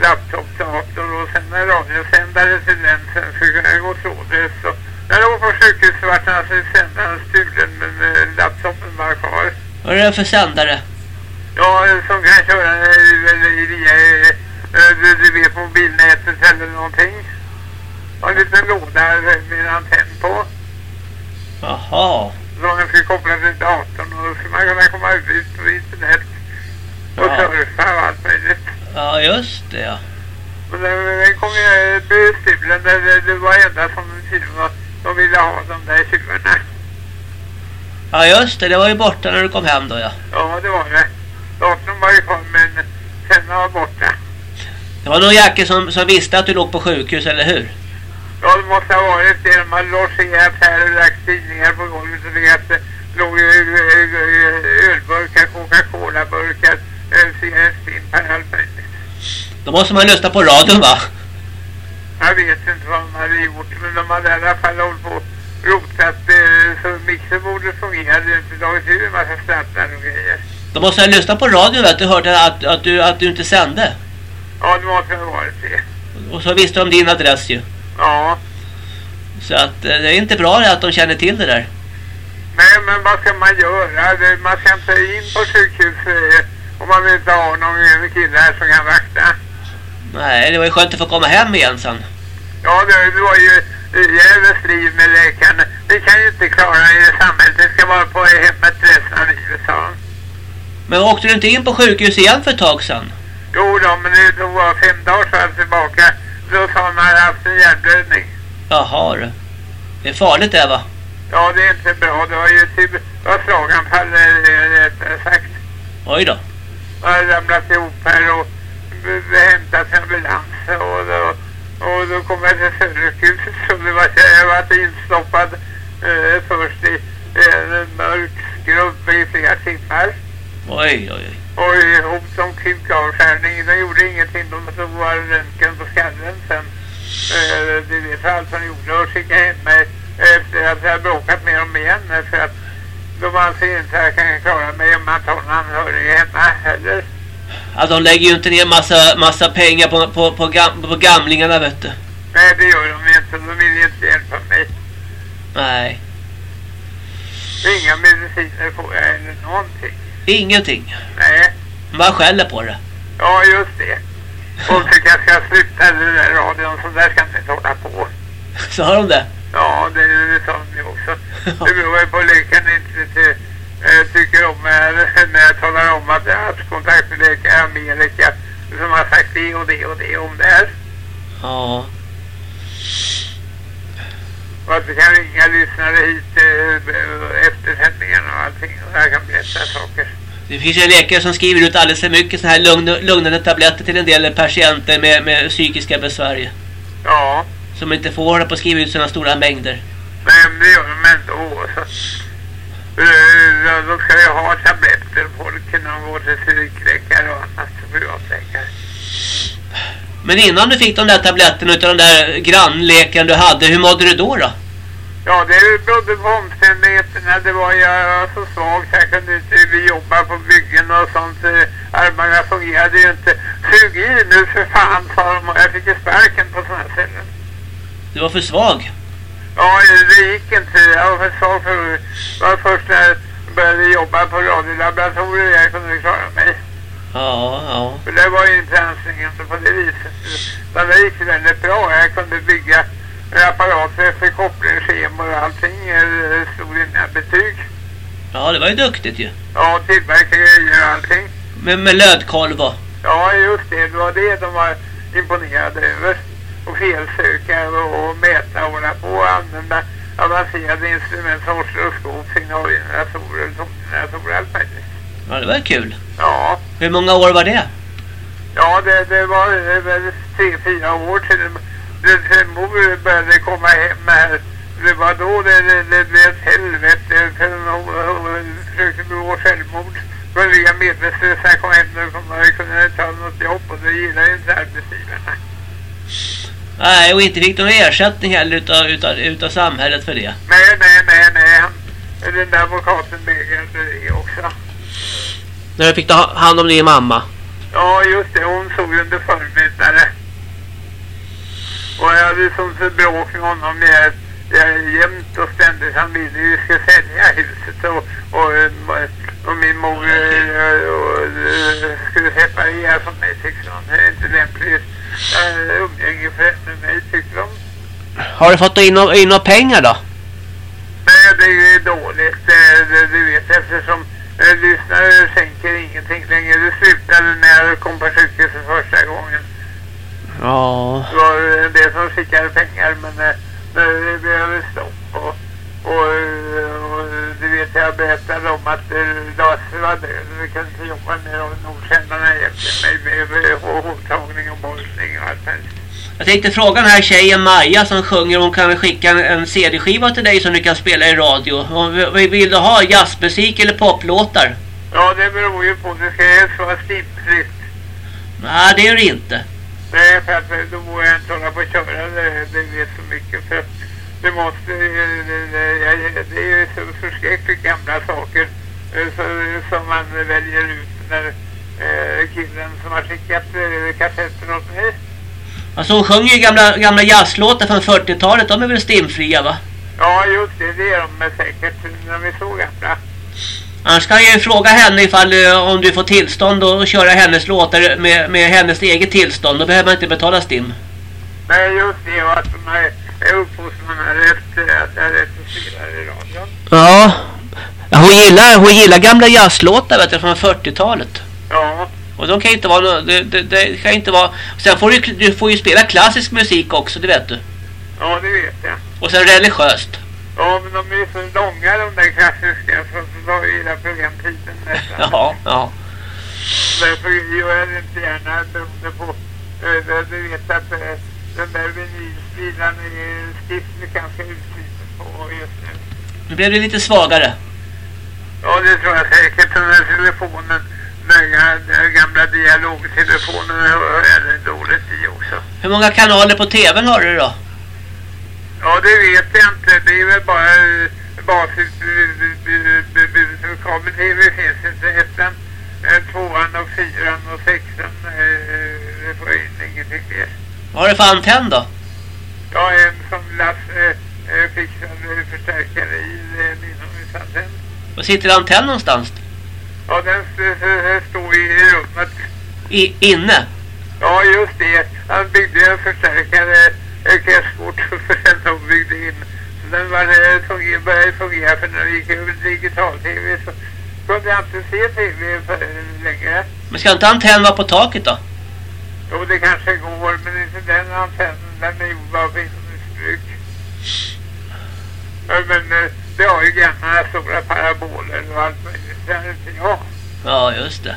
laptop-dator och sen en radiosändare till den. Sen skulle jag gå trådlöst. Så när jag låg på sjukhuset vart alltså sändaren stulen men eh, laptopen var kvar. Vad är det för sändare? Ja, som kan köra eh, via, eh, du, du vet, mobilnätet eller någonting. Och en liten låda med en antenn på. Jaha. Så man ska koppla till datorn och då ska man kunna komma ut på internet och Ja. surfa och allt möjligt. Ja, just det ja. Men den, den kom ju bli stulen. Det, det, det var enda som tydligen var, de ville ha de där tjuvarna. Ja, just det. Det var ju borta när du kom hem då ja. Ja, det var det. Datorn var ju kvar men sen var borta. Det var någon jäkel som, som visste att du låg på sjukhus, eller hur? Ja, det måste ha varit det. De hade logerat här och lagt tidningar på golvet och det låg eh, eh, ölburkar, Coca-Cola-burkar, cigarettfimpar, allt möjligt. Då måste man lyssna på radion va? Jag vet inte vad de hade gjort, men de hade i alla fall hållit på och rotat eh, så mixerbordet fungerade inte. Tagit ur en massa slattar och grejer. Då måste jag lyssna på radion vet du. Hörde att, att, du, att du inte sände. Ja, det måste ha varit det. Och så visste de din adress ju. Ja, Så att eh, det är inte bra att de känner till det där. nej men vad ska man göra? Man ska inte in på sjukhus eh, om man vill inte ha någon kille här som kan vakta. Nej, det var ju skönt att få komma hem igen sen. Ja, det, det var ju jävla strid med läkaren. Vi kan ju inte klara i samhället. Vi ska vara på hemmet resten av livet, sa han. Men åkte du inte in på sjukhus igen för ett tag sedan? Jo då, men det bara fem dagar jag tillbaka. Då sa han att han haft en hjärnblödning. Jaha du. Det är farligt det va? Ja, det är inte bra. Det var ju typ, det var slaganfall eh, rättare sagt. Oj då. Jag har ramlat ihop här och b- b- hämtat ambulans och då, och då kom jag till Södersjukhuset så det var, jag var instoppad eh, först i en mörk skrubb i flera timmar. Oj, oj, oj. Och ihop som kukavskärning. De gjorde ingenting. De tog bara röntgen på skallen sen. Eh, det vet allt de gjorde och skickade hem mig efter att jag bråkat med dem igen. För att de anser inte att jag kan klara mig om man tar någon anhörig hemma heller. Ja, de lägger ju inte ner massa, massa pengar på, på, på, gam, på gamlingarna vet du. Nej, det gör de inte. De vill inte hjälpa mig. Nej, Inga mediciner får jag eller någonting. ingenting. Nej, Man bara skäller på det. ja just det. Folk tycker jag ska sluta den där radion. Så där ska man inte hålla på. [LAUGHS] Så har de det. Ja, det, det sa de ju också. [LAUGHS] Det beror ju på läkaren inte äh, tycker om när, när jag talar om att jag haft kontakt med läkare i Amerika som har sagt det och det och det om det här. Ja. Och att vi kan ringa lyssnare hit äh, efter sändningen och allting och jag kan berätta saker. Det finns ju läkare som skriver ut alldeles för mycket såna här lugn, lugnande tabletter till en del patienter med, med psykiska besvär. Ja, Som inte får hålla på att skriva ut sådana stora mängder. men det gör de ändå. Så. Äh, då ska jag ha tabletter folk när de går till psykläkare och annat privatläkare. Men innan du fick de där tabletterna utav den där grannläkaren du hade, hur mådde du då då? Ja, det berodde på omständigheterna. Det var jag så svag så jag kunde inte jobba på byggen och sånt. Eh, Armarna fungerade ju inte. Sug i nu för fan, sa de. Jag fick ju sparken på sådana ställen. Du var för svag. Ja, det gick inte. Jag var för det var först när jag började jobba på radiolaboratoriet jag kunde klara mig. Ja, ja. För det var ju inte ansträngande på det viset. Men det gick väldigt bra. Jag kunde bygga apparater för koppling, schemor och allting. Det stod inga betyg. Ja, det var ju duktigt ju. Ja, tillverka grejer och allting. Med, med lödkolv och... Ja, just det. Det var det de var imponerade över. Och felsöka och mäta och hålla på och använda avancerade instrument som oscilloskop, signalgeneratorer, tongeneratorer, allt möjligt. Ja, det var kul. Ja. Hur många år var det? Ja, det, det var väl tre, fyra år till, till mor började komma hem här. Det var då det, det, det blev ett helvete för hon försökte begå självmord. Började medvetslösa kom hem och de kunde ta något jobb och det gillade inte arbetsgivarna. Nej, och inte fick de ersättning heller utav, utav, utav samhället för det. Nej, nej, nej, nej. Den där advokaten vägrade det också. När du fick ta hand om din mamma? Ja, just det. Hon såg under förmiddagen. Och jag hade som så bråk med honom jag, jämt och ständigt. Han ville ju ska sälja huset och, och, och min mor och, och, skulle separera från mig tyckte hon. Det är inte lämpligt uh, umgänge för med de. Har du fått in, in några pengar då? Nej, det är dåligt. Det, det, du vet eftersom eh, lyssnare sänker ingenting längre. Det slutade när jag kom på sjukhuset första gången. Ja. Det var en del som skickade pengar men eh, det blev stopp. Och, och, och du vet jag berättade om att Lasse var död och vi kunde inte jobba med och Nordsändarna hjälpte mig med, hårtagning och bollning och allt möjligt. Jag tänkte fråga den här tjejen Maja som sjunger om hon kan skicka en, en CD-skiva till dig som du kan spela i radio. Och, vill, vill du ha jazzmusik eller poplåtar? Ja, det beror ju på. Det ska helst vara stimpfritt. Nej, det är det inte. Nej, för att då vågar jag inte hålla på att köra det, det vet så mycket. För det måste, det, det, det är ju så förskräckligt gamla saker som man väljer ut när eh, killen som har skickat eh, kassetter åt mig. Alltså hon sjunger ju gamla, gamla jazzlåtar från 40-talet, de är väl stimfria va? Ja, just det, det är de säkert när vi är så gamla. Annars kan jag ju fråga henne ifall om du får tillstånd att köra hennes låtar med, med hennes eget tillstånd. Då behöver man inte betala STIM. Nej, just det. Och att de är, är upphovsmanna rätt att jag recenserar i radion. Ja. Hon gillar, hon gillar gamla jazzlåtar vet du, från 40-talet. Ja. Och de kan inte vara det, det, det kan inte vara sen får du, du får ju spela klassisk musik också, det vet du. Ja, det vet jag. Och sen religiöst. Ja, men de är så långa de där klassiska så ju hela programtiden nästan. Ja, ja. Därför gör jag det inte gärna beroende på äh, du vet att äh, den där vinylskivan är stift ganska utsliten på just nu. Nu blev det lite svagare. Ja, det tror jag säkert. Den där telefonen, den gamla dialogtelefonen hör jag dåligt i också. Hur många kanaler på tvn har du då? Ja, det vet jag inte. Det är väl bara basis kabel-tv finns inte. Ettan, tvåan och fyran och sexan. Det får jag in ingenting mer. Vad har du för antenn då? Ja, en som Lasse fixade förstärkare i en inomhusantenn. Var sitter antenn någonstans? Ja, den står i rummet. I, inne? Ja, just det. Han byggde en förstärkare kretskort [LAUGHS] för den de byggde in. Så den var, fungera, började fungera för när vi gick över digital-tv så kunde jag inte se tv för, längre. Men ska inte antennen vara på taket då? Jo, det kanske går, men inte den antennen. Den är gjord av. Ja, men det har ju gamla stora paraboler och allt möjligt. Det är inte jag. Ja, just det.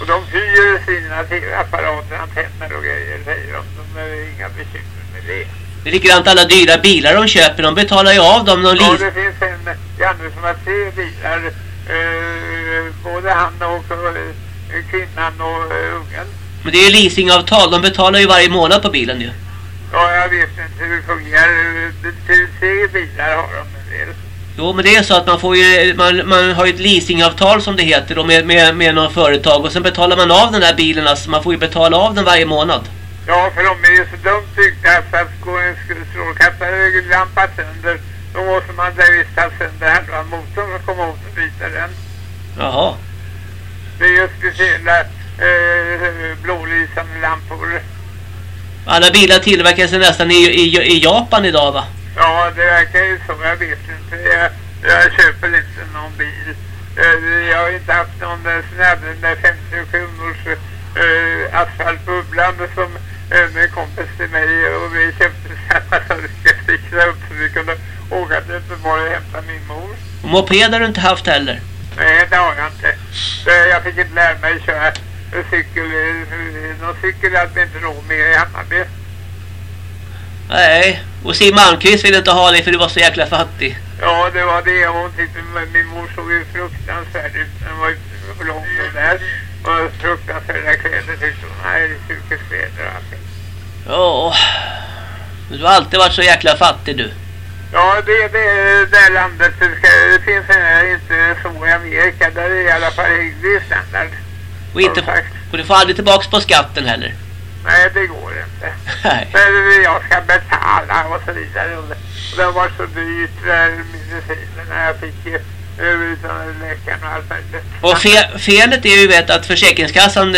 Och de hyr sina tv-apparater, antenner och grejer, säger de. De har inga bekymmer med det. Det är likadant alla dyra bilar de köper. De betalar ju av dem. Ja, det finns en Janne som har tre bilar. Uh, både han och uh, kvinnan och uh, ungen. Men det är ju leasingavtal. De betalar ju varje månad på bilen ju. Ja, jag vet inte hur det fungerar. Tre bilar har de en del. Jo, men det är så att man får ju man, man har ju ett leasingavtal som det heter då med, med, med någon företag och sen betalar man av den där bilen alltså man får ju betala av den varje månad. Ja, för de är ju så dumt byggda för att gå en strålkastarlampa sönder då måste man där visst ta sönder halva motorn och komma åt och byta den. Jaha. Det är ju speciella eh, blålysande lampor. Alla bilar tillverkas nästan i, i, i Japan idag va? Ja, det verkar ju så. Jag vet inte. Jag, jag köper inte någon bil. Eh, jag har inte haft någon sån här den där 50 kronors eh, asfaltbubblande som en kompis till mig och vi köpte samma stickra upp så vi kunde åka till Göteborg och hämta min mor. Moped har du inte haft heller? Nej, det har jag inte. Jag fick inte lära mig köra cykel. Någon cykel hade vi inte råd med i Hammarby. Nej, och Siw Malmqvist ville inte ha dig för du var så jäkla fattig. Ja, det var det. Hon tyckte min mor såg ju fruktansvärd ut. Den var för långt där. Och fruktansvärda kläder tyckte hon. Nej, sjukhuskläder och allting. Ja, du har alltid varit så jäkla fattig du. Ja, det, det, det landet det, ska, det finns inte så i Amerika. Där är det i alla fall hygglig standard. Och, inte, och du får aldrig tillbaka på skatten heller. Nej, det går inte. [LAUGHS] Nej. Men jag ska betala och så vidare. Och det, var så dyrt där medicinerna jag fick och. Och fe, felet är ju vet, att Försäkringskassan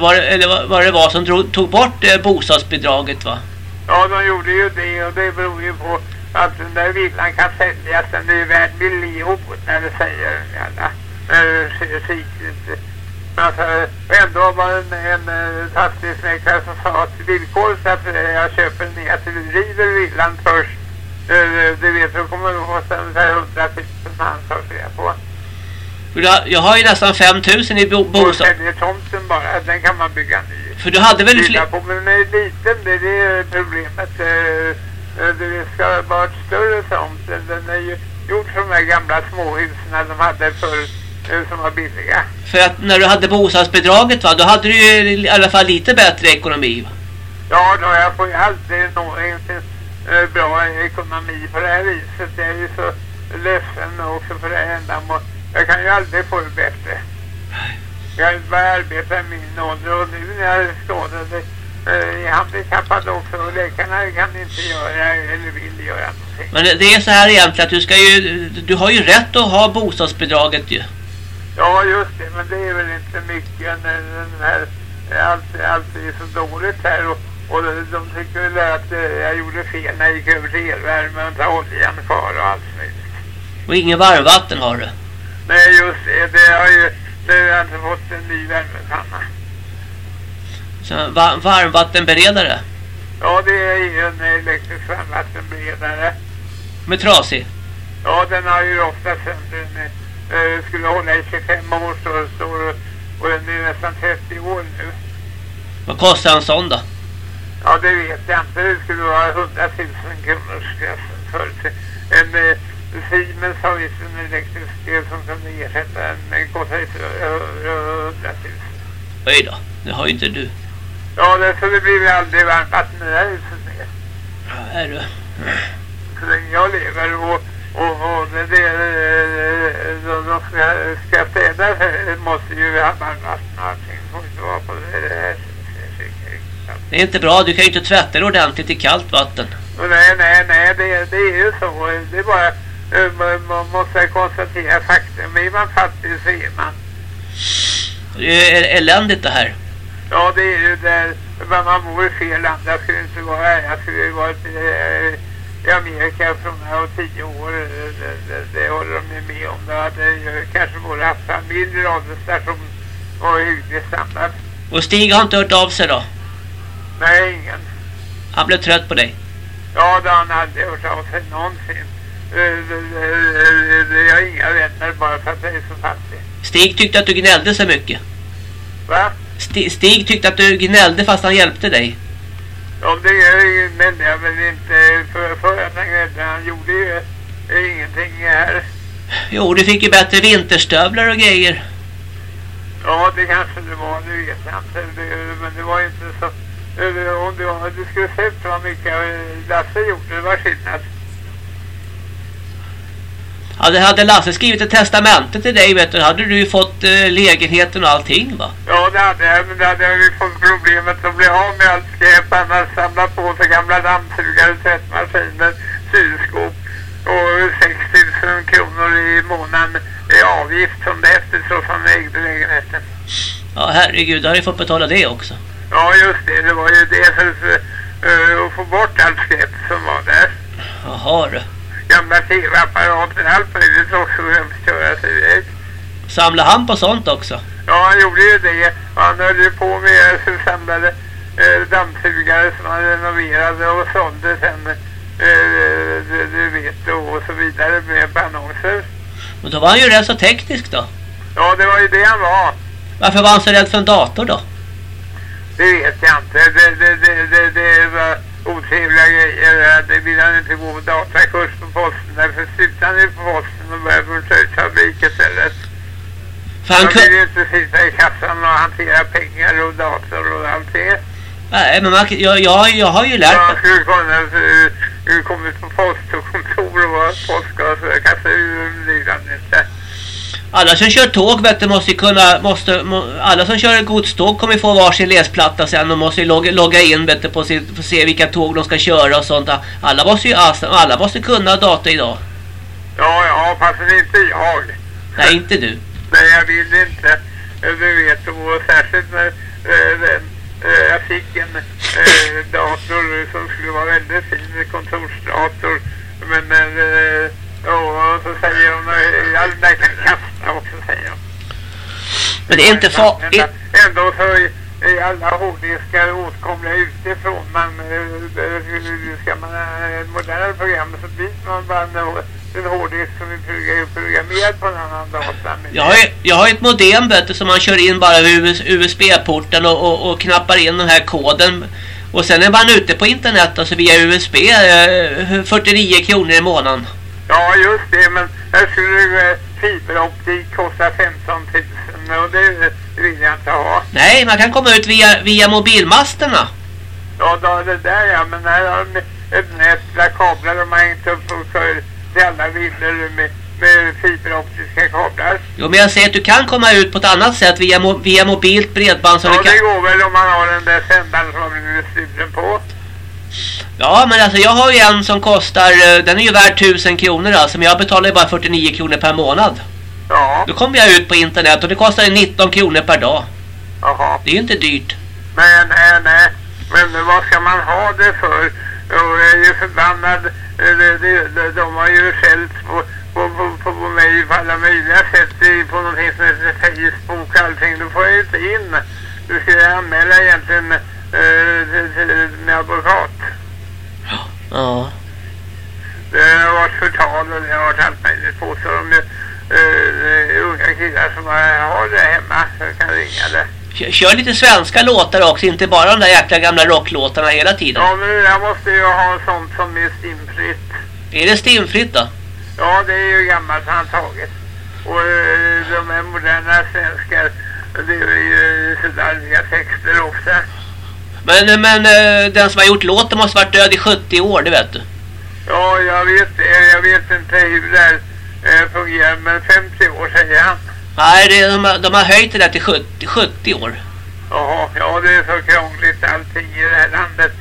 var, eller vad det var som drog, tog bort eh, bostadsbidraget va? Ja, de gjorde ju det och det beror ju på att den där villan kan säljas. Den är värd miljoner säger alla. Äh, Alltså, ändå var en, en, en fastighetsmäklare som sa att villkoret att jag köper är att du river villan först. Du vet, så kommer det kosta ungefär 100 000 man tar på. Jag har ju nästan 5000 i bostad. Och säljer tomten bara, den kan man bygga ny. För du hade väl fler... på, men den är liten, det är det problemet. Det ska vara ett större tomt. Den är ju gjord som de här gamla småhusen de hade förut som var billiga. För att när du hade bostadsbidraget va, då hade du ju i alla fall lite bättre ekonomi va? Ja, då jag får ju alltid nå, inte, äh, bra ekonomi på det här viset. Jag är ju så ledsen också för det här ändamålet. Jag kan ju aldrig få det bättre. Jag har inte bara arbetat i min ålder och nu när jag är skadad äh, är handikappad också och läkarna kan inte göra eller vill göra någonting. Men det är så här egentligen att du ska ju, du har ju rätt att ha bostadsbidraget ju. Ja, just det. Men det är väl inte mycket när den här... Allt, allt är så dåligt här och, och de tycker väl att eh, jag gjorde fel när jag gick över till elvärme och inte oljan kvar och allt möjligt. Och ingen varmvatten har du? Nej, just det. Det har ju... Det har alltså fått en ny värmepanna. Så va varmvattenberedare? Ja, det är ju en elektrisk varmvattenberedare. Med trasig? Ja, den har ju ofta sönder eh, skulle hålla i 25 år så, så, och den är nästan 30 år nu. Vad kostar en sån då? Ja, det vet jag inte. Det skulle vara 100 000 kronor för en eh, Siemens har ju en elektrisk el som kunde ersätta den. Den kostar ju 100 000. Oj då, det har ju inte du. Ja, det, så det blir aldrig varmt vatten i det här huset mer. Ja, är du. Så länge jag lever och och, och det, det, de, de ska, ska städa måste ju allting. inte vara på det, här. Det är inte bra, du kan ju inte tvätta det ordentligt i kallt vatten. Nej, nej, nej, det, det är ju så. Det är bara, man måste konstatera faktum. Är man fattig så är man. Det är eländigt det här. Ja, det är ju där man bor i fel land. Jag skulle inte vara här. Jag skulle ju vara i Amerika från när jag var tio år. Det, det, det håller de ju med om. Det hade kanske haft en mindre radiostation och hygglig standard. Och Stig har inte hört av sig då? Nej, ingen. Han blev trött på dig? Ja, det har han aldrig hört av sig någonsin. Jag har inga vänner bara för att jag är så fattig. Stig tyckte att du gnällde så mycket. Va? Stig tyckte att du gnällde fast han hjälpte dig. Ja, det gnällde jag väl inte för, för att han gjorde ju ingenting här. Jo, du fick ju bättre vinterstövlar och grejer. Ja, det kanske det var. Nu vet jag inte. Det, men det var inte så... Om du, du skulle sett vad mycket Lasse gjorde, det var skillnad. Ja, det hade Lasse skrivit ett testamente till dig, vet du. Hade du ju fått eh, lägenheten och allting, va? Ja, det hade jag. Men det hade jag ju fått problemet att bli av med allt skräp. Han har samlat på sig gamla dammsugare, tvättmaskiner, kylskåp och 6 000 kronor i månaden i avgift som det eftersom han ägde lägenheten. Ja, herregud, då har du fått betala det också. Ja, just det. Det var ju det för, för uh, att få bort allt skräp som var där. Jaha du. Gamla tv-apparater, allt möjligt också köra sig iväg. Samlade han på sånt också? Ja, han gjorde ju det. Han höll ju på med att samlade eh, dammsugare som han renoverade och sålde sen, eh, du, du vet, och så vidare med annonser. Men då var han ju rätt så teknisk då. Ja, det var ju det han var. Varför var han så rädd för en dator då? Det vet jag inte. Det, det, det, det, det var otrevliga grejer. Det vill han inte gå datakurs på posten. Därför slutade han ju på posten och började på tröjfabrik istället. För han kunde... vill ju inte sitta i kassan och hantera pengar och dator och allt det. Nej, men man, jag, jag, jag har ju lärt mig. skulle kunna uh, kommit på post och kontor och och kasta ur ligan inte. Alla som kör tåg vet du, måste kunna, måste, må, alla som kör godståg kommer få varsin läsplatta sen och måste logga, logga in vet du, på sin, för se vilka tåg de ska köra och sånt. Alla måste ju, alla måste kunna data idag. Ja, ja, fast inte jag. Nej, inte du. Nej, jag vill inte. Du vet, och särskilt när äh, äh, jag fick en äh, dator som skulle vara väldigt fin, kontorsdator. Men äh, ja, och så säger hon, ja, den kan kasta också, säger hon. Men det är inte farligt. Ändå så är alla hårddiskar åtkomliga utifrån. Men ska man ha ett modernare program så byter man bara en hårddisk som är programmerad på en annan data. Jag har, jag har ett modem vet som man kör in bara vid USB-porten och, och, och, knappar in den här koden. Och sen är man ute på internet alltså via USB eh, 49 kronor i månaden. Ja just det men här skulle fiberoptik kosta 15 000 och det, det vill jag inte ha. Nej man kan komma ut via, via mobilmasterna. Ja då, det där ja men här har de ett nät där kablar de har hängt upp för till alla villor med, med fiberoptiska kablar. Jo, men jag säger att du kan komma ut på ett annat sätt via, mo via mobilt bredband. Så ja, kan... det går väl om man har den där sändaren som har blivit stulen på. Ja, men alltså jag har ju en som kostar, eh, den är ju värd 1000 kronor alltså, men jag betalar ju bara 49 kronor per månad. Ja. Då kommer jag ut på internet och det kostar 19 kronor per dag. Jaha. Det är ju inte dyrt. Nej, nej, nej. Men vad ska man ha det för? Jag är ju förbannad. De, de, de, de har ju skällt på, på, på, på, mig på alla möjliga sätt på någonting som heter Facebook och allting. Då får jag inte in. Du ska jag anmäla egentligen eh, till, till min advokat. Ja. Det har varit förtal och det har varit allt möjligt på. Så de uh, unga killar som har det hemma så kan ringa det. Kör lite svenska låtar också, inte bara de där jäkla gamla rocklåtarna hela tiden. Ja, men jag måste ju ha sånt som är stimfritt. Är det stimfritt då? Ja, det är ju gammalt handtaget. Och de är moderna svenskar, det är ju sådär texter också. Men, men uh, den som har gjort låten måste varit död i 70 år, det vet du. Ja, jag vet det. Jag vet inte hur det här uh, fungerar, men 50 år säger han. Nej, det, de, de har höjt det där till 70, 70 år. Jaha, ja det är så krångligt allting i det här landet.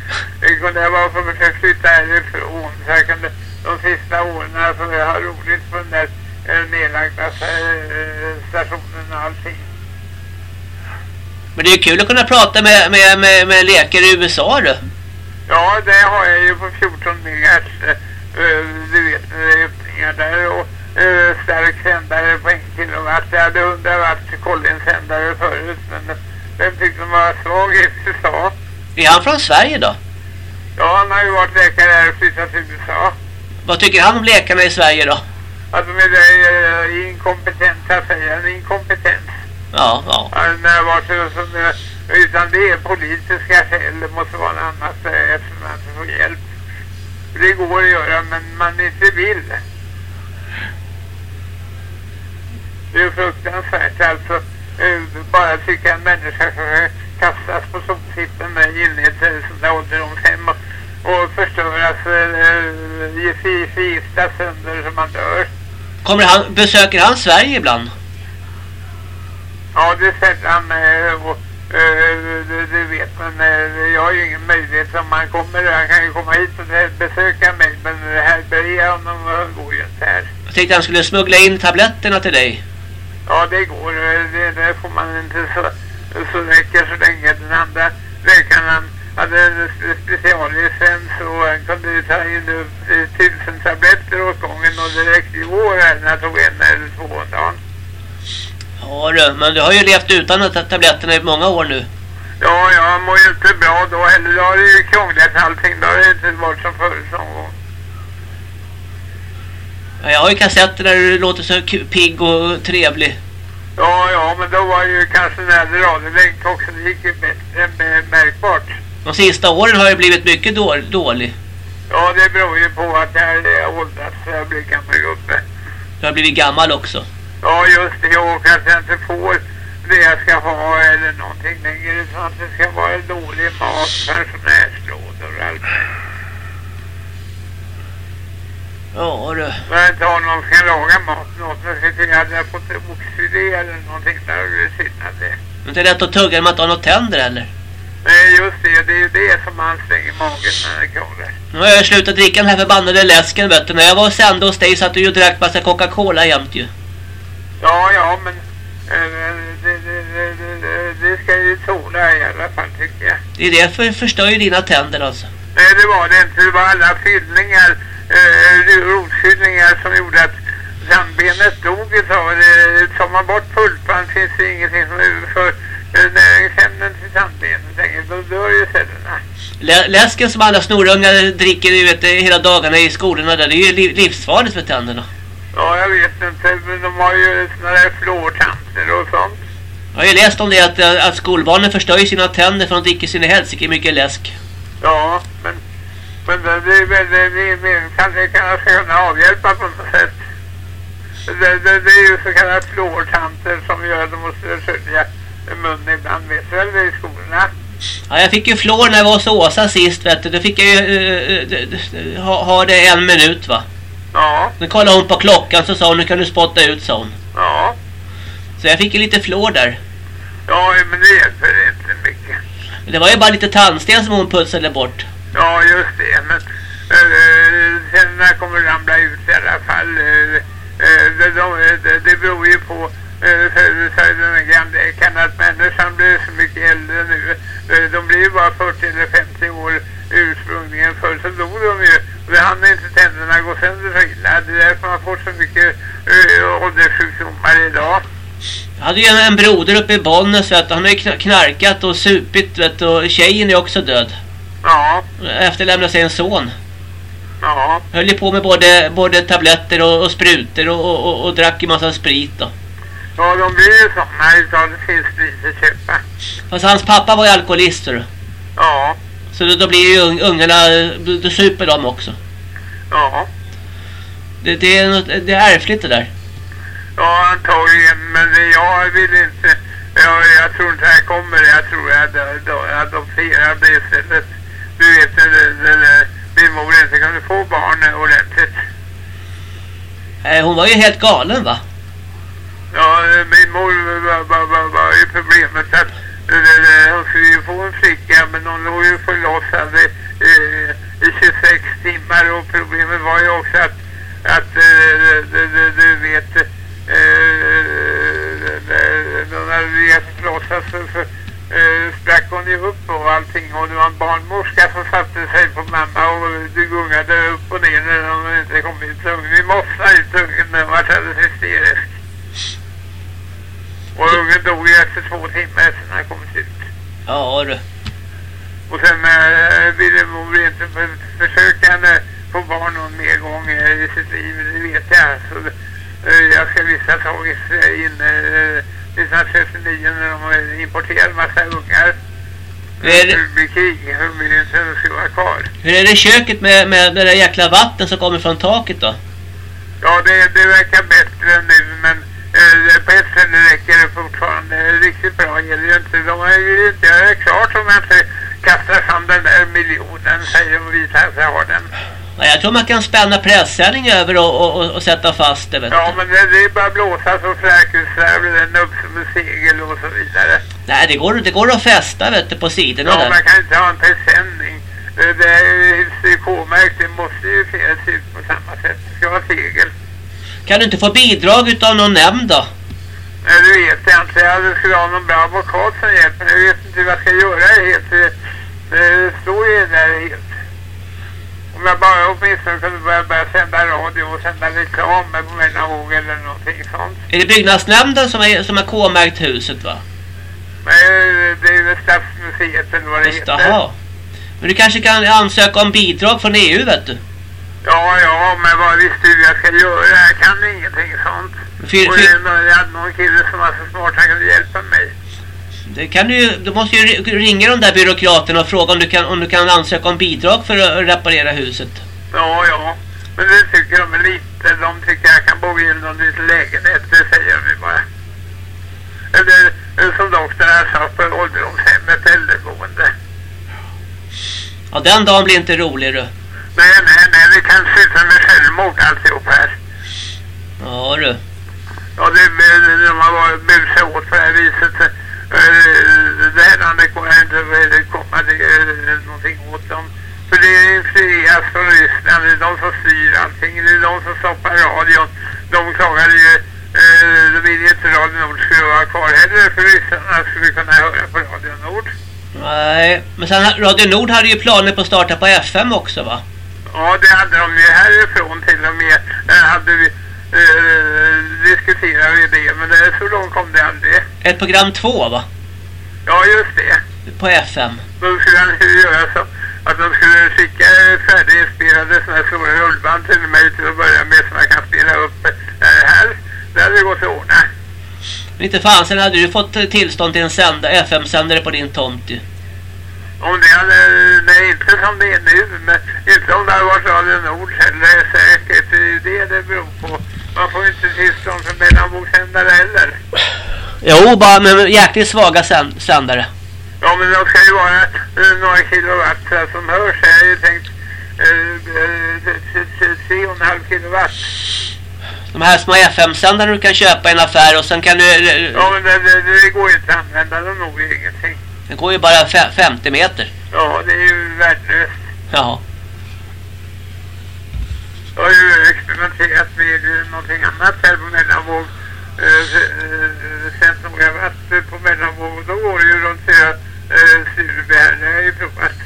Jag kunde bara få försöka flytta härifrån så jag kunde de sista åren så jag har roligt på den där eh, nedlagda eh, stationen och allting. Men det är kul att kunna prata med, med, med, med läkare i USA du. Ja, det har jag ju på 14 megahertz. Uh, du vet, öppningar där och uh, stark sändare på en kilowatt. Jag hade 100 watt kollinsändare förut, men den tyckte de var svag i USA. Är han från Sverige då? Ja, han har ju varit läkare här och flyttat till USA. Vad tycker han om läkarna i Sverige då? Att de är uh, inkompetenta, säger han. Inkompetens. Ja, ja. Har varit som, utan det är politiska skäl. Det måste vara något annat eftersom man inte får hjälp. Det går att göra, men man inte vill. Det är fruktansvärt alltså. Bara tycka en människa ska kastas på soptippen med sånt där ålderdomshem och, och förstöras, förgiftas sönder så man dör. Kommer han, besöker han Sverige ibland? Ja, det är sällan och du, du vet, men jag har ju ingen möjlighet om man kommer, han kan ju komma hit och besöka mig, men här börjar honom går ju inte här. Jag tänkte han skulle smuggla in tabletterna till dig. Ja, det går. Det, det får man inte så, så räcker så länge den andra läkaren hade en speciallicens och han kunde ta in tusen tabletter åt gången och det räckte ju år när jag tog en eller två dagen. Ja du, men du har ju levt utan tabletterna i många år nu. Ja, jag mår ju inte bra då heller. Då har det ju krånglat allting. Då har det inte varit som förr någon gång. Jag har ju kassetter där du låter så pigg och trevlig. Ja, ja, men då var ju kanske den äldre radiolänk också. Det gick ju märkbart. De sista åren har jag blivit mycket dålig. Ja, det beror ju på att jag är åldrats. Jag blir gammal gubbe. Du har blivit gammal också. Ja, just det. Och att jag inte får det jag ska ha eller någonting längre. Så att det ska vara dålig mat, pensionärslådor och allt. Ja du. Men inte har någon ska laga mat. Något till att jag fått oxfilé eller någonting. Där är det sinnat det. Men det är lätt att tugga när man inte har några tänder eller? Nej just det, det är ju det som anstränger magen när det kommer. Nu har jag slutat dricka den här förbannade läsken vet du. När jag var sända hos dig så att du ju drack massa Coca-Cola jämt ju. Ja, ja men äh, det, det, det, det, ska ju tåla i alla fall tycker jag. Det är det för förstör ju dina tänder alltså. Nej det var det inte. Det var alla fyllningar, äh, rotfyllningar som gjorde att tandbenet dog ett tag. Tar man bort pulpan finns det ingenting som överför näringsämnen till tandbenet längre. Då dör ju cellerna. Lä läsken som alla snorungar dricker vet, hela dagarna i skolorna där, det är ju livsfarligt för tänderna. Ja, jag vet inte. Men de har ju såna där flårtanter och sånt. Jag har ju läst om det att, att skolbarnen förstör sina tänder för att de dricker sina helsike mycket läsk. Ja, men, men det är väl det kan det kanske kunna avhjälpa på något sätt. Det, det, det är ju så kallade flårtanter som gör att de måste skölja munnen ibland. Vet du väl det i skolorna? Ja, jag fick ju flår när jag var hos Åsa sist, vet du. Då fick jag ju uh, uh, ha, ha det en minut, va? Ja. Då kollade hon på klockan så sa hon, nu kan du spotta ut, sa hon. Ja. Så jag fick ju lite flår där. Ja, men det hjälper inte mycket. Det var ju bara lite tandsten som hon putsade bort. Ja, just det. Men äh, sen när kommer ramla ut i alla fall. Äh, det, de, det beror ju på kan att människan blir så mycket äldre nu. De blir ju bara 40 eller 50 år ursprungligen. Förr så dog de ju. Det hann inte tänderna gå sönder så illa. Det är därför man får så mycket uh, ålderssjukdomar idag. Jag hade ju en, en broder uppe i Bollnäs vet du. Han har ju knarkat och supit vet du. Och tjejen är också död. Ja. Efterlämnade sig en son. Ja. Höll ju på med både, både tabletter och, och sprutor och, och, och, och drack en massa sprit då. Ja, de blir ju sådana utav det finns sprit att köpa. Fast hans pappa var ju alkoholist så. Ja. Så då, då blir ju ungarna, då super de också. Ja. Det, det, är, något, det är ärftligt det där. Ja, antagligen. Men det, jag vill inte... Jag, jag tror inte det kommer. Jag tror jag ad, adopterar det istället. Du vet, det, det, min mor inte kunde få barn ordentligt. Eh, hon var ju helt galen va? Ja, min mor var, var, var, var ju problemet att Eh, hon skulle ju få en flicka men hon låg ju förlossad eh, i, i 26 timmar och problemet var ju också att, att eh, du vet när hade förlossat så, så sprack hon ju upp och allting och det var en barnmorska som satte sig på mamma och du gungade upp och ner när hon inte kom ut ungen. Vi mossade ut ungen men var alldeles hysterisk. Och ungen dog ju efter två timmar efter när han kommit ut. Ja du. Och sen äh, ville mor inte för, försöka äh, få barn någon mer gång i sitt liv, det vet jag. Så äh, jag ska vissa tagit in äh, 1939 när de importerade massa ungar. Hur är det, det blir krig, de vill inte de ska vara kvar. hur är det i köket med, med det där jäkla vatten som kommer från taket då? Ja, det, det verkar bättre nu, men eh, på ett ställe räcker det fortfarande riktigt bra. Gäller ju inte. De har ju inte göra klart om jag inte kastar fram den där miljonen, säger de visar att jag har den. Ja, jag tror man kan spänna pressändning över och, och, och, och sätta fast det vet Ja, men det, det är bara blåsa så blir den upp som en segel och så vidare. Nej, det går, det går att fästa vet du på sidorna Ja, där. man kan inte ha en presenning. Det är ju K-märkt, det måste ju se ut på samma sätt. Det ska vara segel. Kan du inte få bidrag utav någon nämnd då? Nej, det vet jag inte. Jag skulle ha någon bra advokat som hjälper mig. Jag vet inte vad jag ska göra helt. Det, det står ju där helt. Om jag bara åtminstone kunde börja, börja sända radio och sända reklam på mellanvåg eller någonting sånt. Är det byggnadsnämnden som är, som är K-märkt huset va? Nej, det är ju Stadsmuseet eller vad det Just, heter. aha. Men du kanske kan ansöka om bidrag från EU vet du? Ja, ja, men vad visste du jag ska göra? Jag kan ingenting sånt. Fyr, och fyr, det- jag hade någon kille som var så smart han kunde hjälpa mig. Det kan du, du måste ju ri- ringa de där byråkraterna och fråga om du kan, om du kan ansöka om bidrag för att reparera huset. Ja, ja. Men det tycker de är lite. De tycker jag kan bo i någon liten lägenhet. Det säger de bara. Eller som doktorn sa på ålderdomshemmet, äldreboende. Ja, den dagen blir inte rolig du. Nej, nej, nej. Det kan sluta med självmord alltihop här. Ja du. Ja, det, det- de har varit busat åt på det här viset. Eh, Det här landet går inte att komma det, någonting åt dem. För det är influeras från Ryssland, det är de som styr allting. Det är de som stoppar radion. De klagade ju, eh, de ville inte Radio Nord skulle vara kvar heller för ryssarna skulle kunna höra på Radio Nord. Nej, men sen Radio Nord hade ju planer på att starta på FM också va? Ja, det hade de ju härifrån till och med. Eh, hade vi, eh, diskuterat vi det, men det, så långt kom det aldrig. Ett program två va? Ja, just det. På FM. Då skulle han göra så att de skulle skicka färdiginspelade sådana här stora rullband till mig till att börja med som jag kan spela upp eh, här. Det hade gått att ordna. Men inte fan sen hade du fått tillstånd till en sända, FM-sändare på din tomt ju. Om det hade, nej inte som det är nu, men inte om det hade varit Radio Nord heller säkert. Det är det det beror på. Man får inte tillstånd för mellanvågssändare heller. Jo, bara med jäkligt svaga sänd sändare. Ja, men de ska ju vara eh, några kilowatt som hörs. Jag har ju tänkt eh, eh, tre och en halv kilowatt. De här små FM-sändarna du kan köpa i en affär och sen kan du... Ja, men det, det, det går ju inte att använda dem nog ingenting. Det går ju bara fe- 50 meter. Ja, det är ju värdelöst. Ja. Jag har ju experimenterat med eh, någonting annat här på mellanvåg. Eh, eh, Sänt några watt på mellanvåg då går det ju runt fyra Stureby Det har jag ju provat.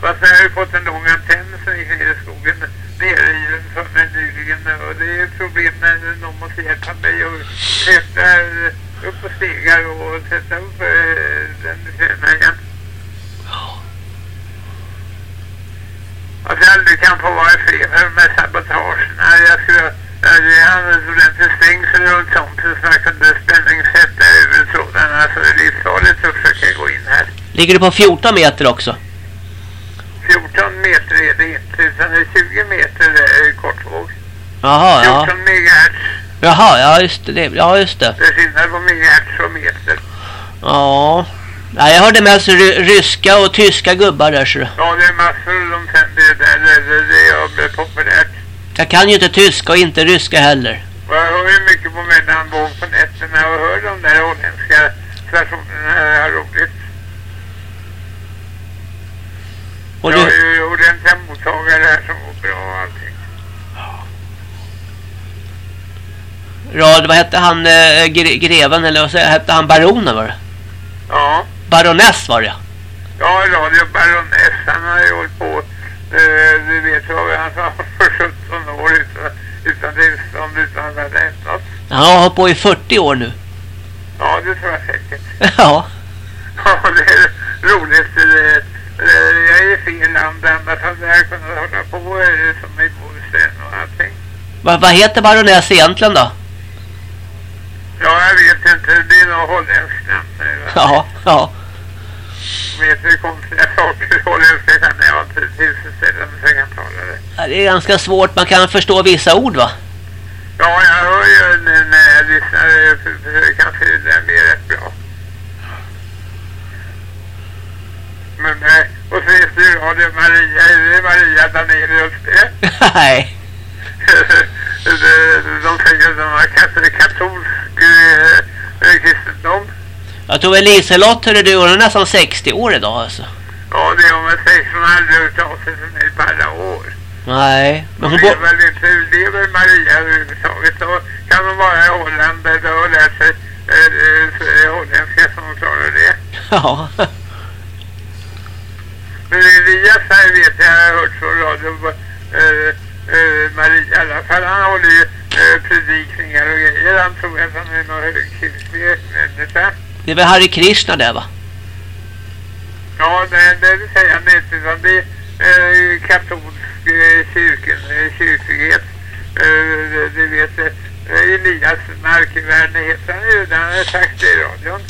Fast jag har ju fått en lång antenn som gick ner i skogen den för mig nyligen. Och det är ju problem när någon måste hjälpa mig och eh, upp på stegar och sätta upp den antennen igen. Att jag aldrig kan få vara i fred med de här sabotagerna. Jag skulle jag hade ett ordentligt stängsel runt tomten så jag kunde spänningssätta över trådarna. Så det är livsfarligt att försöka gå in här. Ligger du på 14 meter också? 14 meter är det inte utan det är 20 meter kortvåg. Jaha, ja. 14 megahertz. Jaha, ja just det. Ja, just det. Det är skillnad på megahertz och meter. Ja. Nej, jag hörde mest ry ryska och tyska gubbar där så. Ja, det är massor de sänder där. Det, det, det är populärt. Jag kan ju inte tyska och inte ryska heller. Jag hör ju mycket på mellanvåg på nätterna och hör de där holländska stationerna. Är roligt. Och Jag har du, ju ordentliga mottagare här som går bra och allting. rad, vad hette han, eh, gre greven eller vad säger jag? hette han baronen var det? Ja, Baroness var det. ja Radio Baroness han har ju hållit på. Eh, du vet vad han sa för 17 år utan, utan tillstånd utan att det hänt något. Han har hållit på i 40 år nu. Ja, det tror jag säkert. [LAUGHS] ja. Ja, det är roligt. Det, det, jag är i fel land, annars hade jag kunnat hålla på eh, som i Bohuslän och allting. Vad, vad heter baroness egentligen då? Ja, jag vet inte. Det är nog holländskt namn. va? Ja, ja. Hur konstiga saker holländska kan jag inte tillfredsställande så jag kan tala det. Ja, Det är ganska svårt, man kan förstå vissa ord va? Ja, jag hör ju när jag lyssnar kanske det där blir rätt bra. Men, eh, och så det ju Radio Maria, är det Maria Danelius det? [LAUGHS] Nej. [LAUGHS] de, säger att de kat- katolsk eh, kristendom. Jag tror väl Liselott, hörde du, hon är nästan 60 år idag alltså. Ja, det har man säger som aldrig hört av sig till alla år. Nej, men Hon hon, bo väl inte det över Maria överhuvudtaget. Då kan de vara i Holland där och lärt sig eh, eh, holländska som de klarar det. [LAUGHS] Ja. Men Elias här vet jag, jag har hört från radio, eh, eh, Maria i alla fall, han håller ju eh, predikningar och grejer. Han tror att han är någon högkyrklig människa. Det är väl Harry Krishna där va? Ja, det, det säger han inte, utan det är eh, katolsk eh, kyrken, eh, kyrklighet. Eh, det vet eh, Elias Markvärne heter han ju, det har han sagt det i radion.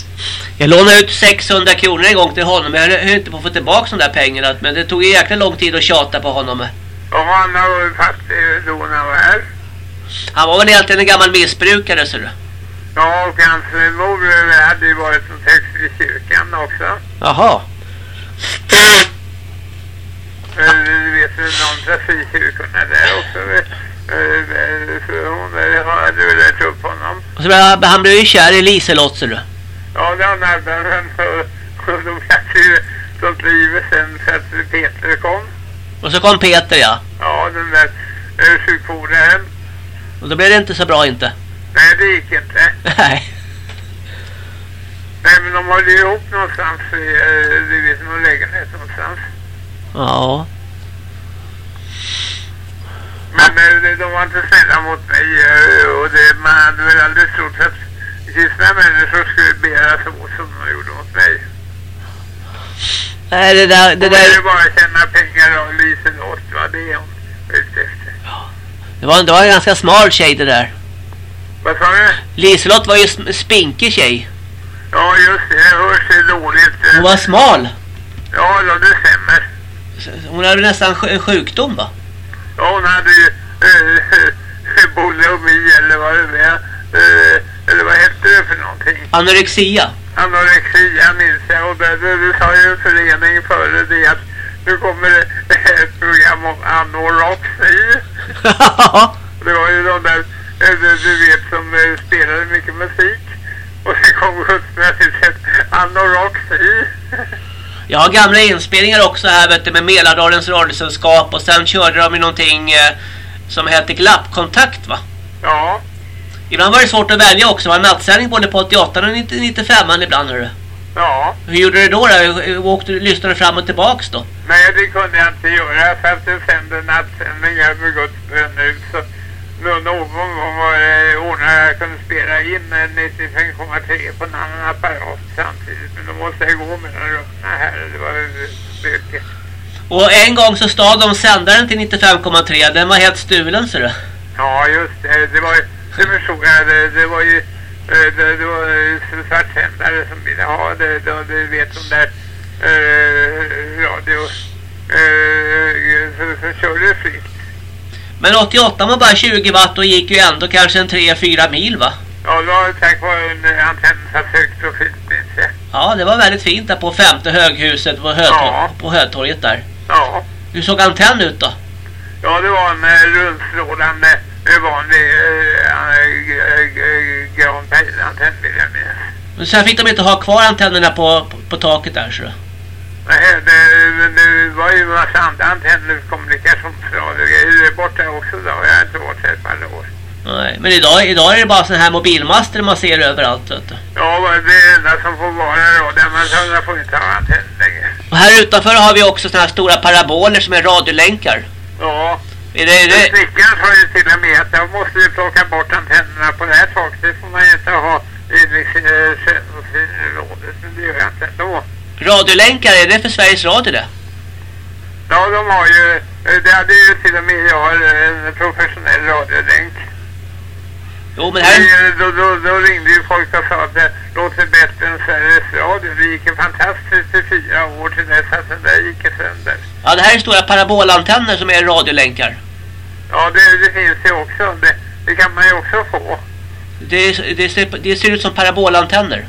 Jag lånade ut 600 kronor en gång till honom. Jag höll inte på att få tillbaka de där pengarna. Men det tog ju jäkla lång tid att tjata på honom. Ja, han har varit fattig då när han var här. Han var väl egentligen en gammal missbrukare så du. Ja, och hans mor hade ju varit som text i kyrkan också. Jaha. Eh, Du vet, någon av frikyrkorna där också. Eh, eh, Så hon hade väl lärt upp honom. Och så blev han, han blev ju kär i Liselott så du. Ja, det hade han, men så- och de hade ju sånt liv sen för att Peter kom. Och så kom Peter ja. Ja, den där sjukvårdaren. Och då blev det inte så bra inte. Nej, det gick inte. [LAUGHS] Nej. Nej, men de höll ju ihop någonstans i, eh, du vet, någon lägenhet någonstans. Ja. Men eh, de- de var inte snälla mot mig eh, och det, man hade väl aldrig trott att kristna människor skulle bära så som de gjorde mot mig. Nej det där, det Hon där. bara tjäna pengar och Liselott, va? Det är hon ute efter. Det var, det var en ganska smal tjej det där. Vad sa du? Liselott var ju spinkig tjej. Ja, just det. Jag hörs det dåligt. eh. Hon var smal. Ja, då, det stämmer. Hon hade nästan en sjukdom va? Ja, hon hade ju äh, [LAUGHS] bulimi eller vad det är. Eh, eller vad hette det för någonting? Anorexia. Anorexia minns jag. Och det, det, det sa ju en förening före det att nu kommer det [LAUGHS] ett program om anorexi. [LAUGHS] Det var ju de där, eh, du, du vet, som eh, spelade mycket musik. Och det kom plötsligt ett anorexi. Jag har gamla inspelningar också här vet du, med Mälardalens radiosällskap och sen körde de i någonting eh, som hette Glappkontakt va? Ja, Ibland var det svårt att välja också. Det var nattsändning både på 88 och 90 95 ibland hörru. ja. Hur gjorde du då? då? Åkte du, lyssnade fram och tillbaks då? Nej, det kunde jag inte göra för att det sände nattsändningar med Guds ut. Så någon gång var det ordnat jag kunde spela in eh, 95,3 på en annan apparat samtidigt. Men då måste jag gå mellan rummen här. Det var eh, bökigt. Och en gång så stal de sändaren till 95,3. Den var helt stulen så du. Ja, just det. Det var ju, det förstod jag. Det, det var ju eh, det, det var eh, svartsändare som ville ha det. det, det vet de där eh, radio eh, som, som körde fritt. Men 88 var bara 20 watt och gick ju ändå kanske en 3-4 mil va? Ja, det var tack vare en eh, antenn satt högt och fint minns jag. Ja, det var väldigt fint där på femte höghuset på, Hötorg, Ja. på Hötorget där. Ja. Hur såg antenn ut då? Ja, det var en eh, rundstrålande eh, vanlig eh, eh, granpejlantenn vill jag minnas. Men sen fick de inte ha kvar antennerna på, på, på taket där så. Nej, det, det var ju massa andra antenner kommunikationsradio grejer. Det är borta också då. Jag har inte varit här på alla år. Nej, men idag, idag är det bara såna här mobilmaster man ser överallt vet du. Ja, men det är det enda som får vara radio. Men sådana får inte ha antenn längre. Och här utanför har vi också såna här stora paraboler som är radiolänkar. Ja, Är det, är det... snickaren sa ju till och med att jag måste ju plocka bort antennerna på det här taket. Det får man ju inte ha i rådet. Men det gör jag inte ändå. Radiolänkar, är det för Sveriges Radio det? Ja, de har ju, eh, det hade ju till och med jag en professionell radiolänk. Jo, men här... Det- Då, då, då ringde ju folk och sa att det låter bättre än Sveriges Radio. Det gick ju fantastiskt i fyra år till dess att den där gick sönder. Ja, det här är stora parabolantenner som är radiolänkar. Ja, det, det finns ju också. Det, det kan man ju också få. Det, det, ser, det ser ut som parabolantenner.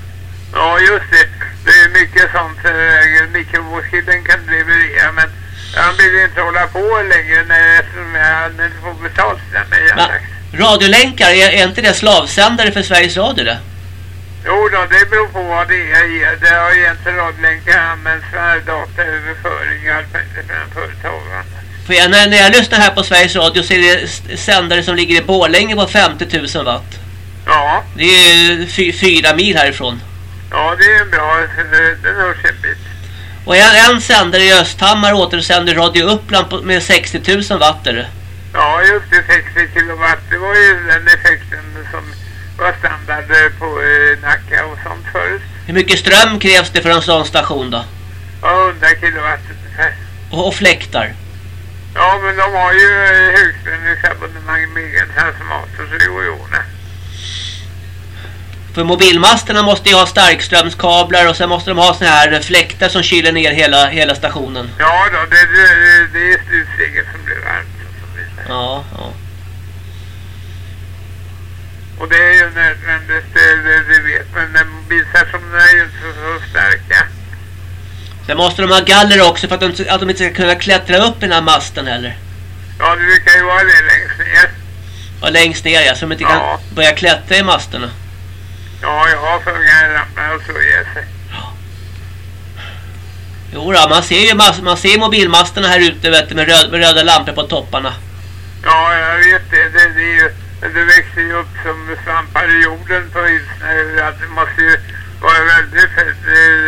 Ja, just det. Det är mycket sånt äh, mikrovågskillen kan leverera, men han vill inte hålla på längre när, eftersom han inte får betalt för? Radiolänkar, är, är inte det slavsändare för Sveriges Radio det? Jo då, det beror på vad det är. Det har ju egentligen radiolänkar använts för dataöverföring och allt möjligt mellan företag. För jag, när, när jag lyssnar här på Sveriges Radio så är det sändare som ligger i Borlänge på 50 000 watt. Ja. Det är fy, fyra mil härifrån. Ja, det är bra. Den hörs bit. Och en, en sändare i Östhammar återsänder Radio Uppland med 60 000 watt är det. Ja, just det. 60 kilowatt. Det var ju den effekten som var standard på eh, Nacka och sånt förut. Hur mycket ström krävs det för en sån station då? Ja, 100 kilowatt ungefär. Och, och fläktar? Ja, men de har ju eh, högspänningsabonnemang med egen transformator så det går ju ordna. För mobilmasterna måste ju ha starkströmskablar och sen måste de ha såna här fläktar som kyler ner hela, hela stationen. Ja då, det, det, det är slutsteget som blir varmt. Vidare. Ja, ja. Och det är ju nödvändigt, det, det, det vet men mobilstationerna är ju inte så, så starka. Sen måste de ha galler också för att de, att de inte ska kunna klättra upp den här masten heller. Ja, det brukar ju vara det längst ner. Ja, längst ner ja, så de inte Ja. kan börja klättra i masterna. Ja, jag har fungerat och så ger sig. Jo då, man ser ju man ser mobilmasterna här ute vet du, med, röd, med röda lampor på topparna. Ja, jag vet det. Det, det, är ju, det växer ju upp som svampar i jorden på isen. Att det måste ju vara väldigt eh,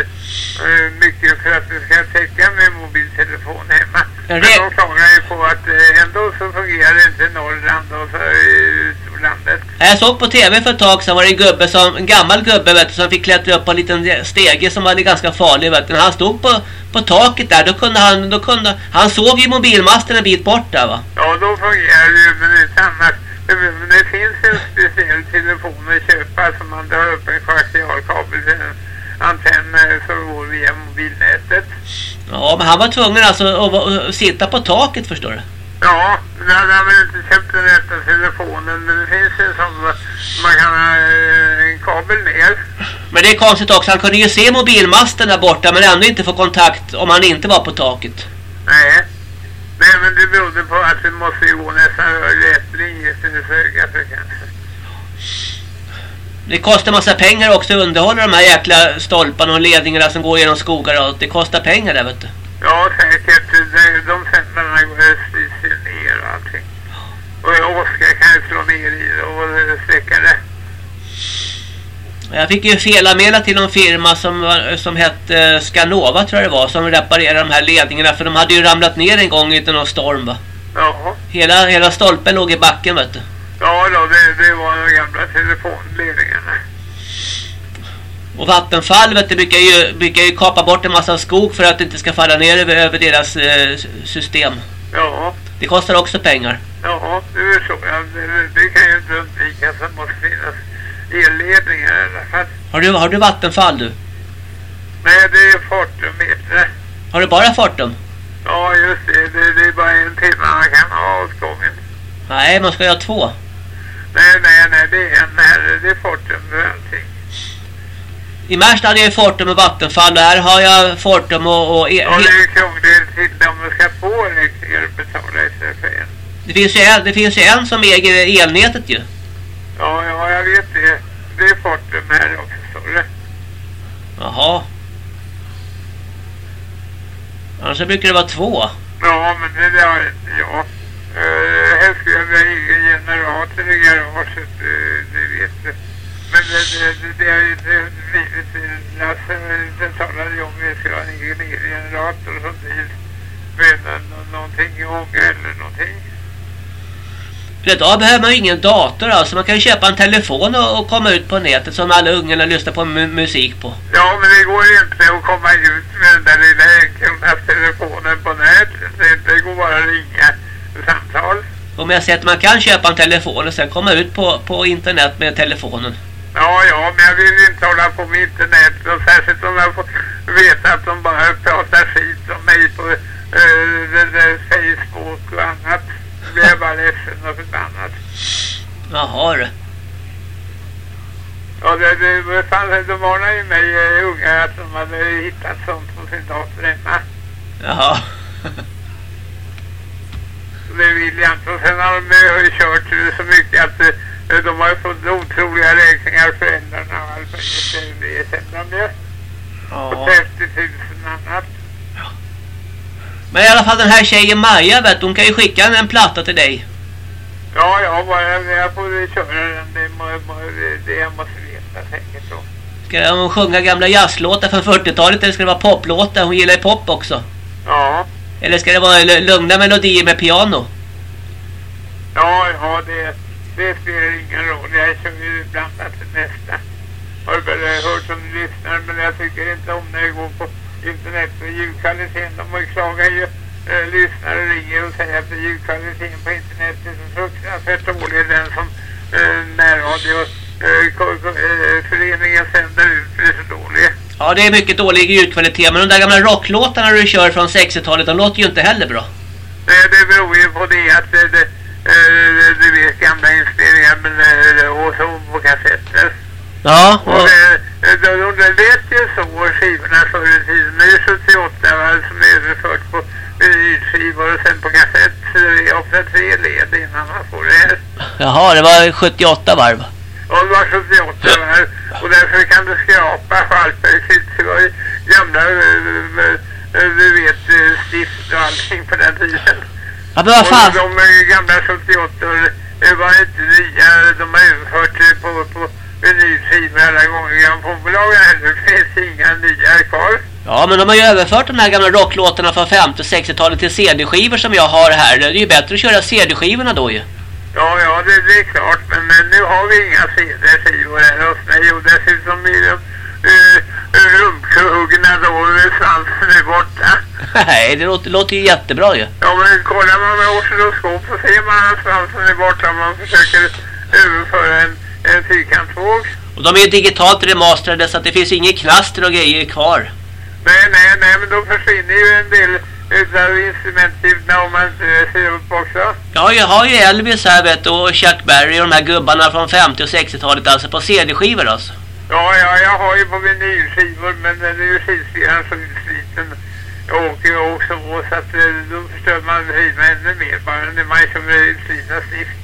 eh, mycket för att det ska täcka med mobiltelefon hemma. Men de klagar ju på att eh, ändå så fungerar inte Norrland och så eh, ute på landet. Jag såg på tv för ett tag sedan var det en gubbe som, en gammal gubbe vet du, som fick klättra upp på en liten stege som var ganska farlig vet du. När han stod på, på taket där då kunde han, då kunde, han såg ju mobilmasten en bit bort där va. Ja, då fungerar det ju, men inte annars. Men det finns en speciell telefon att köpa som man drar upp en koaxialkabel till en antenn eh, som går via mobilnätet. Ja men han var tvungen alltså att, att, sitta på taket förstår du. Ja, men han har väl inte köpt den rätta telefonen, men det finns sån va, man kan ha eh, en kabel ner. Men det är konstigt också, han kunde ju se mobilmasten där borta men ändå inte få kontakt om han inte var på taket. Nej. Nej, men det berodde på att det måste ju gå nästan rätt linje till det höga frekvenser. Det kostar massa pengar också att underhålla de här jäkla stolparna och ledningarna som går genom skogar och det kostar pengar där vet du. Ja, säkert. De, de sändarna styrs ju ner och allting. Och Oskar kan ju slå ner i det och släcka det. Jag fick ju felanmäla till någon firma som, som hette Scanova tror jag det var som reparerade de här ledningarna för de hade ju ramlat ner en gång i någon storm va. Ja, Hela, hela stolpen låg i backen vet du. Ja då, det, det var de gamla telefonledningarna. Och Vattenfall vet du, brukar, ju, brukar ju kapa bort en massa skog för att det inte ska falla ner över, över deras eh, system. Ja, Det kostar också pengar. ja, det är så. Ja, det, det kan ju inte undvikas. Det måste finnas elledningar i alla fall. Har du, har du Vattenfall du? Nej, det är Fortum det. Har du bara Fortum? Ja, just det. det. Det är bara en timme man kan ha åt gången. Nej, man ska ju ha två. Nej, nej, nej. Det är en här. Det är Fortum för allting. I Märsta hade jag ju Fortum och Vattenfall och här har jag Fortum och... och e Ja, det är krångligt till de ska få elektriker att betala istället för en. det, finns ju en, det finns ju en som äger elnätet ju. Ja, ja, jag vet det. Det är Fortum här också, står det. Jaha. Annars brukar det vara två. Ja, men det där jag. Uh, här skulle jag generator i garaget, det vet du. Men det, det, det, har ju inte blivit Lasse, det talade ju om vi skulle ha en elgenerator som drivs med nå- någonting i ånga eller någonting. Idag behöver man ju ingen dator alltså. Man kan ju köpa en telefon och, och komma ut på nätet som alla ungarna lyssnar på mu musik på. Ja, men det går ju inte att komma ut med den där lilla enkronas telefonen på nätet. Det, det går bara att ringa samtal. Om jag säger att man kan köpa en telefon och sen komma ut på, på internet med telefonen. Ja, ja, men jag vill inte hålla på med internet och särskilt om jag får veta att de bara pratar skit om mig på uh, det där Facebook och annat. Då blir jag bara ledsen och förbannad. Jaha du. Ja, det, det, fanns, de varnade ju mig uh, unga att de hade hittat sånt på sin dator hemma. Jaha. [LAUGHS] Det inte. Och sen har de uh, kört så mycket att uh, de har fått otroliga räkningar föräldrarna och allt möjligt. Det är sen de ju. Och Ja. 30 000 annat. Men i alla fall den här tjejen Maja vet hon kan ju skicka en, platta till dig. Ja, ja, bara jag får köra den. Det, må, det jag måste veta säkert då. Ska hon sjunga gamla jazzlåtar från 40-talet eller ska det vara poplåtar? Hon gillar ju pop också. Ja. Eller ska det vara lugna melodier med piano? Ja, ja, det, det spelar ingen roll. Jag sjunger ju blandat det nästa. Har väl hört som lyssnar, men jag tycker inte om när jag går på internet och ljudkvaliteten. De klagar ju eh, lyssnare ringer och säger att ljudkvaliteten på internet är så fruktansvärt dålig. Den som eh, närradio eh, eh, föreningen sänder ut är så dålig. Ja, det är mycket dålig ljudkvalitet. Men de där gamla rocklåtarna du kör från 60-talet, de låter ju inte heller bra. Nej, det beror ju på det att eh, det, eh, du vet gamla inspelningar men, eh, och så på kassetter. Ja, Och och, det, de, de, det lät ju så skivorna förr i tiden. Det är 78 va, som är överfört på vinylskivor och sen på kassett. Det ofta tre led innan man får det här. jaha, det var 78 varv. Och det var 78 va, och därför kan du skrapa Hallbergs Det var ju gamla, eh, eh, du vet, eh, stift och allting på den tiden. Ja, men vad fan. Och de eh, gamla 78 det var inte nya, de har överfört på, på vinylskivor alla gånger. Grammofonbolagen heller, det finns inga nya kvar. Ja, men de har ju överfört de här gamla rocklåtarna från 50 och 60-talet till CD-skivor som jag har här. Det är ju bättre att köra CD-skivorna då ju. Ja, ja, det, det är klart, men, men nu har vi inga CD-skivor här hos mig och dessutom är de uh, rumshuggna då med svansen är borta. [LAUGHS] Nej, det låter, låter ju jättebra ju. Ja, men kollar man med oscilloskop så ser man att svansen är borta om man försöker överföra en, en fyrkantvåg. Och de är ju digitalt remasterade så att det finns inget knaster och grejer kvar. Nej, nej, nej, men då försvinner ju en del utav instrumenttyperna om man ser upp också. Ja, jag har ju Elvis här vet du, och Chuck Berry och de här gubbarna från 50 och 60-talet alltså på CD-skivor alltså. Ja, ja, jag har ju på vinylskivor, men den är ju skivspelaren så utsliten. Jag åker ju också så att eh, då förstör man skivan ännu mer bara när man kör med utslitna stift.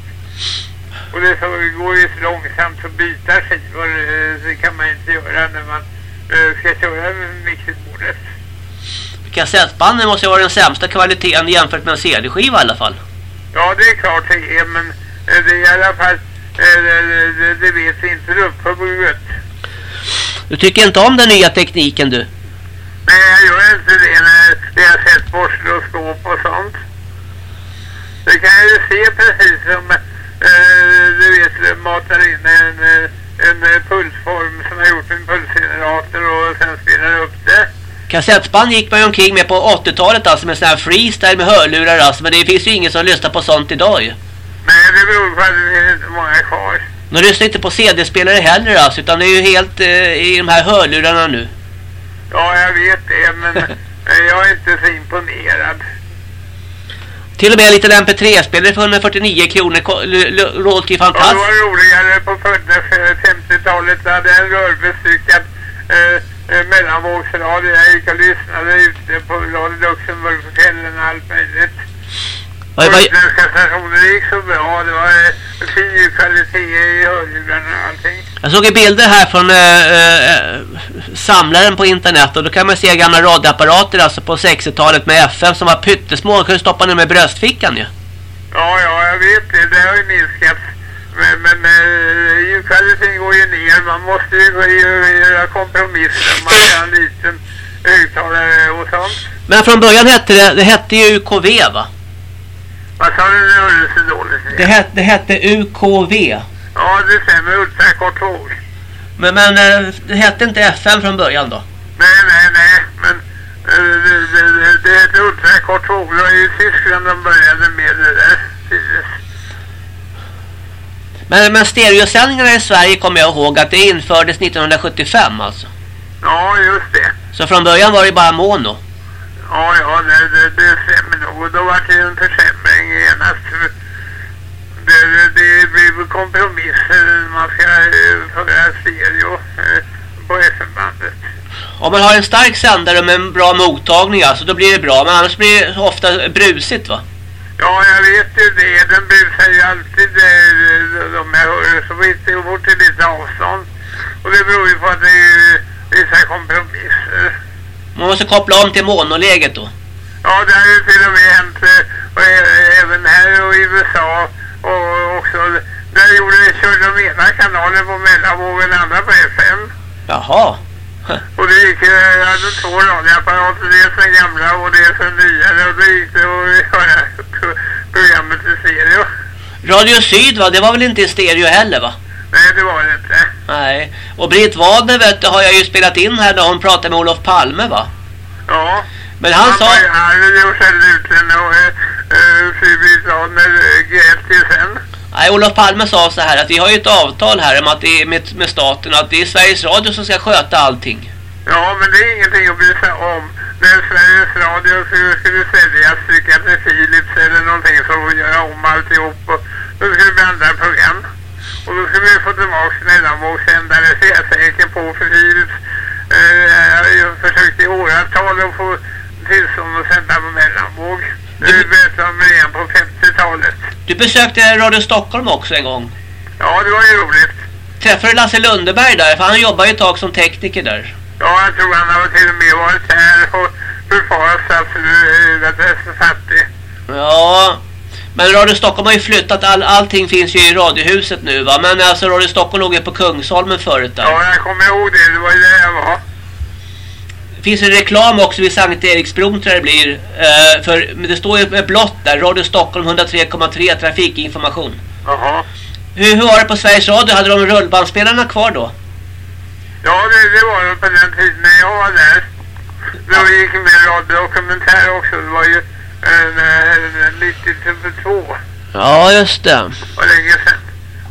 Och det så går ju så långsamt att byta skivor, eh, det kan man inte göra när man eh, ska köra mixerbordet. Kassettbanden måste ju vara den sämsta kvaliteten jämfört med en CD-skiva i alla fall. Ja, det är klart det är, men eh, det är i alla fall, eh, det, det, det vet inte upphuvudet. Du tycker inte om den nya tekniken du? Nej, jag gör inte det när jag har sett borstar och skåp och sånt. Det kan jag ju se precis som, eh, du vet, matar in en, eh, en eh, pulsform som har gjort en pulsgenerator och sen spelar upp det. Kassettband gick man ju omkring med på 80-talet alltså med sån här freestyle med hörlurar alltså. Men det finns ju ingen som lyssnar på sånt idag ju. Nej, det beror på att det finns inte många kvar. De lyssnar inte på CD-spelare heller alltså. Utan det är ju helt eh, i de här hörlurarna nu. Ja, jag vet det, men [LAUGHS] jag är inte så imponerad. Till och med en liten MP3-spelare för 149 kronor låter ju Ja, det fantastiskt. var roligare på 50-talet. Då hade jag en rörbestyckad eh, eh, mellanvågsradio. Jag gick och lyssnade ute på Radio Luxemburg på kvällen och allt möjligt. Vad, Utländska stationer gick så bra. Det var eh, fin ljudkvalitet i hörlurarna och allting. jag såg bilder här från eh, eh, samlaren på internet och då kan man se gamla radioapparater alltså på 60-talet med FM som var pyttesmå och kunde stoppa ner med bröstfickan ju. Ja, ja, jag vet det. Det har ju minskat. Men, men eh, ljudkvaliteten går ju ner. Man måste ju göra kompromisser om man har en liten högtalare och sånt. Men från början hette det, det hette ju UKV va? Vad sa du? Nu hörde det dåligt. Det hette, det hette UKV. Ja, det stämmer. Ultrakort tåg. Men, men eh, det hette inte FM från början då? Nej, nej, nej. Men eh, det, det, det, det ett ultrakort tåg. Det var ju Tyskland de började med det där. Men, men stereosändningarna i Sverige kommer jag ihåg att det infördes 1975 alltså. Ja, just det. Så från början var det bara mono. Ja, ja, det, det, det stämmer nog. Och då var det en försämring genast. Det, det, det blir kompromisser. Man ska eh, föra stereo eh, på FM-bandet. Om man har en stark sändare med en bra mottagning alltså, då blir det bra. Men annars blir det ofta brusigt va? Ja, jag vet ju det. Den busar ju alltid eh, de hör så vitt det går till lite avstånd. Och det beror ju på att det är vissa kompromisser. Man måste koppla om till monoläget då. Ja, det har ju till och med hänt eh, och, eh, även här och i USA och också där gjorde, körde de ena kanalen på mellanvåg och den andra på FM. Jaha. Och det gick, eh, jag hade två radioapparater, dels den gamla och dels den nyare och då gick det att höra pro- programmet i stereo. Radio Syd va, det var väl inte i stereo heller va? Nej, det var det inte. Nej. Och Britt Wadner vet du, har jag ju spelat in här när hon pratade med Olof Palme va? Ja. Men han sa... var ju arg och skällde ut henne och uh, Fri Radner grät ju sen. Nej, Olof Palme sa så här att vi har ju ett avtal här med, att det är med, med staten att det är Sveriges Radio som ska sköta allting. Ja, men det är ingenting att bry sig om. När Sveriges Radio skulle, skulle säljas tycker jag till Philips eller någonting så får göra om alltihop och då skulle det bli andra program. Och då skulle vi få tillbaka mellanvågssändare så jag är säker på för Philips. Eh, jag har ju försökt i åratal att få tillstånd att sända på mellanvåg. Det Du- berättade om redan på 50-talet. Du besökte Radio Stockholm också en gång. Ja, det var ju roligt. Träffade du Lasse Lundeberg där? För han jobbar ju ett tag som tekniker där. Ja, jag tror han har till och med varit här och förfarat att du är så fattig. Ja, men Radio Stockholm har ju flyttat. All, allting finns ju i Radiohuset nu va. Men alltså Radio Stockholm låg ju på Kungsholmen förut där. Ja, jag kommer ihåg det. Det var ju där jag var. Det finns en reklam också vid Sankt Eriksbron tror jag det blir. Eh, för men det står ju blått där. Radio Stockholm 103,3 trafikinformation. Jaha. Hur, hur var det på Sveriges Radio? Hade de rullbandspelarna kvar då? Ja, det, det var det på den tiden när jag var där. Då gick med radiodokumentär också. Det var ju en, en, en 90 till 2 Ja, just det. och länge sedan.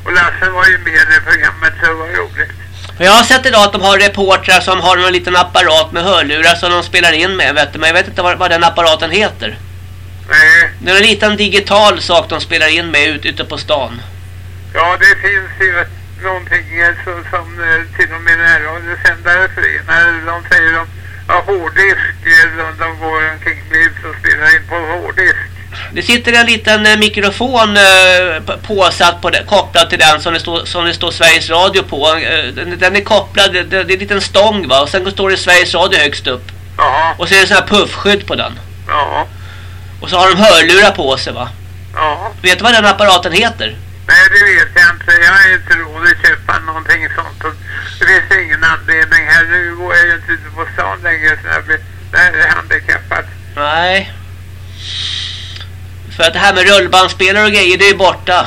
Och Lasse var ju med i det programmet så det var roligt. Jag har sett idag att de har reportrar som har någon liten apparat med hörlurar som de spelar in med. Vet du, men jag vet inte vad, vad den apparaten heter. Nej, Det är en liten digital sak de spelar in med ut, ute på stan. ja det finns ju någonting eh, så, som eh, till och med närradiosändare förenar. De säger de har hårddisk. eh, De, de går omkring och spelar in på hårddisk. Det sitter en liten eh, mikrofon eh, påsatt på kopplad till den som det, står, som det står Sveriges Radio på. Eh, den, är kopplad, det, är en liten stång va. Och sen står det Sveriges Radio högst upp. Jaha, Och så är det sån här puffskydd på den. ja, Och så har de hörlurar på sig va. ja. Vet du vad den apparaten heter? Nej, det vet jag inte. Jag har inte råd att köpa någonting sånt. Och det finns ingen anledning här. Nu går jag ju inte ute på stan längre så jag blir handikappad. Nej. För att det här med rullbandspelare och grejer, det är borta.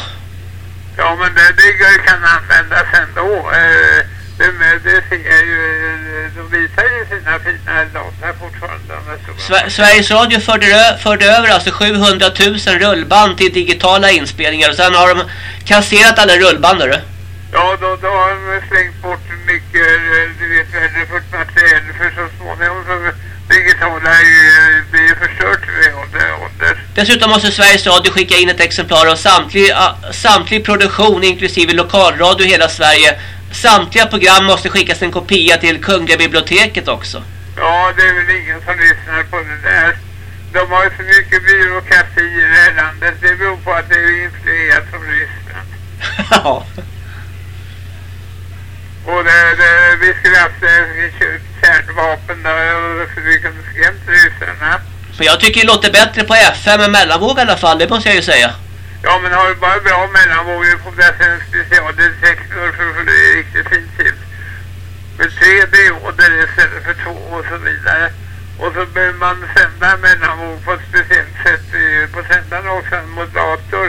Ja, men det, det kan användas ändå. Eh, det, det ser ju. eh, De visar ju sina fina data fortfarande. de här stora. Sve- Sveriges Radio förde, förde över alltså 700 000 rullband till digitala inspelningar och sen har de kasserat alla rullband du. Ja, då, då har de slängt bort mycket, eh, du vet, värdefullt material. För så småningom så digitala är ju, eh, blir ju förstört vid ålder. ålder. Dessutom måste Sveriges Radio skicka in ett exemplar av samtlig, a- samtlig produktion inklusive lokalradio i hela Sverige. Samtliga program måste skickas en kopia till Kungliga biblioteket också. Ja, det är väl ingen som lyssnar på det där. De har ju så mycket byråkrati i det här landet. Det beror på att det är influerat som lyssnar. Ja. Och det, det, vi skulle haft eh, köpt kärnvapen och så vi kunde skrämt ryssarna. Men jag tycker det låter bättre på FM än mellanvåg i alla fall, det måste jag ju säga. Ja, men har du bara bra mellanvågor på det en specialdetektor för att få det riktigt fint till. Med tre dioder istället för två och så vidare. Och så behöver man sända mellanvåg på ett speciellt sätt på sändaren också, en moderator.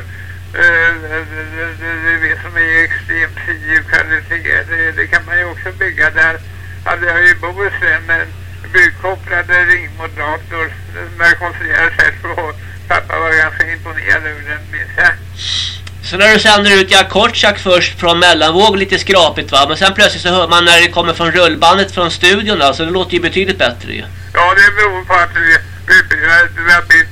Eh, det, vet som är extremt fin kvalitet. Det, det kan man ju också bygga där. Hade jag i Bohuslän en byggkopplad ringmodulator som jag konstruerade själv och pappa var ganska imponerad över den minns jag. Så när du sänder ut Jack Kortchak först från mellanvåg lite skrapigt va. Men sen plötsligt så hör man när det kommer från rullbandet från studion alltså. Det låter ju betydligt bättre ju. Ja, det beror på att vi, vi, vi, har- bytt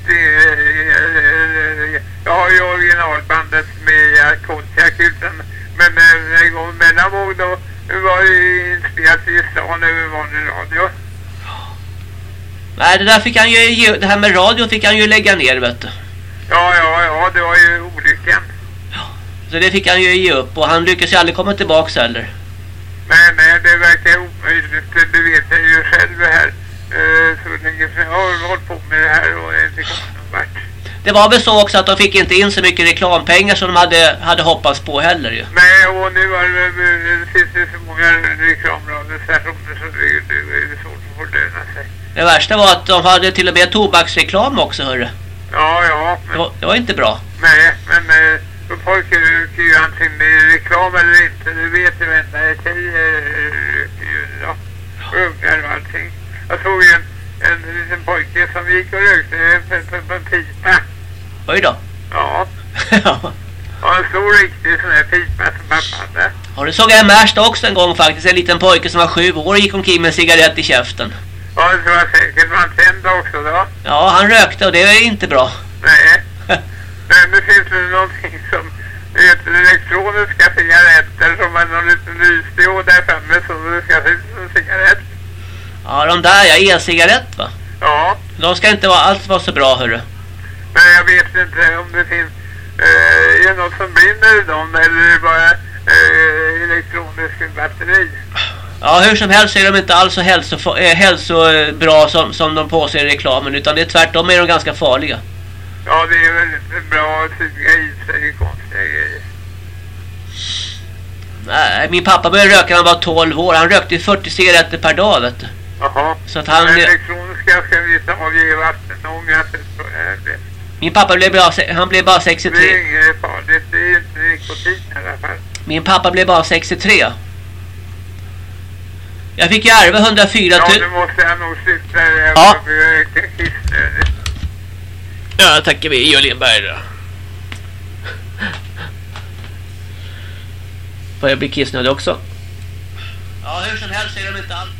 Jag har ju originalbandet med Kontiak utan men eh, när det går mellanvåg då var det inspelat i stan över vanlig radio. Nej det där fick han ju, ge- det här med radio fick han ju lägga ner vet du. Ja, ja, ja, det var ju olyckan. Så det fick han ju ge upp och han lyckades ju aldrig komma tillbaks heller. Men nej, det verkar omöjligt, det vet jag ju själv här. eh, så länge som jag har hållit på med det här och inte kommit någon vart. Det var väl så också att de fick inte in så mycket reklampengar som de hade, hade hoppats på heller ju. Nej, och nu har det, det finns det så många reklamradiostationer så det, det, det är svårt att få löna sig. Det värsta var att de hade till och med tobaksreklam också hörru. Ja, ja. Men, Det var, det var inte bra. nej, men eh, för pojkar röker ju antingen med reklam eller inte. Det vet ju varenda tjejer röker ju idag. Ungar och allting. Jag såg en, en liten pojke som gick och rökte på, en pipa. Oj då. Ja, Ja. och en stor riktig sån här pipa som pappa hade. Ja, det såg jag i Märsta också en gång faktiskt. En liten pojke som var sju år och gick omkring med en cigarett i käften. Ja, det var säkert man tänd också då. Ja, han rökte och det är inte bra. Nej. [LAUGHS] Men det finns väl någonting som heter elektroniska cigaretter som har någon liten lysdiod där framme som det ska se ut som en cigarett. Ja, de där ja, e-cigarett va? Ja, De ska inte vara alls vara så bra hörru. men jag vet inte om det finns eh, är det något som brinner i dem eller är det bara eh, elektronisk batteri. Ja, hur som helst är de inte alls så hälsofo- eh, hälsobra som, som de påstår i reklamen utan det är tvärtom är de ganska farliga. Ja, det är väl bra att suga i sig konstiga grejer. Nej, min pappa började röka när han var 12 år. Han rökte 40 cigaretter per dag vet du. Jaha. Så att han... Men elektroniska ska vi ta av i vattenånga. Det Min pappa blev bara, han blev bara det 63. är inget farligt. Det är inte nikotin i alla fall. Min pappa blev bara 63. Jag fick ju ärva 104 Ja, 000. nu måste jag nog sluta. Ja. Ja, tackar vi Ior Lindberg då. Får jag bli kissnödig också? Ja, hur som helst är de inte alls.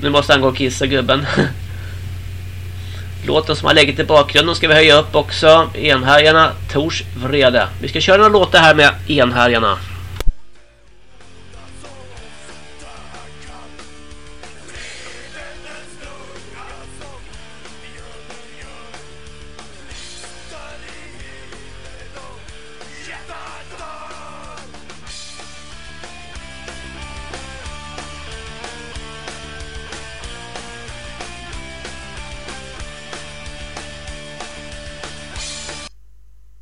Nu måste han gå och kissa gubben. Låten som har lägget i bakgrunden ska vi höja upp också. Enhärjarna, Tors vrede. Vi ska köra några låtar här med Enhärjarna.